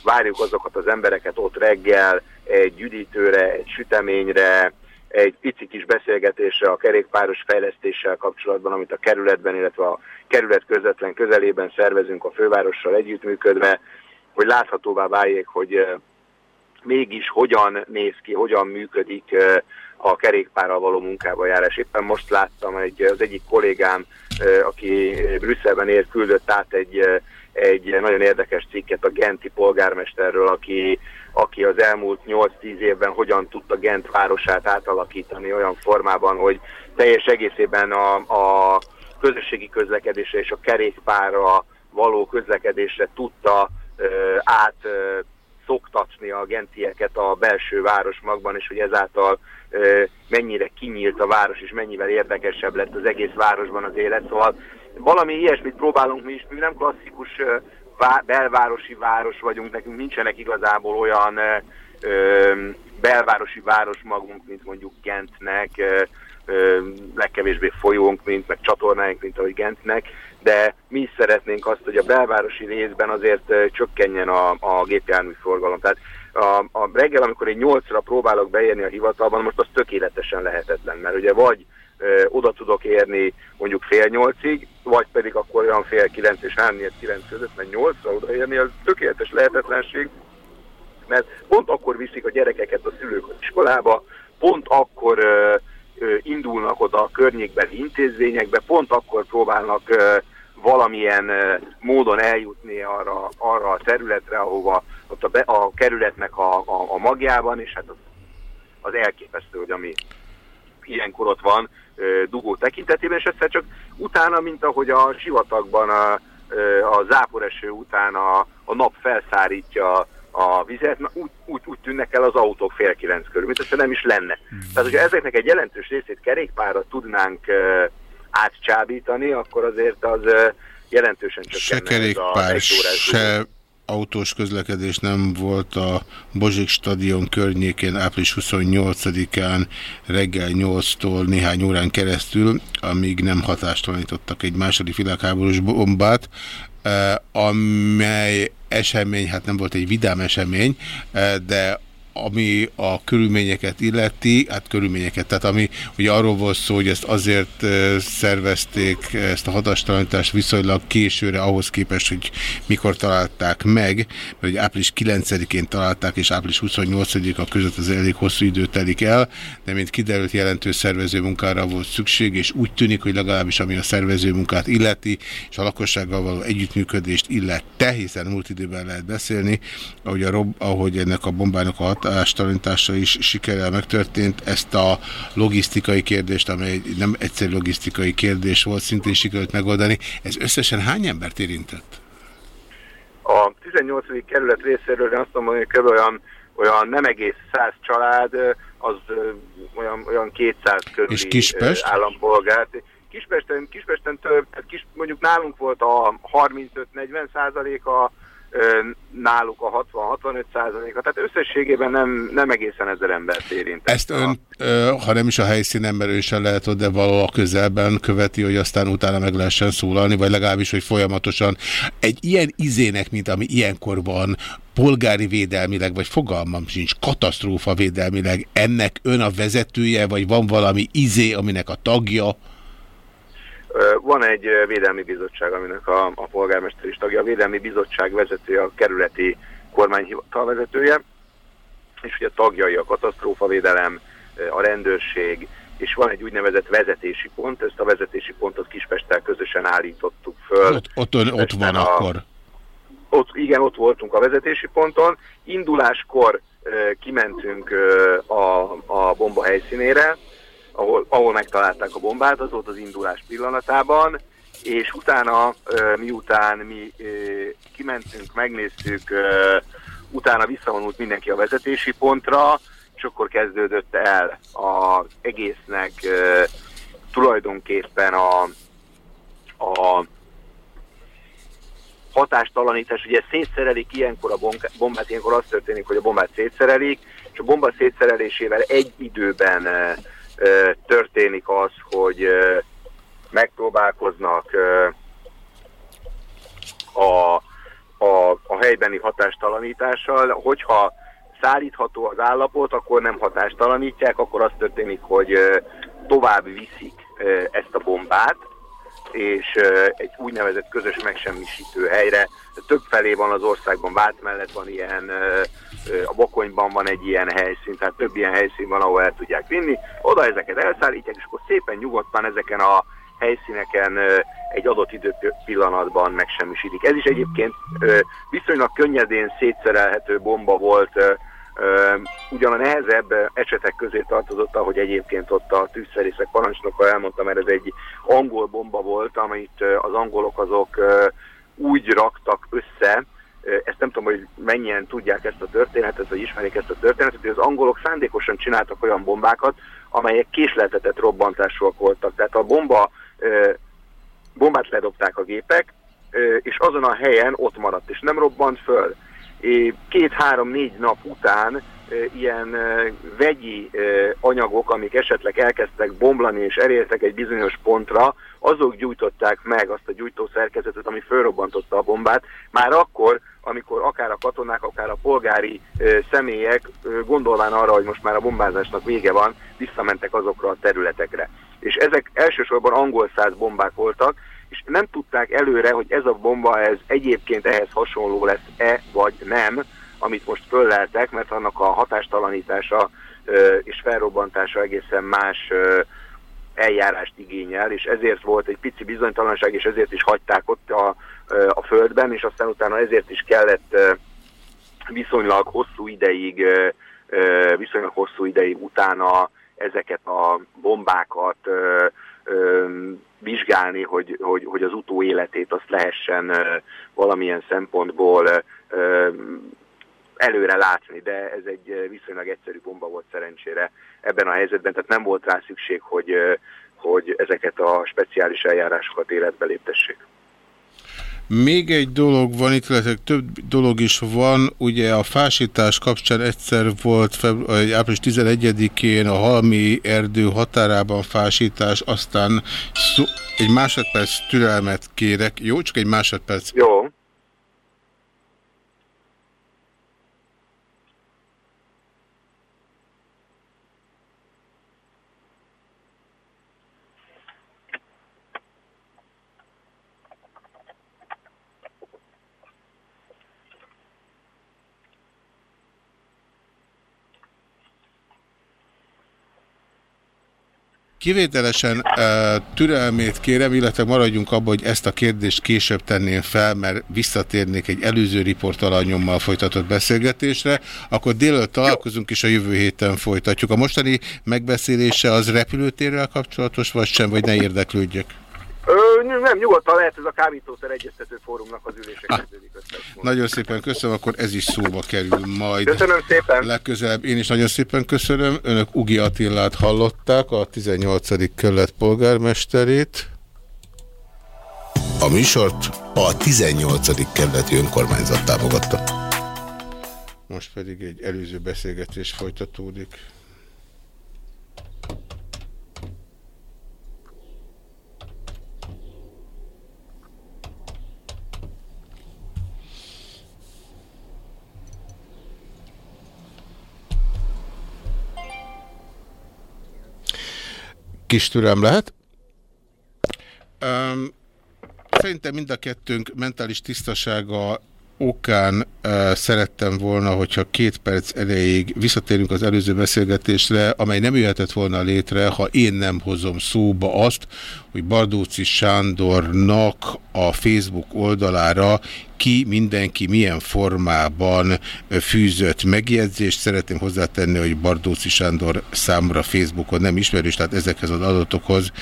várjuk azokat az embereket ott reggel egy üdítőre, egy süteményre, egy pici kis beszélgetésre a kerékpáros fejlesztéssel kapcsolatban, amit a kerületben, illetve a kerület közvetlen közelében szervezünk a fővárossal együttműködve, hogy láthatóvá váljék, hogy mégis hogyan néz ki, hogyan működik a kerékpárral való munkába járás. Éppen most láttam egy, az egyik kollégám, aki Brüsszelben ér, küldött át egy, egy nagyon érdekes cikket a Genti polgármesterről, aki, aki az elmúlt 8-10 évben hogyan tudta Gent városát átalakítani olyan formában, hogy teljes egészében a, a közösségi közlekedésre és a kerékpárra való közlekedésre tudta át szoktatni a gentieket a belső városmagban, és hogy ezáltal mennyire kinyílt a város, és mennyivel érdekesebb lett az egész városban az élet. Szóval valami ilyesmit próbálunk mi is, mi nem klasszikus belvárosi város vagyunk, nekünk nincsenek igazából olyan belvárosi város magunk, mint mondjuk Gentnek, legkevésbé folyónk, mint meg csatornáink, mint ahogy Gentnek, de mi is szeretnénk azt, hogy a belvárosi részben azért csökkenjen a, a gépjármű forgalom. Tehát a, a reggel, amikor én nyolcra próbálok beérni a hivatalban, most az tökéletesen lehetetlen, mert ugye vagy ö, oda tudok érni mondjuk fél nyolcig, vagy pedig akkor olyan fél kilenc és három kilenc között, mert nyolcra odaérni, az tökéletes lehetetlenség, mert pont akkor viszik a gyerekeket a szülők az iskolába, pont akkor ö, indulnak oda a környékbeli intézményekbe, pont akkor próbálnak valamilyen módon eljutni arra, arra a területre, ahova ott a, be, a kerületnek a, a, a magjában, és hát az, az elképesztő, hogy ami ilyenkor ott van dugó tekintetében, és egyszer csak utána, mint ahogy a sivatagban a, a záporeső után a, a nap felszárítja a vizet, úgy, úgy, úgy tűnnek el az autók fél kilenc körül, mint hogyha nem is lenne. Hmm. Tehát, hogyha ezeknek egy jelentős részét kerékpárra tudnánk uh, átcsábítani, akkor azért az uh, jelentősen csökkenne. Se kerékpár, se autós közlekedés nem volt a Bozsik stadion környékén április 28-án reggel 8-tól néhány órán keresztül, amíg nem hatástalanítottak egy második világháborús bombát, amely esemény, hát nem volt egy vidám esemény, de ami a körülményeket illeti, hát körülményeket, tehát ami ugye arról volt szó, hogy ezt azért szervezték, ezt a hadastalanítást viszonylag későre ahhoz képest, hogy mikor találták meg, mert hogy április 9-én találták, és április 28-a között az elég hosszú idő telik el, de mint kiderült jelentős szervező munkára volt szükség, és úgy tűnik, hogy legalábbis ami a szervező munkát illeti, és a lakossággal való együttműködést illette, hiszen múlt időben lehet beszélni, ahogy, a rob, ahogy ennek a bombának a hat ástalanítása is sikerrel megtörtént. Ezt a logisztikai kérdést, amely nem egyszerű logisztikai kérdés volt, szintén sikerült megoldani. Ez összesen hány embert érintett? A 18. kerület részéről azt mondom, hogy kb. olyan, olyan nem egész száz család, az olyan, olyan 200 körüli És Kispest? állampolgár. Kispesten, Kispesten több, tehát kis, mondjuk nálunk volt a 35-40 százalék a náluk a 60-65 százaléka, tehát összességében nem, nem egészen ezer embert érint. Ezt ön, ha nem is a helyszínen, mert ő sem lehet de való a közelben követi, hogy aztán utána meg lehessen szólalni, vagy legalábbis, hogy folyamatosan egy ilyen izének, mint ami ilyenkor van, polgári védelmileg, vagy fogalmam sincs, katasztrófa védelmileg, ennek ön a vezetője, vagy van valami izé, aminek a tagja? Van egy védelmi bizottság, aminek a, a polgármester is tagja. A védelmi bizottság vezetője, a kerületi kormányhivatal vezetője, és ugye tagjai a katasztrófavédelem, a rendőrség, és van egy úgynevezett vezetési pont, ezt a vezetési pontot Kispesttel közösen állítottuk föl. Ott, ott, ott van a, akkor. Ott, igen, ott voltunk a vezetési ponton. Induláskor kimentünk a, a bomba helyszínére, ahol, ahol megtalálták a volt az indulás pillanatában, és utána, miután mi kimentünk, megnéztük, utána visszavonult mindenki a vezetési pontra, és akkor kezdődött el az egésznek tulajdonképpen a, a hatástalanítás, ugye szétszerelik ilyenkor a bombát, ilyenkor az történik, hogy a bombát szétszerelik, és a bomba szétszerelésével egy időben történik az, hogy megpróbálkoznak a, a, a helybeni hatástalanítással. Hogyha szállítható az állapot, akkor nem hatástalanítják, akkor az történik, hogy tovább viszik ezt a bombát, és egy úgynevezett közös megsemmisítő helyre. Több felé van az országban, Vált mellett van ilyen, a Bokonyban van egy ilyen helyszín, tehát több ilyen helyszín van, ahol el tudják vinni. Oda ezeket elszállítják, és akkor szépen nyugodtan ezeken a helyszíneken egy adott időpillanatban megsemmisítik. Ez is egyébként viszonylag könnyedén szétszerelhető bomba volt, ugyan a nehezebb esetek közé tartozott, ahogy egyébként ott a tűzszerészek parancsnoka elmondta, mert ez egy angol bomba volt, amit az angolok azok úgy raktak össze, ezt nem tudom, hogy mennyien tudják ezt a történetet, vagy ismerik ezt a történetet, hogy az angolok szándékosan csináltak olyan bombákat, amelyek késleltetett robbantásúak voltak. Tehát a bomba, bombát ledobták a gépek, és azon a helyen ott maradt, és nem robbant föl két-három-négy nap után ilyen vegyi anyagok, amik esetleg elkezdtek bomlani és elértek egy bizonyos pontra, azok gyújtották meg azt a gyújtószerkezetet, ami fölrobbantotta a bombát, már akkor, amikor akár a katonák, akár a polgári személyek gondolván arra, hogy most már a bombázásnak vége van, visszamentek azokra a területekre. És ezek elsősorban angol száz bombák voltak, és nem tudták előre, hogy ez a bomba ez egyébként ehhez hasonló lesz-e vagy nem, amit most fölleltek, mert annak a hatástalanítása és felrobbantása egészen más eljárást igényel, és ezért volt egy pici bizonytalanság, és ezért is hagyták ott a, a földben, és aztán utána ezért is kellett viszonylag hosszú ideig, viszonylag hosszú ideig utána ezeket a bombákat vizsgálni, hogy, hogy, hogy az utóéletét azt lehessen valamilyen szempontból előre látni, de ez egy viszonylag egyszerű bomba volt szerencsére ebben a helyzetben, tehát nem volt rá szükség, hogy, hogy ezeket a speciális eljárásokat életbe léptessék. Még egy dolog van, itt illetve több dolog is van, ugye a fásítás kapcsán egyszer volt április 11-én a Halmi erdő határában fásítás, aztán egy másodperc türelmet kérek, jó? Csak egy másodperc. Jó. Kivételesen uh, türelmét kérem, illetve maradjunk abban, hogy ezt a kérdést később tenném fel, mert visszatérnék egy előző riportalanyommal folytatott beszélgetésre, akkor délőtt találkozunk és a jövő héten folytatjuk. A mostani megbeszélése az repülőtérrel kapcsolatos, vagy sem, vagy ne érdeklődjek? Nem, nyugodtan lehet ez a kábítószer egyeztető fórumnak az ülése ah, kezdődik. Nagyon szépen köszönöm, akkor ez is szóba kerül majd. Köszönöm szépen. Legközelebb én is nagyon szépen köszönöm. Önök Ugi Attillát hallották, a 18. kerület polgármesterét. A műsort a 18. kerületi önkormányzat támogatta. Most pedig egy előző beszélgetés folytatódik. Kis türelem lehet. Um, szerintem mind a kettőnk mentális tisztasága okán uh, szerettem volna, hogyha két perc elejéig visszatérünk az előző beszélgetésre, amely nem jöhetett volna létre, ha én nem hozom szóba azt, hogy Bardóci Sándornak a Facebook oldalára ki mindenki milyen formában fűzött megjegyzést. Szeretném hozzátenni, hogy Bardóci Sándor számra Facebookon nem ismerős, tehát ezekhez az adatokhoz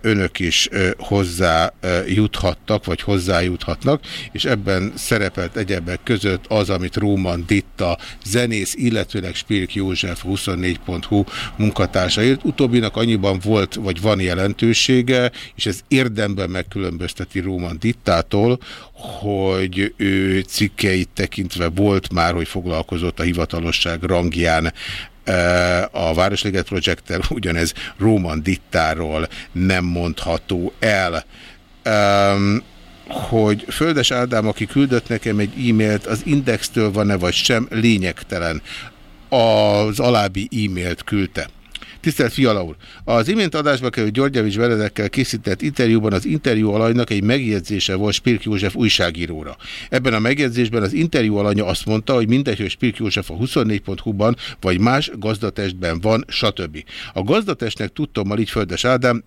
önök is hozzá juthattak, vagy hozzájuthatnak, és ebben szerepelt egyebek között az, amit Róman Ditta zenész, illetőleg Spirk József 24.hu munkatársa. Utóbbinak annyiban volt, vagy van jelentősége, és ez érdemben megkülönbözteti Róman Dittától, hogy ő cikkeit tekintve volt már, hogy foglalkozott a hivatalosság rangján a Városliget projekttel, ugyanez Róman Dittáról nem mondható el. Um, hogy Földes Ádám, aki küldött nekem egy e-mailt, az Indextől van-e vagy sem, lényegtelen. Az alábbi e-mailt küldte. Tisztelt Fiala úr! Az imént adásba került Györgyevics Veredekkel készített interjúban az interjú alanynak egy megjegyzése volt Spirk József újságíróra. Ebben a megjegyzésben az interjú alanya azt mondta, hogy mindegy, hogy Spirk József a 24.hu-ban vagy más gazdatestben van, stb. A gazdatestnek tudtommal így Földes Ádám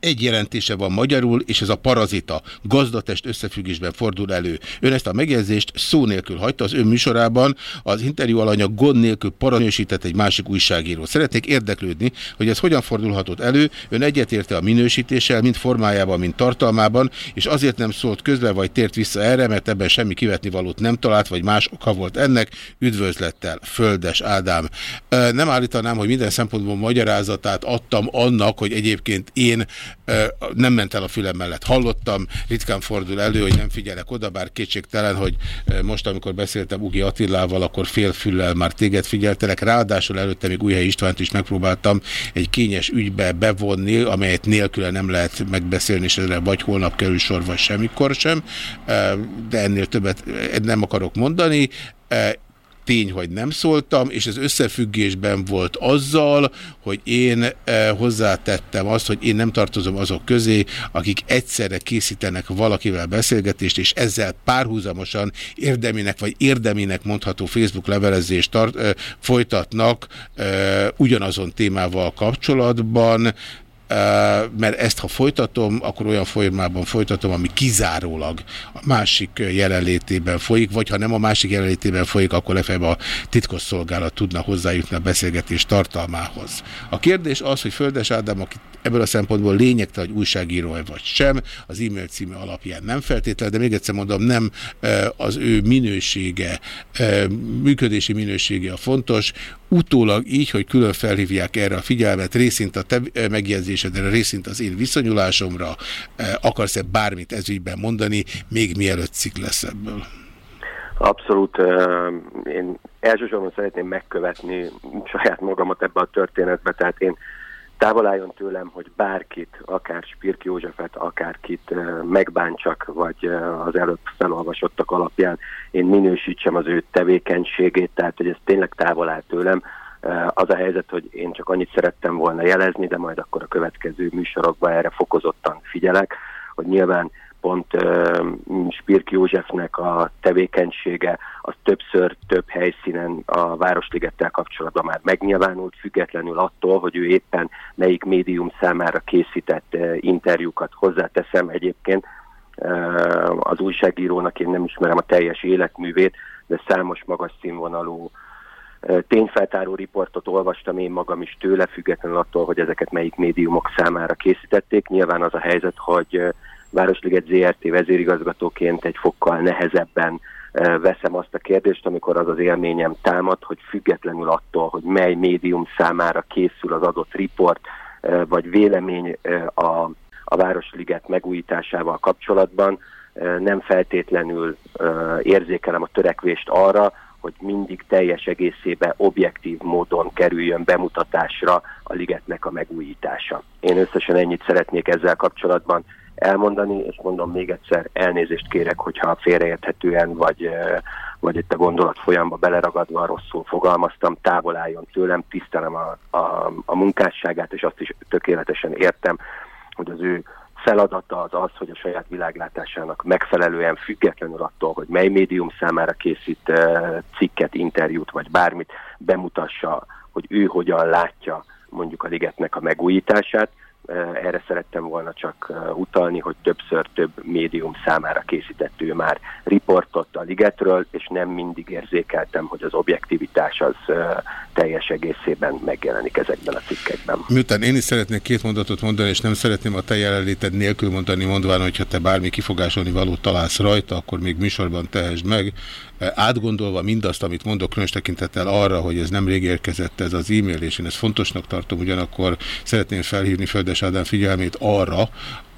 egy jelentése van magyarul, és ez a parazita gazdatest összefüggésben fordul elő. Ön ezt a megjegyzést szó nélkül hagyta az ön műsorában, az interjú alanya gond nélkül paranősített egy másik újságíró. Szeretnék érdeklődni, hogy ez hogyan fordulhatott elő, ön egyetérte a minősítéssel, mind formájában, mind tartalmában, és azért nem szólt közben, vagy tért vissza erre, mert ebben semmi kivetni valót nem talált, vagy más oka volt ennek. Üdvözlettel, Földes Ádám. Nem állítanám, hogy minden szempontból magyarázatát adtam annak, hogy egyébként én nem ment el a fülem mellett. Hallottam, ritkán fordul elő, hogy nem figyelek oda, bár kétségtelen, hogy most, amikor beszéltem Ugi Attilával, akkor félfüllel már téged figyeltelek. Ráadásul előtte még Újhely Istvánt is megpróbáltam egy kényes ügybe bevonni, amelyet nélküle nem lehet megbeszélni, és ezre vagy holnap kerül sor, vagy semmikor sem. De ennél többet nem akarok mondani tény, hogy nem szóltam, és ez összefüggésben volt azzal, hogy én eh, hozzátettem azt, hogy én nem tartozom azok közé, akik egyszerre készítenek valakivel beszélgetést, és ezzel párhuzamosan érdeminek vagy érdeminek mondható Facebook levelezést tart, eh, folytatnak eh, ugyanazon témával kapcsolatban, mert ezt ha folytatom, akkor olyan formában folytatom, ami kizárólag a másik jelenlétében folyik, vagy ha nem a másik jelenlétében folyik, akkor lefelé a titkosszolgálat tudna hozzájutni a beszélgetés tartalmához. A kérdés az, hogy Földes Ádám, aki ebből a szempontból lényegtelen, hogy újságíró -e vagy sem, az e-mail címe alapján nem feltétlenül, de még egyszer mondom, nem az ő minősége, működési minősége a fontos, utólag így, hogy külön felhívják erre a figyelmet, részint a te megjegyzésedre, részint az én viszonyulásomra, akarsz-e bármit ezügyben mondani, még mielőtt cikk lesz ebből? Abszolút. Én elsősorban szeretném megkövetni saját magamat ebbe a történetbe, tehát én távol álljon tőlem, hogy bárkit, akár Spirk Józsefet, akárkit megbántsak, vagy az előbb felolvasottak alapján én minősítsem az ő tevékenységét, tehát hogy ez tényleg távol áll tőlem. Az a helyzet, hogy én csak annyit szerettem volna jelezni, de majd akkor a következő műsorokban erre fokozottan figyelek, hogy nyilván pont uh, Spirk Józsefnek a tevékenysége az többször több helyszínen a Városligettel kapcsolatban már megnyilvánult, függetlenül attól, hogy ő éppen melyik médium számára készített interjúkat hozzáteszem egyébként. Az újságírónak én nem ismerem a teljes életművét, de számos magas színvonalú tényfeltáró riportot olvastam én magam is tőle, függetlenül attól, hogy ezeket melyik médiumok számára készítették. Nyilván az a helyzet, hogy Városliget ZRT vezérigazgatóként egy fokkal nehezebben veszem azt a kérdést, amikor az az élményem támad, hogy függetlenül attól, hogy mely médium számára készül az adott riport, vagy vélemény a, a Városliget megújításával kapcsolatban, nem feltétlenül érzékelem a törekvést arra, hogy mindig teljes egészébe objektív módon kerüljön bemutatásra a ligetnek a megújítása. Én összesen ennyit szeretnék ezzel kapcsolatban elmondani, és mondom még egyszer, elnézést kérek, hogyha félreérthetően, vagy, vagy itt a gondolat folyamba beleragadva rosszul fogalmaztam, távol álljon tőlem, tisztelem a, a, a munkásságát, és azt is tökéletesen értem, hogy az ő feladata az az, hogy a saját világlátásának megfelelően függetlenül attól, hogy mely médium számára készít cikket, interjút vagy bármit, bemutassa, hogy ő hogyan látja mondjuk a ligetnek a megújítását, erre szerettem volna csak utalni, hogy többször több médium számára készített ő már riportot a ligetről, és nem mindig érzékeltem, hogy az objektivitás az teljes egészében megjelenik ezekben a cikkekben. Miután én is szeretnék két mondatot mondani, és nem szeretném a te jelenléted nélkül mondani, mondván, hogyha te bármi kifogásolni valót találsz rajta, akkor még műsorban tehesd meg. Átgondolva mindazt, amit mondok, különös tekintettel arra, hogy ez nem rég érkezett ez az e-mail, és én ezt fontosnak tartom, ugyanakkor szeretném felhívni Földes Ádám figyelmét arra,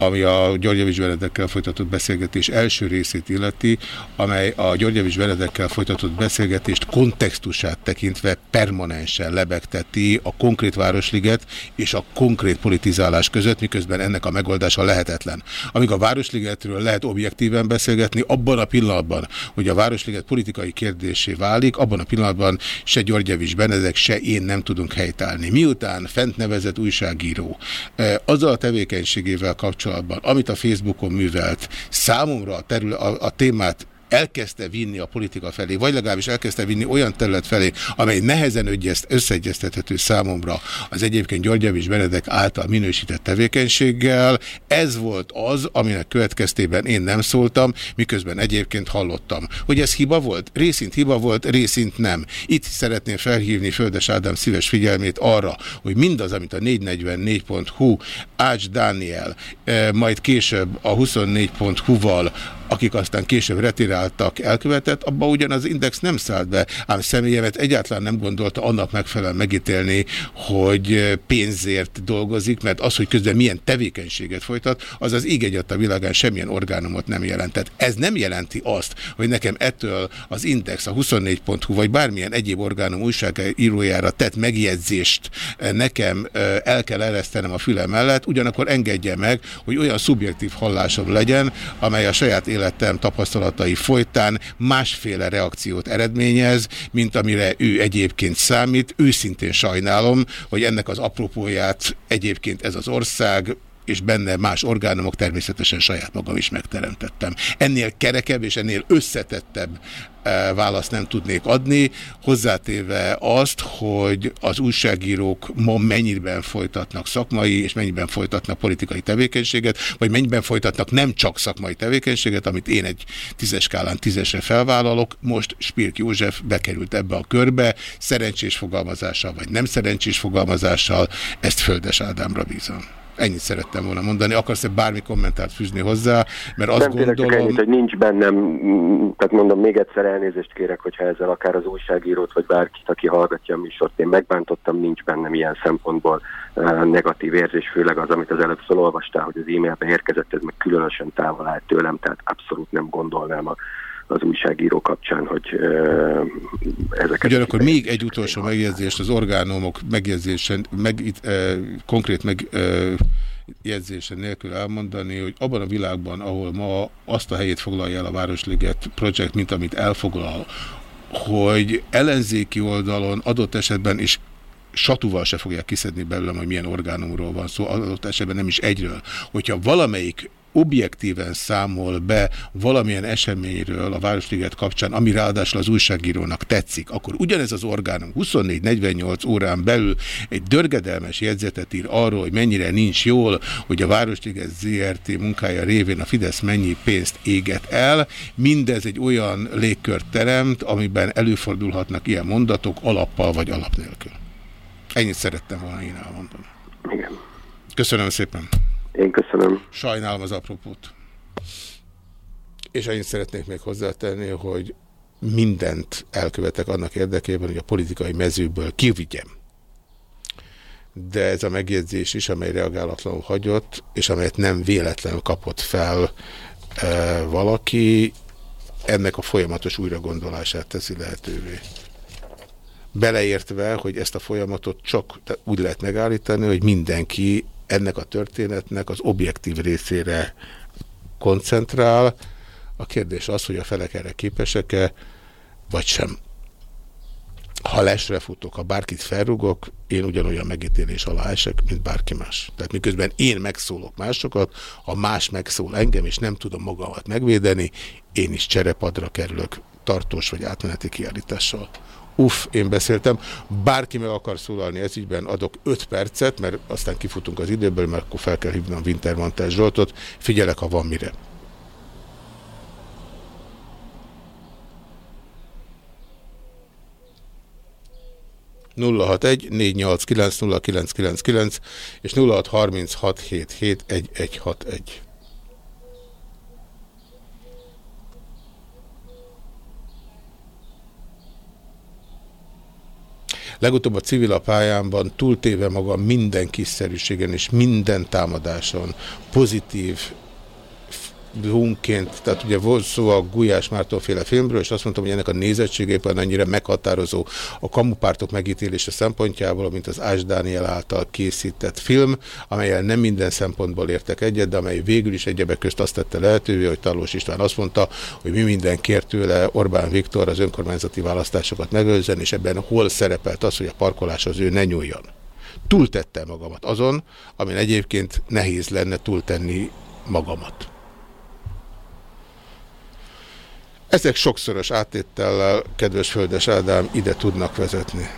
ami a Györgyevics Benedekkel folytatott beszélgetés első részét illeti, amely a Györgyevics Benedekkel folytatott beszélgetést kontextusát tekintve permanensen lebegteti a konkrét Városliget és a konkrét politizálás között, miközben ennek a megoldása lehetetlen. Amíg a Városligetről lehet objektíven beszélgetni, abban a pillanatban, hogy a Városliget politikai kérdésé válik, abban a pillanatban se Györgyevics Benedek, se én nem tudunk helytállni. Miután fent nevezett újságíró eh, azzal a tevékenységével kapcsolatban, kapcsolatban, amit a Facebookon művelt, számomra a, terület, a, a témát elkezdte vinni a politika felé, vagy legalábbis elkezdte vinni olyan terület felé, amely nehezen összeegyeztethető számomra az egyébként Györgyevics Benedek által minősített tevékenységgel. Ez volt az, aminek következtében én nem szóltam, miközben egyébként hallottam. Hogy ez hiba volt? Részint hiba volt, részint nem. Itt szeretném felhívni Földes Ádám szíves figyelmét arra, hogy mindaz, amit a 444.hu Ács Dániel, eh, majd később a 24.hu-val akik aztán később retiráltak, elkövetett, abba ugyan az Index nem szállt be, ám személyemet egyáltalán nem gondolta annak megfelelően megítélni, hogy pénzért dolgozik, mert az, hogy közben milyen tevékenységet folytat, az az ég a világán semmilyen orgánumot nem jelentett. Ez nem jelenti azt, hogy nekem ettől az Index, a 24.hu vagy bármilyen egyéb orgánum újságírójára tett megjegyzést nekem el kell eresztenem a fülem mellett, ugyanakkor engedje meg, hogy olyan szubjektív hallásom legyen, amely a saját élet életem tapasztalatai folytán másféle reakciót eredményez, mint amire ő egyébként számít. Őszintén sajnálom, hogy ennek az apropóját egyébként ez az ország és benne más orgánumok természetesen saját magam is megteremtettem. Ennél kerekebb és ennél összetettebb e, választ nem tudnék adni, hozzátéve azt, hogy az újságírók ma mennyiben folytatnak szakmai és mennyiben folytatnak politikai tevékenységet, vagy mennyiben folytatnak nem csak szakmai tevékenységet, amit én egy tízes skálán tízesre felvállalok. Most Spirk József bekerült ebbe a körbe, szerencsés fogalmazással vagy nem szerencsés fogalmazással, ezt Földes Ádámra bízom. Ennyit szerettem volna mondani. Akarsz-e bármi kommentárt fűzni hozzá? Mert azt nem gondolom... Ennyit, hogy nincs bennem, tehát mondom, még egyszer elnézést kérek, hogyha ezzel akár az újságírót, vagy bárkit, aki hallgatja a műsort, én megbántottam, nincs bennem ilyen szempontból uh, negatív érzés, főleg az, amit az előbb szólvastál, hogy az e-mailbe érkezett, ez meg különösen távol állt tőlem, tehát abszolút nem gondolnám a az újságíró kapcsán, hogy uh, ezeket... Ugyanakkor még egy utolsó megjegyzést az orgánumok megjegyzésen, meg, uh, konkrét meg, jegyzése nélkül elmondani, hogy abban a világban, ahol ma azt a helyét foglalja el a Városliget projekt, mint amit elfoglal, hogy ellenzéki oldalon adott esetben is satúval se fogják kiszedni belőlem, hogy milyen orgánumról van szó, adott esetben nem is egyről. Hogyha valamelyik objektíven számol be valamilyen eseményről a Városliget kapcsán, ami ráadásul az újságírónak tetszik, akkor ugyanez az orgánum 24-48 órán belül egy dörgedelmes jegyzetet ír arról, hogy mennyire nincs jól, hogy a Városliget ZRT munkája révén a Fidesz mennyi pénzt éget el. Mindez egy olyan légkört teremt, amiben előfordulhatnak ilyen mondatok alappal vagy alap nélkül. Ennyit szerettem volna én elmondani. Igen. Köszönöm szépen. Én köszönöm. Sajnálom az apropót. És én szeretnék még hozzátenni, hogy mindent elkövetek annak érdekében, hogy a politikai mezőből kivigyem. De ez a megjegyzés is, amely reagálatlanul hagyott, és amelyet nem véletlenül kapott fel e, valaki, ennek a folyamatos újragondolását teszi lehetővé. Beleértve, hogy ezt a folyamatot csak úgy lehet megállítani, hogy mindenki ennek a történetnek az objektív részére koncentrál. A kérdés az, hogy a felek erre képesek-e, vagy sem. ha lesre futok, ha bárkit felrugok, én ugyanolyan megítélés alá esek, mint bárki más. Tehát miközben én megszólok másokat, ha más megszól engem, és nem tudom magamat megvédeni, én is cserepadra kerülök tartós vagy átmeneti kiállítással. Uff, én beszéltem. Bárki meg akar szólalni ez ígyben, adok 5 percet, mert aztán kifutunk az időből, mert akkor fel kell hívnom Wintermantel Zsoltot. Figyelek, ha van mire. 061 489 és 0636771161. Legutóbb a civil a pályámban túltéve magam minden kiszerűségen és minden támadáson, pozitív, Hunként, tehát ugye volt szó a Gulyás Márton filmről, és azt mondtam, hogy ennek a nézettségében annyira meghatározó a kamupártok megítélése szempontjából, mint az Ás Dániel által készített film, amelyel nem minden szempontból értek egyet, de amely végül is egyebek közt azt tette lehetővé, hogy Talós István azt mondta, hogy mi minden kért tőle Orbán Viktor az önkormányzati választásokat megőrzen, és ebben hol szerepelt az, hogy a parkolás az ő ne nyúljon. Túltette magamat azon, amin egyébként nehéz lenne túltenni magamat. Ezek sokszoros áttétellel, kedves Földes Ádám, ide tudnak vezetni.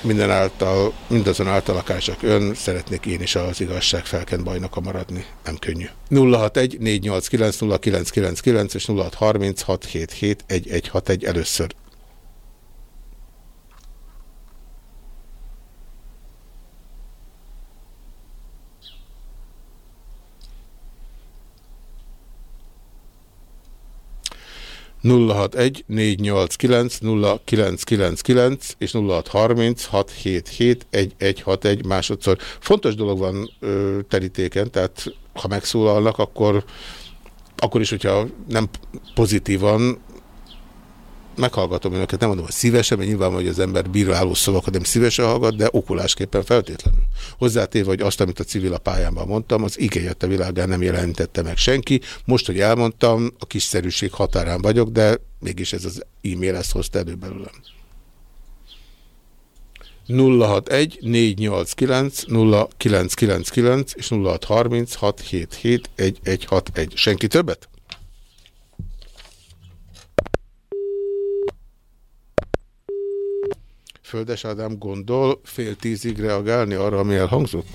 Minden által, mindazon által akár csak ön, szeretnék én is az igazság felkent bajnoka maradni. Nem könnyű. 061 489 0999 és 0636771161 először. 061 489 0999 és 0630 677 másodszor. Fontos dolog van ö, terítéken, tehát ha megszólalnak, akkor, akkor is, hogyha nem pozitívan, meghallgatom önöket, nem mondom, hogy szívesen, mert nyilván, hogy az ember bíráló szavakat nem szívesen hallgat, de okulásképpen feltétlenül. Hozzátéve, hogy azt, amit a civil a pályámban mondtam, az igényet a világán nem jelentette meg senki. Most, hogy elmondtam, a kiszerűség határán vagyok, de mégis ez az e-mail ezt hozta elő belőlem. 061 489 0999 és 0630 677 1161. Senki többet? Földes Ádám gondol fél tízig reagálni arra, ami elhangzott?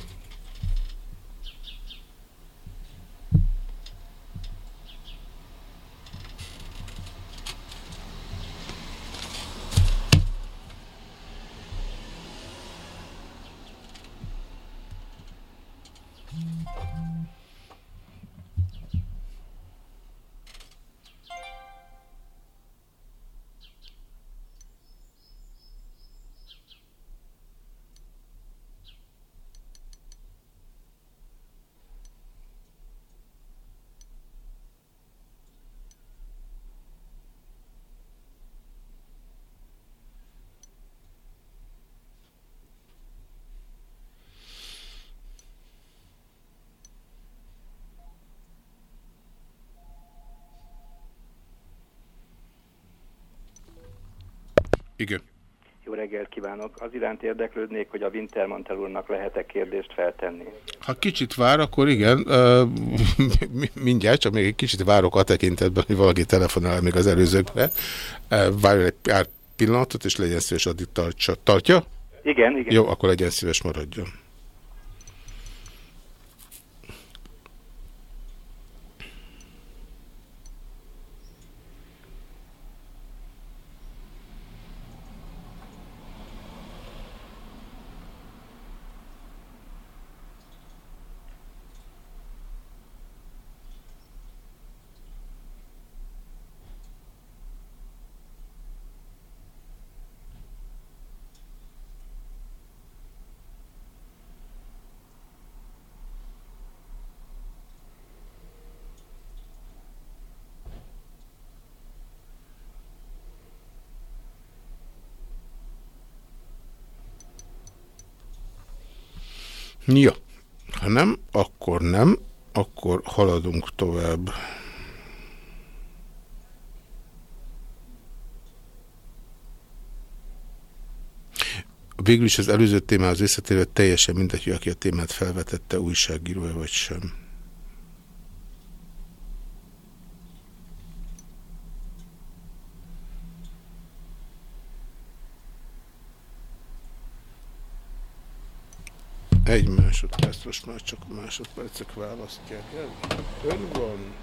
Iránt érdeklődnék, hogy a Wintermantel úrnak lehet-e kérdést feltenni. Ha kicsit vár, akkor igen. Mindjárt, csak még egy kicsit várok a tekintetben, hogy valaki telefonál még az előzőkre. Uh, várj egy pár pillanatot, és legyen szíves addig tartsa. Tartja? Igen, igen. Jó, akkor legyen szíves maradjon. Ja, ha nem, akkor nem, akkor haladunk tovább. Végül is az előző témához visszatérve teljesen mindegy, hogy aki a témát felvetette, újságírója vagy sem. Másodperc, most már csak másodpercek választják el. Ön van.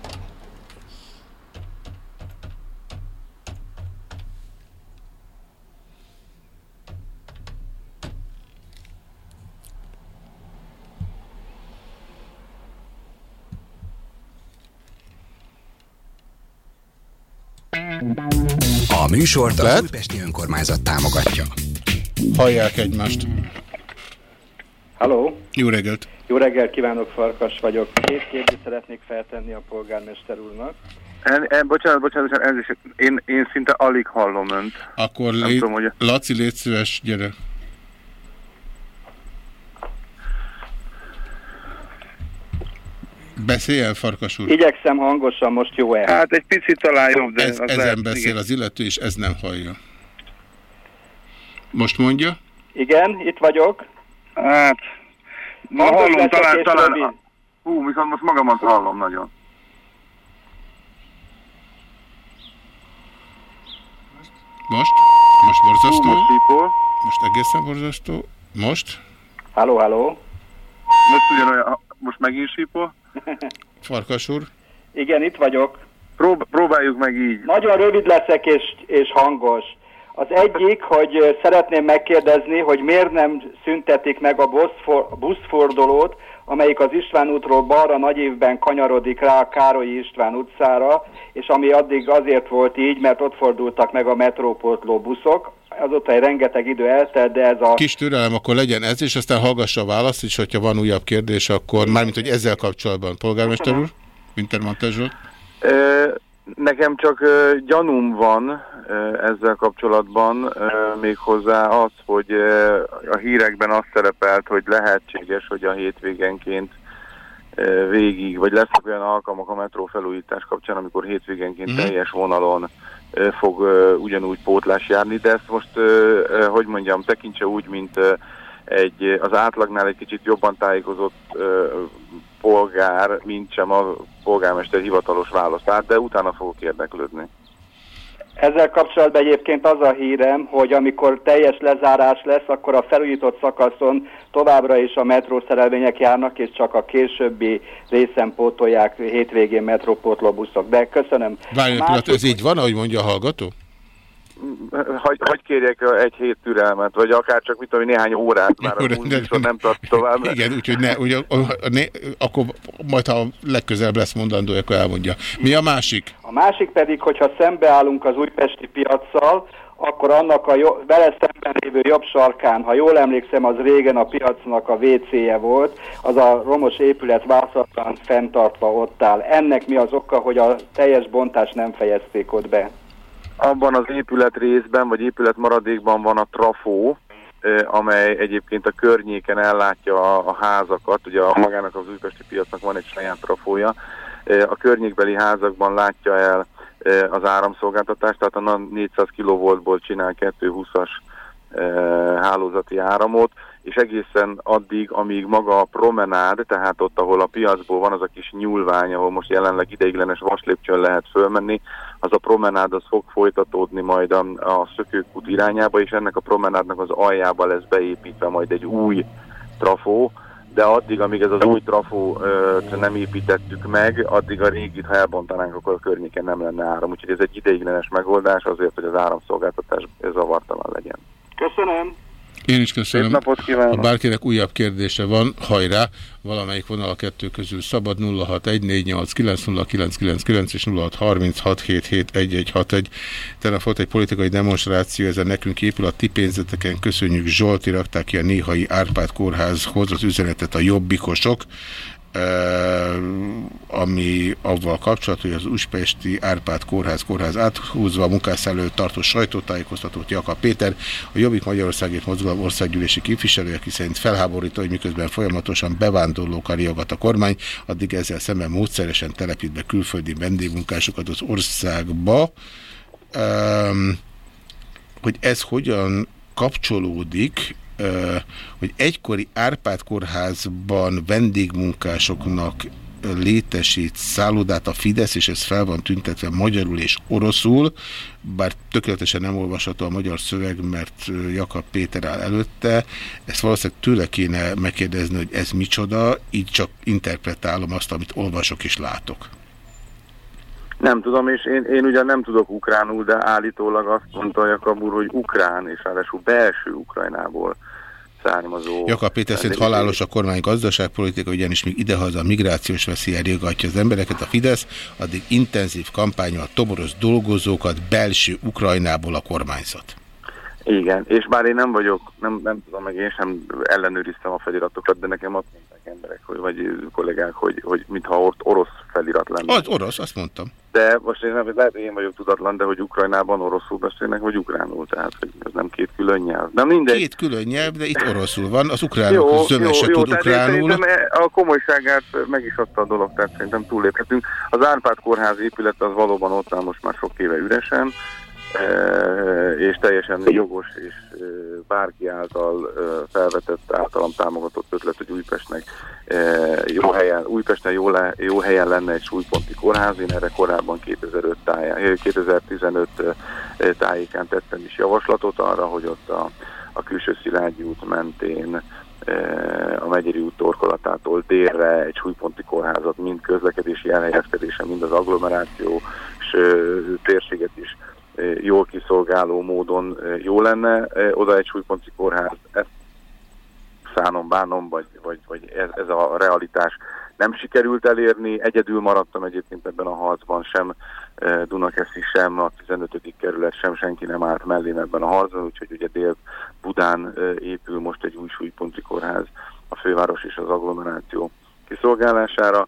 A műsort az Újpesti Önkormányzat támogatja. Hallják egymást. Halló! Jó reggelt! Jó reggelt kívánok, Farkas vagyok. Két kérdést szeretnék feltenni a polgármester úrnak. En, en, bocsánat, bocsánat, bocsánat ez is, én, én szinte alig hallom önt. Akkor lé... tudom, hogy- Laci, légy szíves, gyere. Beszélj el, Farkas úr. Igyekszem hangosan, most jó-e? Hát egy picit talán jobb, de Ez, ezen lehet, beszél igen. az illető, és ez nem hallja. Most mondja? Igen, itt vagyok. Hát, ma Hangos hallom, leszek talán, talán, hú, viszont most magamat hallom nagyon. Most? Most borzasztó? Hú, most sípol. Most egészen borzasztó. Most? Halló, halló. Most ugyanolyan, most megint sípol. Farkas úr? Igen, itt vagyok. Prób próbáljuk meg így. Nagyon rövid leszek és, és hangos. Az egyik, hogy szeretném megkérdezni, hogy miért nem szüntetik meg a buszfor, buszfordulót, amelyik az István útról balra nagy évben kanyarodik rá a Károlyi István utcára, és ami addig azért volt így, mert ott fordultak meg a metróportló buszok. Azóta egy rengeteg idő eltelt, de ez a... Kis türelem, akkor legyen ez, és aztán hallgassa a választ, és hogyha van újabb kérdés, akkor mármint, hogy ezzel kapcsolatban. Polgármester úr? Wintermantel Zsolt? Nekem csak ö, gyanúm van ezzel kapcsolatban, ö, méghozzá az, hogy a hírekben az szerepelt, hogy lehetséges, hogy a hétvégenként ö, végig, vagy lesznek olyan alkalmak a metró felújítás kapcsán, amikor hétvégenként Mhm. teljes vonalon fog ugyanúgy pótlás járni, de ezt most, hogy mondjam, tekintse úgy, mint egy, az átlagnál egy kicsit jobban tájékozott ö, polgár, mint sem a polgármester hivatalos választát, de utána fogok érdeklődni. Ezzel kapcsolatban egyébként az a hírem, hogy amikor teljes lezárás lesz, akkor a felújított szakaszon továbbra is a metrószerelvények járnak, és csak a későbbi részen pótolják hétvégén metrópótlóbuszok. De köszönöm. Várj egy pillanat, ez így van, ahogy mondja a hallgató? Hagy, hagy kérjek egy hét türelmet, vagy akár csak mit tudom, én, néhány órát, már a műsor nem tart tovább. Igen, úgyhogy ne, ugye, a, a, ne, akkor majd, ha legközelebb lesz mondandó, akkor elmondja. Mi a másik? A másik pedig, hogyha szembeállunk az újpesti piaccal, akkor annak a jo- vele szemben lévő jobb sarkán, ha jól emlékszem, az régen a piacnak a WC-je volt, az a romos épület vászatlan fenntartva ott áll. Ennek mi az oka, hogy a teljes bontást nem fejezték ott be? Abban az épület részben, vagy épület maradékban van a trafó, amely egyébként a környéken ellátja a, a házakat, ugye a magának az újpesti piacnak van egy saját trafója, a környékbeli házakban látja el az áramszolgáltatást, tehát a 400 kV-ból csinál 220-as ö, hálózati áramot, és egészen addig, amíg maga a promenád, tehát ott, ahol a piacból van az a kis nyúlvány, ahol most jelenleg ideiglenes vaslépcsőn lehet fölmenni, az a promenád az fog folytatódni majd a, a szökőkút irányába, és ennek a promenádnak az aljába lesz beépítve majd egy új trafó, de addig, amíg ez az új trafót nem építettük meg, addig a régit, ha elbontanánk, akkor a környéken nem lenne áram. Úgyhogy ez egy ideiglenes megoldás azért, hogy az áramszolgáltatás zavartalan legyen. Köszönöm. Én is köszönöm. Szép napot kívánok. Ha bárkinek újabb kérdése van, hajrá! Valamelyik vonal a kettő közül szabad 0614890999 és 0636771161. Tegnap volt egy politikai demonstráció, ezen nekünk épül a ti pénzeteken. Köszönjük Zsolti, rakták ki a Néhai Árpád kórházhoz az üzenetet a jobbikosok ami avval kapcsolat, hogy az Újpesti Árpád kórház kórház áthúzva a munkás előtt tartó sajtótájékoztatót Jakab Péter, a Jobbik Magyarországért mozgalom országgyűlési képviselő, aki szerint felháborító, hogy miközben folyamatosan bevándorlókkal riogat a kormány, addig ezzel szemben módszeresen telepít be külföldi vendégmunkásokat az országba. Um, hogy ez hogyan kapcsolódik hogy egykori Árpád kórházban vendégmunkásoknak létesít szállodát a Fidesz, és ez fel van tüntetve magyarul és oroszul, bár tökéletesen nem olvasható a magyar szöveg, mert Jakab Péter áll előtte. Ezt valószínűleg tőle kéne megkérdezni, hogy ez micsoda, így csak interpretálom azt, amit olvasok és látok. Nem tudom, és én, én ugyan nem tudok ukránul, de állítólag azt mondta Jakab úr, hogy ukrán, és ráadásul belső Ukrajnából származó... Jakab Péter szerint halálos a kormány gazdaságpolitika, ugyanis még idehaza a migrációs veszélye régatja az embereket, a Fidesz, addig intenzív kampányol toboroz dolgozókat belső Ukrajnából a kormányzat. Igen, és bár én nem vagyok, nem, nem tudom, meg én sem ellenőriztem a feliratokat, de nekem azt mondták emberek, hogy, vagy kollégák, hogy, hogy mintha ott orosz felirat lenne. Az orosz, azt mondtam. De most én nem, lehet, hogy én vagyok tudatlan, de hogy Ukrajnában oroszul beszélnek, vagy ukránul, tehát hogy ez nem két külön nyelv. Nem mindegy. Két külön nyelv, de itt oroszul van, az ukránok zöme se tud ukránul. A komolyságát meg is adta a dolog, tehát szerintem túlléphetünk. Az Árpád kórház épület az valóban ott van most már sok éve üresen, és teljesen jogos és bárki által felvetett, általam támogatott ötlet, hogy Újpestnek jó helyen, Újpesten jó, le, jó helyen lenne egy súlyponti kórház. Én erre korábban 2005 táján, 2015 tájékán tettem is javaslatot arra, hogy ott a, a külső Szilágyi út mentén a Megyeri út torkolatától délre egy súlyponti kórházat, mind közlekedési elhelyezkedése, mind az agglomeráció és térséget is jól kiszolgáló módon jó lenne. Oda egy súlyponti kórház, ezt szánom, bánom, vagy, vagy, vagy ez, ez a realitás nem sikerült elérni. Egyedül maradtam egyébként ebben a harcban, sem Dunakeszi, sem a 15. kerület, sem senki nem állt mellém ebben a harcban, úgyhogy ugye Dél-Budán épül most egy új súlyponti kórház a főváros és az agglomeráció kiszolgálására,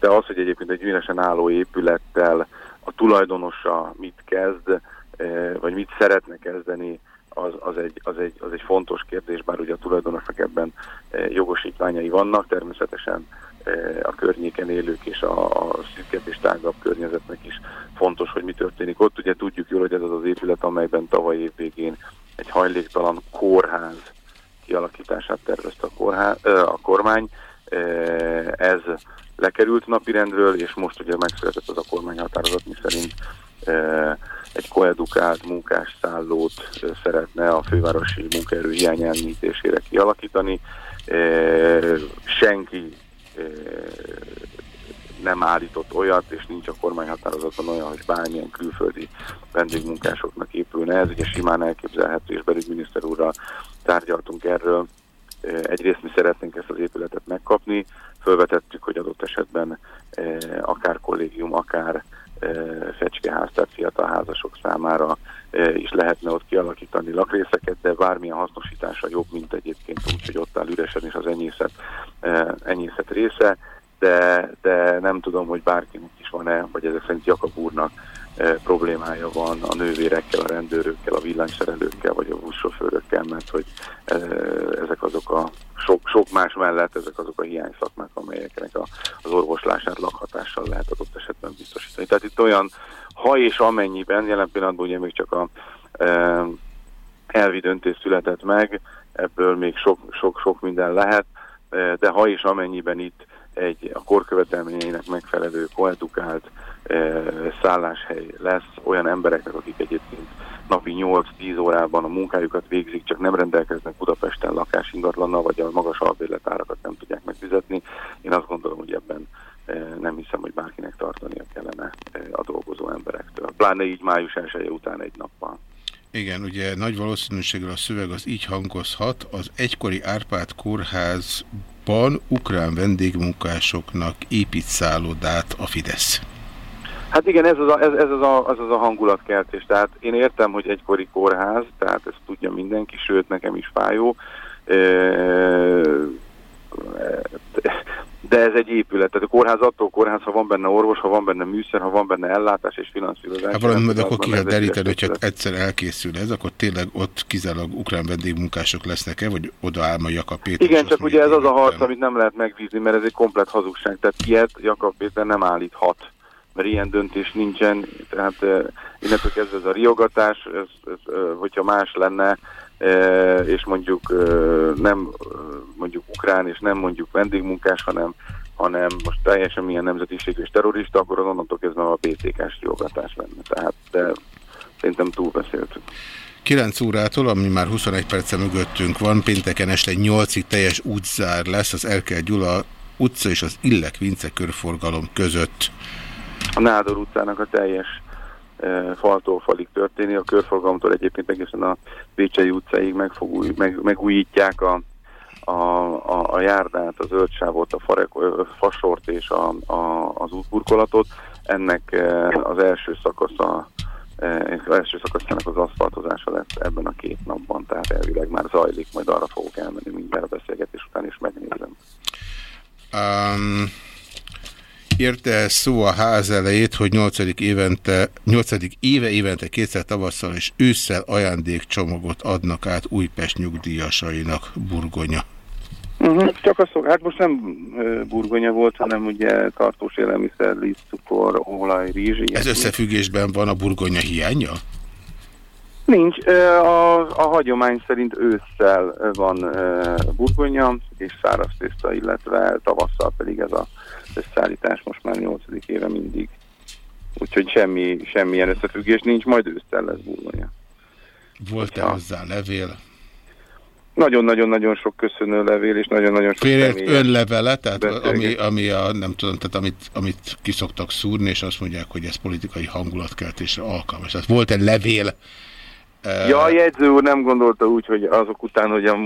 de az, hogy egyébként egy üresen álló épülettel a tulajdonosa mit kezd, eh, vagy mit szeretne kezdeni, az, az, egy, az, egy, az egy fontos kérdés, bár ugye a tulajdonosnak ebben eh, jogosítványai vannak, természetesen eh, a környéken élők és a, a szűket és tágabb környezetnek is fontos, hogy mi történik ott. Ugye tudjuk jól, hogy ez az az épület, amelyben tavaly év végén egy hajléktalan kórház kialakítását tervezte a, kórház, a kormány. Ez lekerült napirendről, és most ugye megszületett az a kormányhatározat, mi szerint e, egy koedukált munkásszállót e, szeretne a fővárosi munkaerő hiányelmítésére kialakítani. E, senki e, nem állított olyat, és nincs a kormányhatározaton olyan, hogy bármilyen külföldi vendégmunkásoknak épülne. Ez ugye simán elképzelhető, és belügyminiszter úrral tárgyaltunk erről. Egyrészt mi szeretnénk ezt az épületet megkapni, Fölvetettük, hogy adott esetben eh, akár kollégium, akár eh, fecskeház, tehát fiatal házasok számára eh, is lehetne ott kialakítani lakrészeket, de bármilyen hasznosítása jobb, mint egyébként úgy, hogy ott áll üresen is az enyészet, enyészet része, de, de nem tudom, hogy bárkinek is van-e, vagy ezek szerint Jakab úrnak problémája van a nővérekkel, a rendőrökkel, a villanyszerelőkkel, vagy a buszsofőrökkel, mert hogy ezek azok a sok, sok más mellett ezek azok a hiányszakmák, amelyeknek a, az orvoslását lakhatással lehet adott esetben biztosítani. Tehát itt olyan, ha és amennyiben, jelen pillanatban ugye még csak a e, elvi döntés született meg, ebből még sok, sok, sok minden lehet, de ha és amennyiben itt egy a korkövetelményeinek megfelelő, koedukált e, szálláshely lesz olyan embereknek, akik egyébként napi 8-10 órában a munkájukat végzik, csak nem rendelkeznek Budapesten lakásingatlannal, vagy a magas albérletárakat nem tudják megfizetni. Én azt gondolom, hogy ebben e, nem hiszem, hogy bárkinek tartania kellene e, a dolgozó emberektől. Pláne így május 1 után egy nappal. Igen, ugye nagy valószínűséggel a szöveg az így hangozhat. Az egykori Árpád kórházban ukrán vendégmunkásoknak épít szállodát a Fidesz. Hát igen, ez az a, ez, ez az, a, az, az a hangulatkeltés. Tehát én értem, hogy egykori kórház, tehát ezt tudja mindenki, sőt nekem is fájó. De ez egy épület, tehát a kórház attól kórház, ha van benne orvos, ha van benne műszer, ha van benne ellátás és finanszírozás. Hát valami, de akkor ki kell deríteni, hogyha egyszer elkészül ez, akkor tényleg ott kizárólag ukrán vendégmunkások lesznek-e, vagy oda áll a Jakab Péter? Igen, csak ugye ez az a harc, amit nem lehet megvízni, mert ez egy komplet hazugság. Tehát ilyet Jakab Péter nem állíthat mert ilyen döntés nincsen, tehát innentől kezdve ez a riogatás, ez, ez, hogyha más lenne, és mondjuk nem mondjuk ukrán, és nem mondjuk vendégmunkás, hanem, hanem most teljesen milyen nemzetiség és terrorista, akkor onnantól kezdve a BTK-s riogatás lenne. Tehát de szerintem túlbeszéltük. 9 órától, ami már 21 perce mögöttünk van, pénteken este 8-ig teljes útzár lesz az Elkel Gyula utca és az Illek Vince körforgalom között. A Nádor utcának a teljes faltól falig történi, a körforgalomtól egyébként egészen a Bécsei utcáig megfogúj, meg, megújítják a, a, a, a járdát, az zöldsávot, a farek, fasort és a, a, az útburkolatot. Ennek e, az első szakasza az első szakaszának az aszfaltozása lesz ebben a két napban, tehát elvileg már zajlik, majd arra fogok elmenni mindjárt a beszélgetés után, és megnézem. Um, érte szó a ház elejét, hogy 8. évente, 8. éve évente kétszer tavasszal és ősszel ajándékcsomagot adnak át Újpest nyugdíjasainak burgonya. Mhm. Csak a szó, hát most nem burgonya volt, hanem ugye tartós élelmiszer, liszt, cukor, olaj, rizs. Ez összefüggésben van a burgonya hiánya? Nincs. A, a hagyomány szerint ősszel van burgonya és száraz tészta, illetve tavasszal pedig ez a összeállítás most már 8. éve mindig. Úgyhogy semmi, semmilyen összefüggés nincs, majd ősszel lesz burgonya. Volt-e hozzá levél? Nagyon-nagyon-nagyon sok köszönő levél, és nagyon-nagyon sok Félért önlevele, tehát ami, ami a, nem tudom, tehát amit, amit kiszoktak szúrni, és azt mondják, hogy ez politikai hangulatkeltésre alkalmas. Tehát volt egy levél, Ja, a jegyző úr nem gondolta úgy, hogy azok után, hogy a,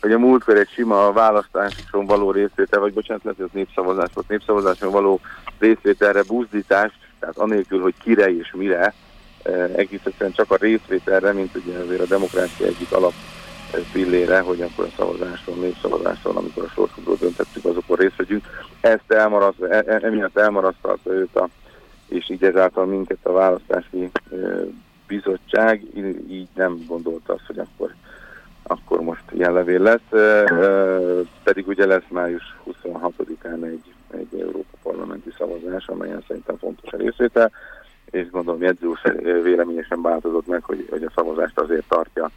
hogy a múltkor egy sima választáson való részvétel, vagy bocsánat, lehet, hogy az népszavazás volt, népszavazáson való részvételre buzdítást, tehát anélkül, hogy kire és mire, egész egyszerűen csak a részvételre, mint ugye azért a demokrácia egyik alap pillére, hogy akkor a szavazáson, népszavazáson, amikor a sorsodról döntettük, azokon részt vegyünk. Ezt elmaraszt, e, e, emiatt elmarasztalta őt, a, és így ezáltal minket a választási bizottság, így nem gondolta azt, hogy akkor, akkor most ilyen levél lesz, pedig ugye lesz május 26-án egy, egy Európa parlamenti szavazás, amelyen szerintem fontos a részvétel, és gondolom jegyző véleményesen változott meg, hogy, hogy a szavazást azért tartja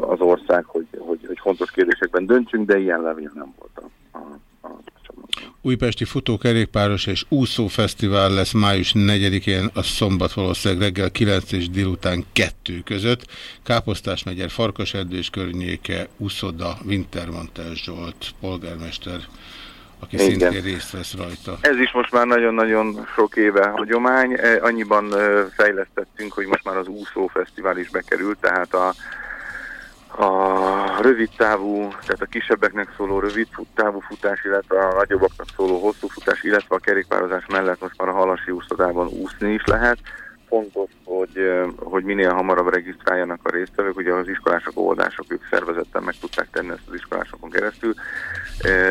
az ország, hogy, hogy, hogy fontos kérdésekben döntsünk, de ilyen levél nem volt a, a, a csomagban. Újpesti futókerékpáros és úszófesztivál lesz május 4-én, a szombat valószínűleg reggel 9 és délután 2 között. Káposztás megyer, Farkaserdő és környéke, Uszoda, Wintermantel Zsolt, polgármester aki Igen. szintén részt vesz rajta. Ez is most már nagyon-nagyon sok éve hagyomány. E, annyiban fejlesztettünk, hogy most már az úszó fesztivál is bekerült, tehát a, a rövid távú, tehát a kisebbeknek szóló rövid távú futás, illetve a nagyobbaknak szóló hosszú futás, illetve a kerékpározás mellett most már a halasi úszodában úszni is lehet. Fontos, hogy, hogy minél hamarabb regisztráljanak a résztvevők. Ugye az iskolások, oldások, ők szervezetten meg tudták tenni ezt az iskolásokon keresztül,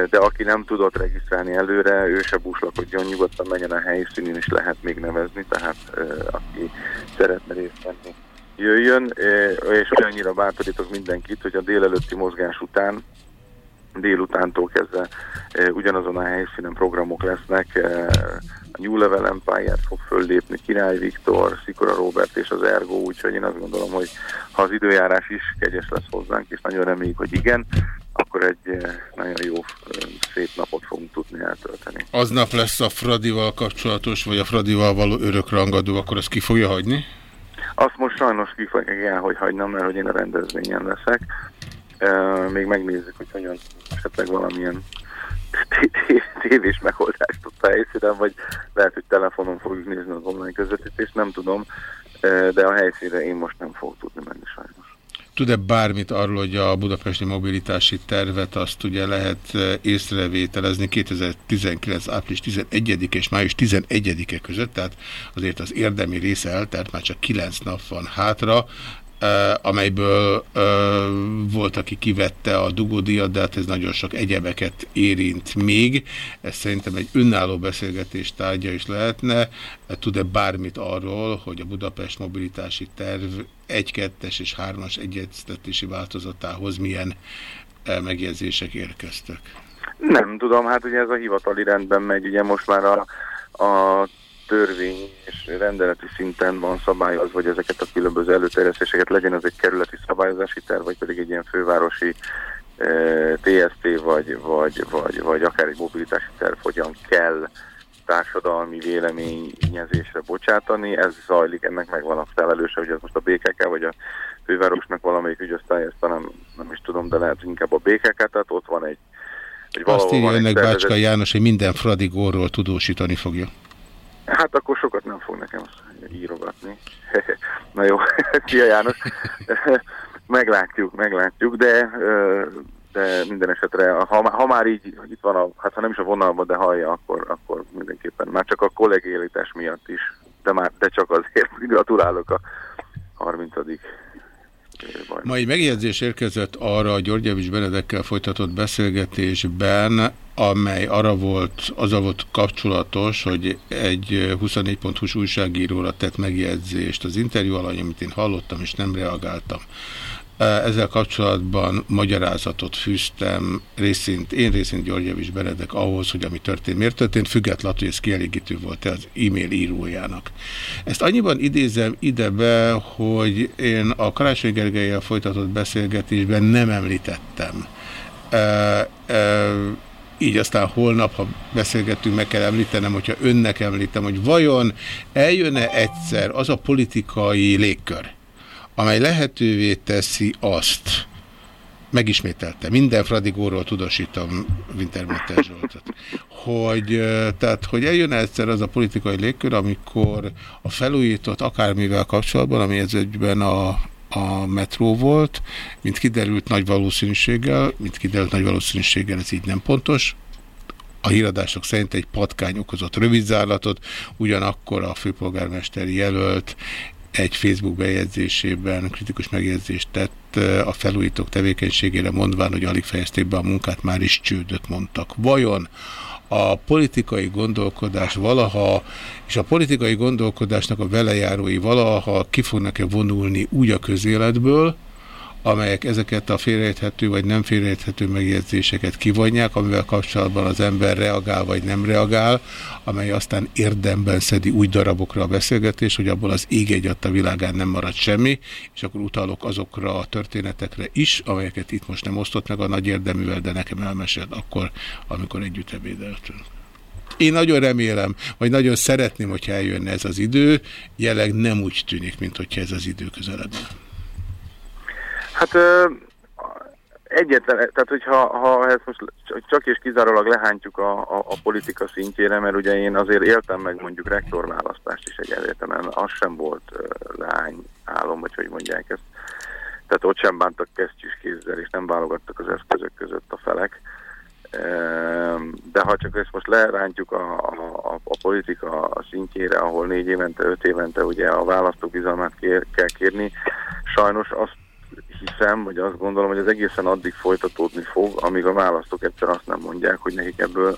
de aki nem tudott regisztrálni előre, ő se búslakodjon, nyugodtan menjen a helyszínén, is lehet még nevezni, tehát aki szeretne részt venni jöjjön, és olyannyira bátorítok mindenkit, hogy a délelőtti mozgás után délutántól kezdve ugyanazon a helyszínen programok lesznek, New Level Empire-t fog föllépni, Király Viktor, Szikora Robert és az Ergo, úgyhogy én azt gondolom, hogy ha az időjárás is kegyes lesz hozzánk, és nagyon reméljük, hogy igen, akkor egy eh, nagyon jó, eh, szép napot fogunk tudni eltölteni. Aznap lesz a Fradival kapcsolatos, vagy a Fradival való örökrangadó, akkor azt ki fogja hagyni? Azt most sajnos ki fogja hogy hagynom, mert hogy én a rendezvényen leszek. Még megnézzük, hogy hogyan esetleg valamilyen tévés megoldást a helyszínen, vagy lehet, hogy telefonon fogjuk nézni az online közvetítést, nem tudom, de a helyszínre én most nem fogok tudni menni sajnos. Tud-e bármit arról, hogy a budapesti mobilitási tervet azt ugye lehet észrevételezni 2019. április 11 és május 11-e között, tehát azért az érdemi része eltelt, már csak 9 nap van hátra amelyből volt, aki kivette a dugódiat, de hát ez nagyon sok egyebeket érint még. Ez szerintem egy önálló beszélgetés tárgya is lehetne. Tud-e bármit arról, hogy a Budapest mobilitási terv 1-2-es és 3-as egyeztetési változatához milyen megjegyzések érkeztek? Nem tudom, hát ugye ez a hivatali rendben megy, ugye most már a a törvény és rendeleti szinten van szabályozva, hogy ezeket a különböző előterjesztéseket legyen az egy kerületi szabályozási terv, vagy pedig egy ilyen fővárosi eh, TST, vagy, vagy, vagy, vagy akár egy mobilitási terv, hogyan kell társadalmi véleményezésre bocsátani. Ez zajlik, ennek megvan a felelőse, hogy ez most a BKK vagy a fővárosnak valamelyik ügyosztály, ezt talán nem is tudom, de lehet inkább a BKK, tehát ott van egy hogy Azt írja önnek Bácska János, hogy minden Fradigóról tudósítani fogja. Hát akkor sokat nem fog nekem írogatni. Na jó, szia János. meglátjuk, meglátjuk, de, de minden esetre, ha, ha már így itt van, a, hát ha nem is a vonalban, de hallja, akkor, akkor mindenképpen már csak a kollégialitás miatt is, de már de csak azért gratulálok a 30. Ma egy megjegyzés érkezett arra a Györgyevics Benedekkel folytatott beszélgetésben, amely arra volt, az volt kapcsolatos, hogy egy 24.hu-s újságíróra tett megjegyzést az interjú alany, amit én hallottam, és nem reagáltam. Ezzel kapcsolatban magyarázatot fűztem részint, én részint Györgyevics Benedek ahhoz, hogy ami történt, miért történt, függetlenül, hogy ez kielégítő volt az e-mail írójának. Ezt annyiban idézem ide be, hogy én a Karácsony Gergelyel folytatott beszélgetésben nem említettem. E, e, így aztán holnap, ha beszélgettünk, meg kell említenem, hogyha önnek említem, hogy vajon eljön-e egyszer az a politikai légkör, amely lehetővé teszi azt, megismételte, minden Fradigóról tudosítom Wintermetter Zsoltot, hogy, tehát, hogy eljön egyszer az a politikai légkör, amikor a felújított akármivel kapcsolatban, ami ez egyben a, a metró volt, mint kiderült nagy valószínűséggel, mint kiderült nagy valószínűséggel, ez így nem pontos, a híradások szerint egy patkány okozott rövidzárlatot, ugyanakkor a főpolgármesteri jelölt egy Facebook bejegyzésében kritikus megjegyzést tett a felújítók tevékenységére mondván, hogy alig fejezték be a munkát, már is csődöt mondtak. Vajon a politikai gondolkodás valaha, és a politikai gondolkodásnak a velejárói valaha ki fognak-e vonulni úgy a közéletből, amelyek ezeket a félreérthető vagy nem félreérthető megjegyzéseket kivonják, amivel kapcsolatban az ember reagál vagy nem reagál, amely aztán érdemben szedi új darabokra a beszélgetés, hogy abból az ég egy a világán nem marad semmi, és akkor utalok azokra a történetekre is, amelyeket itt most nem osztott meg a nagy érdeművel, de nekem elmesed akkor, amikor együtt ebédeltünk. Én nagyon remélem, vagy nagyon szeretném, hogyha eljönne ez az idő, jelenleg nem úgy tűnik, mint hogyha ez az idő közeledne. Hát egyetlen, tehát hogyha ha ezt most csak és kizárólag lehántjuk a, a, a politika szintjére, mert ugye én azért éltem meg mondjuk rektorválasztást is egy egyetemen, az sem volt leány álom, vagy hogy mondják ezt. Tehát ott sem bántak kesztyűs kézzel, és nem válogattak az eszközök között a felek. De ha csak ezt most lerántjuk a, a, a politika szintjére, ahol négy évente, öt évente ugye a választók bizalmát kér, kell kérni, sajnos azt hiszem, vagy azt gondolom, hogy az egészen addig folytatódni fog, amíg a választók egyszer azt nem mondják, hogy nekik ebből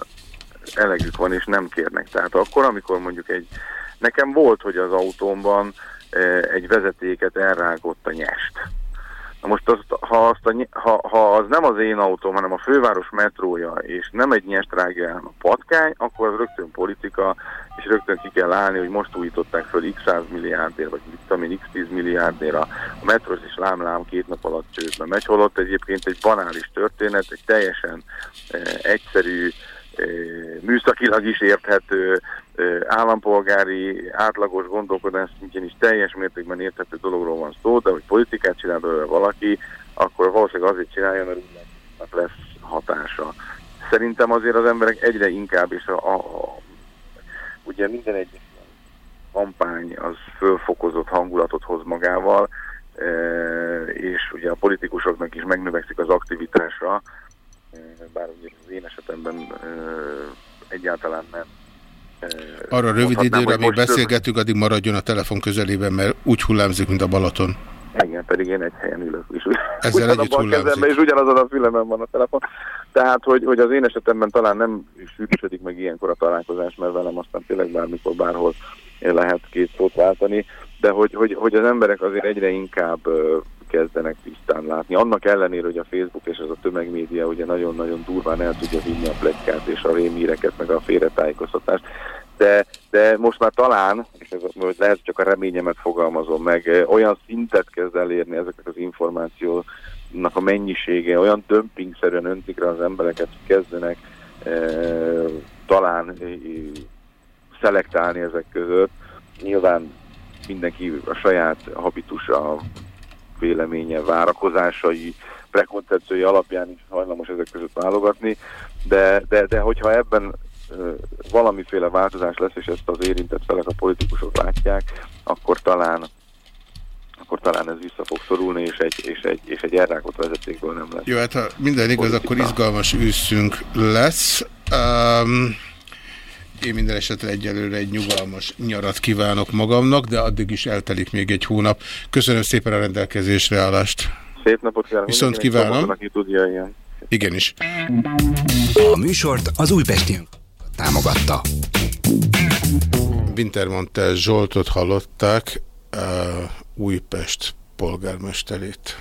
elegük van, és nem kérnek. Tehát akkor, amikor mondjuk egy... Nekem volt, hogy az autómban eh, egy vezetéket elrágott a nyest Na most azt, ha, azt a, ha, ha az nem az én autóm, hanem a főváros metrója, és nem egy nyest rágja el a patkány, akkor az rögtön politika, és rögtön ki kell állni, hogy most újították föl x 100 milliárdért, vagy mit x 10 milliárdért a, a metros és lámlám két nap alatt csődbe megy, holott egyébként egy banális történet, egy teljesen eh, egyszerű, műszakilag is érthető, állampolgári, átlagos gondolkodás szintjén is teljes mértékben érthető dologról van szó, de hogy politikát csinál belőle valaki, akkor valószínűleg azért csinálja, mert lesz hatása. Szerintem azért az emberek egyre inkább, és a, a, a ugye minden egy kampány az fölfokozott hangulatot hoz magával, és ugye a politikusoknak is megnövekszik az aktivitása, bár ugye az én esetemben egyáltalán nem arra rövid időre, amíg beszélgetünk, addig maradjon a telefon közelében, mert úgy hullámzik, mint a Balaton. Igen, pedig én egy helyen ülök is. Ezzel együtt hullámzik. És ugyanazon a fülemen van a telefon. Tehát, hogy, hogy az én esetemben talán nem sűrűsödik meg ilyenkor a találkozás, mert velem aztán tényleg bármikor, bárhol lehet két szót váltani, de hogy, hogy, hogy az emberek azért egyre inkább kezdenek tisztán látni. Annak ellenére, hogy a Facebook és az a tömegmédia ugye nagyon-nagyon durván el tudja vinni a plegykát és a rémíreket, meg a félretájékoztatást, de, de most már talán, és ez most lehet csak a reményemet fogalmazom meg, olyan szintet kezd elérni ezeket az információnak a mennyisége, olyan dömpingszerűen öntik rá az embereket, hogy kezdenek e, talán e, szelektálni ezek között. Nyilván mindenki a saját habitusa, véleménye, várakozásai, prekoncepciói alapján is hajlamos ezek között válogatni, de, de, de hogyha ebben valamiféle változás lesz, és ezt az érintett felek a politikusok látják, akkor talán akkor talán ez vissza fog szorulni, és egy, és egy, és egy elrákott vezetékből nem lesz. Jó, hát ha minden igaz, politika. akkor izgalmas őszünk lesz. Um, én minden esetre egyelőre egy nyugalmas nyarat kívánok magamnak, de addig is eltelik még egy hónap. Köszönöm szépen a rendelkezésre állást. Szép napot kívánok. Viszont kívánom. Aki tudja, ilyen. Igenis. A műsort az Újpesti támogatta. Wintermantel Zsoltot hallották, uh, Újpest polgármesterét.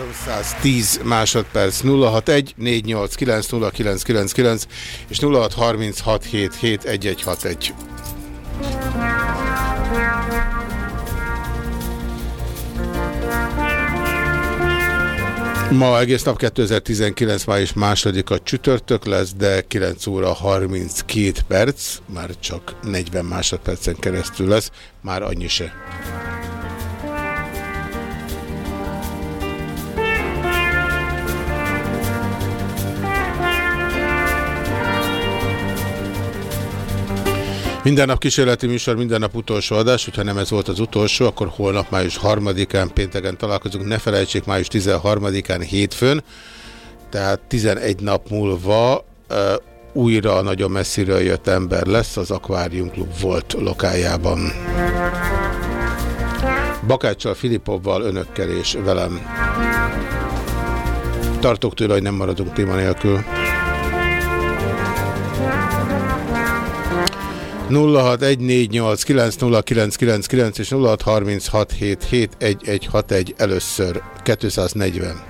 310 másodperc 061 489 és 0636771161. Ma egész nap 2019 május második a csütörtök lesz, de 9 óra 32 perc, már csak 40 másodpercen keresztül lesz, már annyi se. Minden nap kísérleti műsor, minden nap utolsó adás, hogyha nem ez volt az utolsó, akkor holnap május 3-án, pénteken találkozunk. Ne felejtsék, május 13-án hétfőn, tehát 11 nap múlva uh, újra nagyon messziről jött ember lesz az Aquarium Club volt lokájában. Bakáccsal, Filipovval, önökkel és velem. Tartok tőle, hogy nem maradunk téma nélkül. 0614890999 és 0636771161 először 240.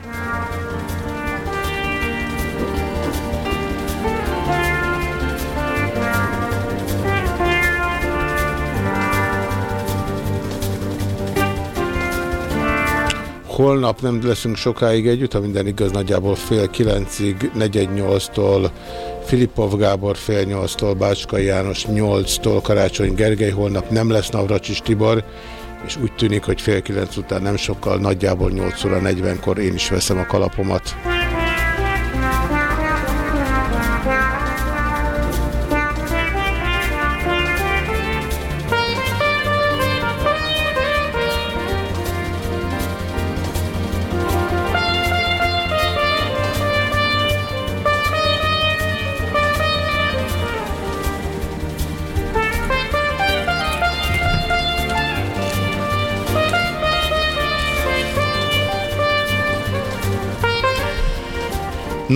Holnap nem leszünk sokáig együtt, ha minden igaz, nagyjából fél kilencig, negyed nyolctól Filipov Gábor fél nyolctól, Bácskai János nyolctól, Karácsony Gergely holnap nem lesz Navracsis Tibor, és úgy tűnik, hogy fél kilenc után nem sokkal, nagyjából 8 óra 40-kor én is veszem a kalapomat.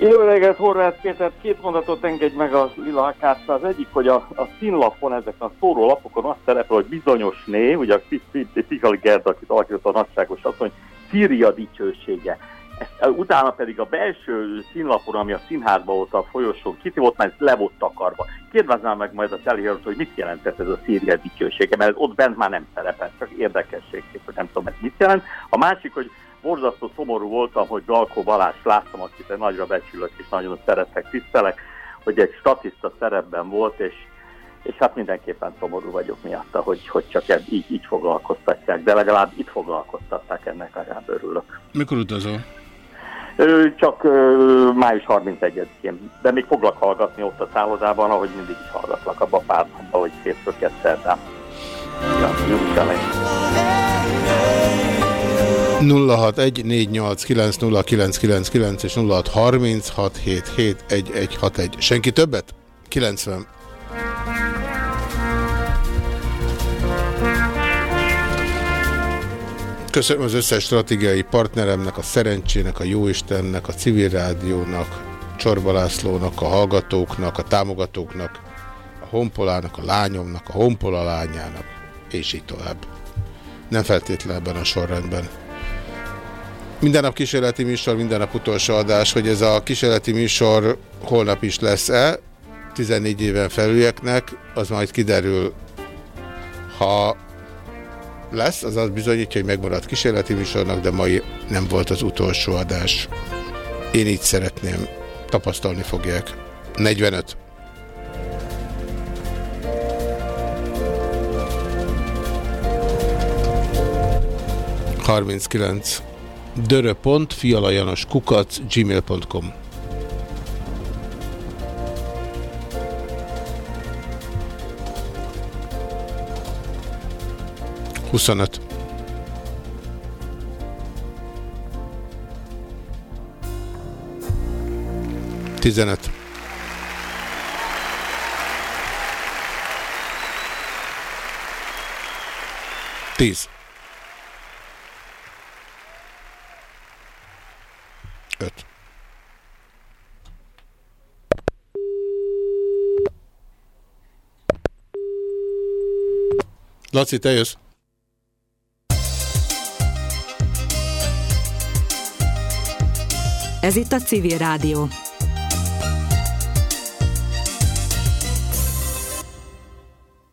Jó reggelt, Horváth Péter, két mondatot engedj meg a Lila Akácra. Az egyik, hogy a, a színlapon, ezeken a szórólapokon azt szerepel, hogy bizonyos né, ugye a Fikali Gerda, akit alakított a nagyságos asszony, Szíria dicsősége. Ezt, utána pedig a belső színlapon, ami a színházban volt a folyosón, kiti volt, mert le volt takarva. Kérdeznám meg majd a telihőt, hogy mit jelentett ez a Szíria dicsősége, mert ott bent már nem szerepel, csak érdekesség, hogy nem tudom, ez mit jelent. A másik, hogy borzasztó szomorú voltam, hogy Galkó Balázs láttam, akit én nagyra becsülök és nagyon szeretek, tisztelek, hogy egy statiszta szerepben volt, és, és hát mindenképpen szomorú vagyok miatta, hogy, hogy csak ebb, így, így foglalkoztatják, de legalább itt foglalkoztatták, ennek legalább örülök. Mikor utazol? Csak május 31-én, de még foglak hallgatni ott a szállodában, ahogy mindig is hallgatlak abba a pár napban, hogy hétfő ketterdán. Ja, jó, 061 és 0636771161. Senki többet? 90. Köszönöm az összes stratégiai partneremnek, a szerencsének, a jóistennek, a civil rádiónak, Csorba Lászlónak, a hallgatóknak, a támogatóknak, a honpolának, a lányomnak, a honpola lányának, és így tovább. Nem feltétlenül ebben a sorrendben. Minden nap kísérleti műsor, minden nap utolsó adás, hogy ez a kísérleti műsor holnap is lesz-e, 14 éven felülieknek, az majd kiderül, ha lesz, az az bizonyítja, hogy megmaradt kísérleti műsornak, de mai nem volt az utolsó adás. Én így szeretném. Tapasztalni fogják. 45. Harminckilenc. Dörö.pont, fialajanos kukac, gmail.com 25. Tizenöt. Tíz. Öt. Laci, te jössz. Ez itt a Civil Rádió.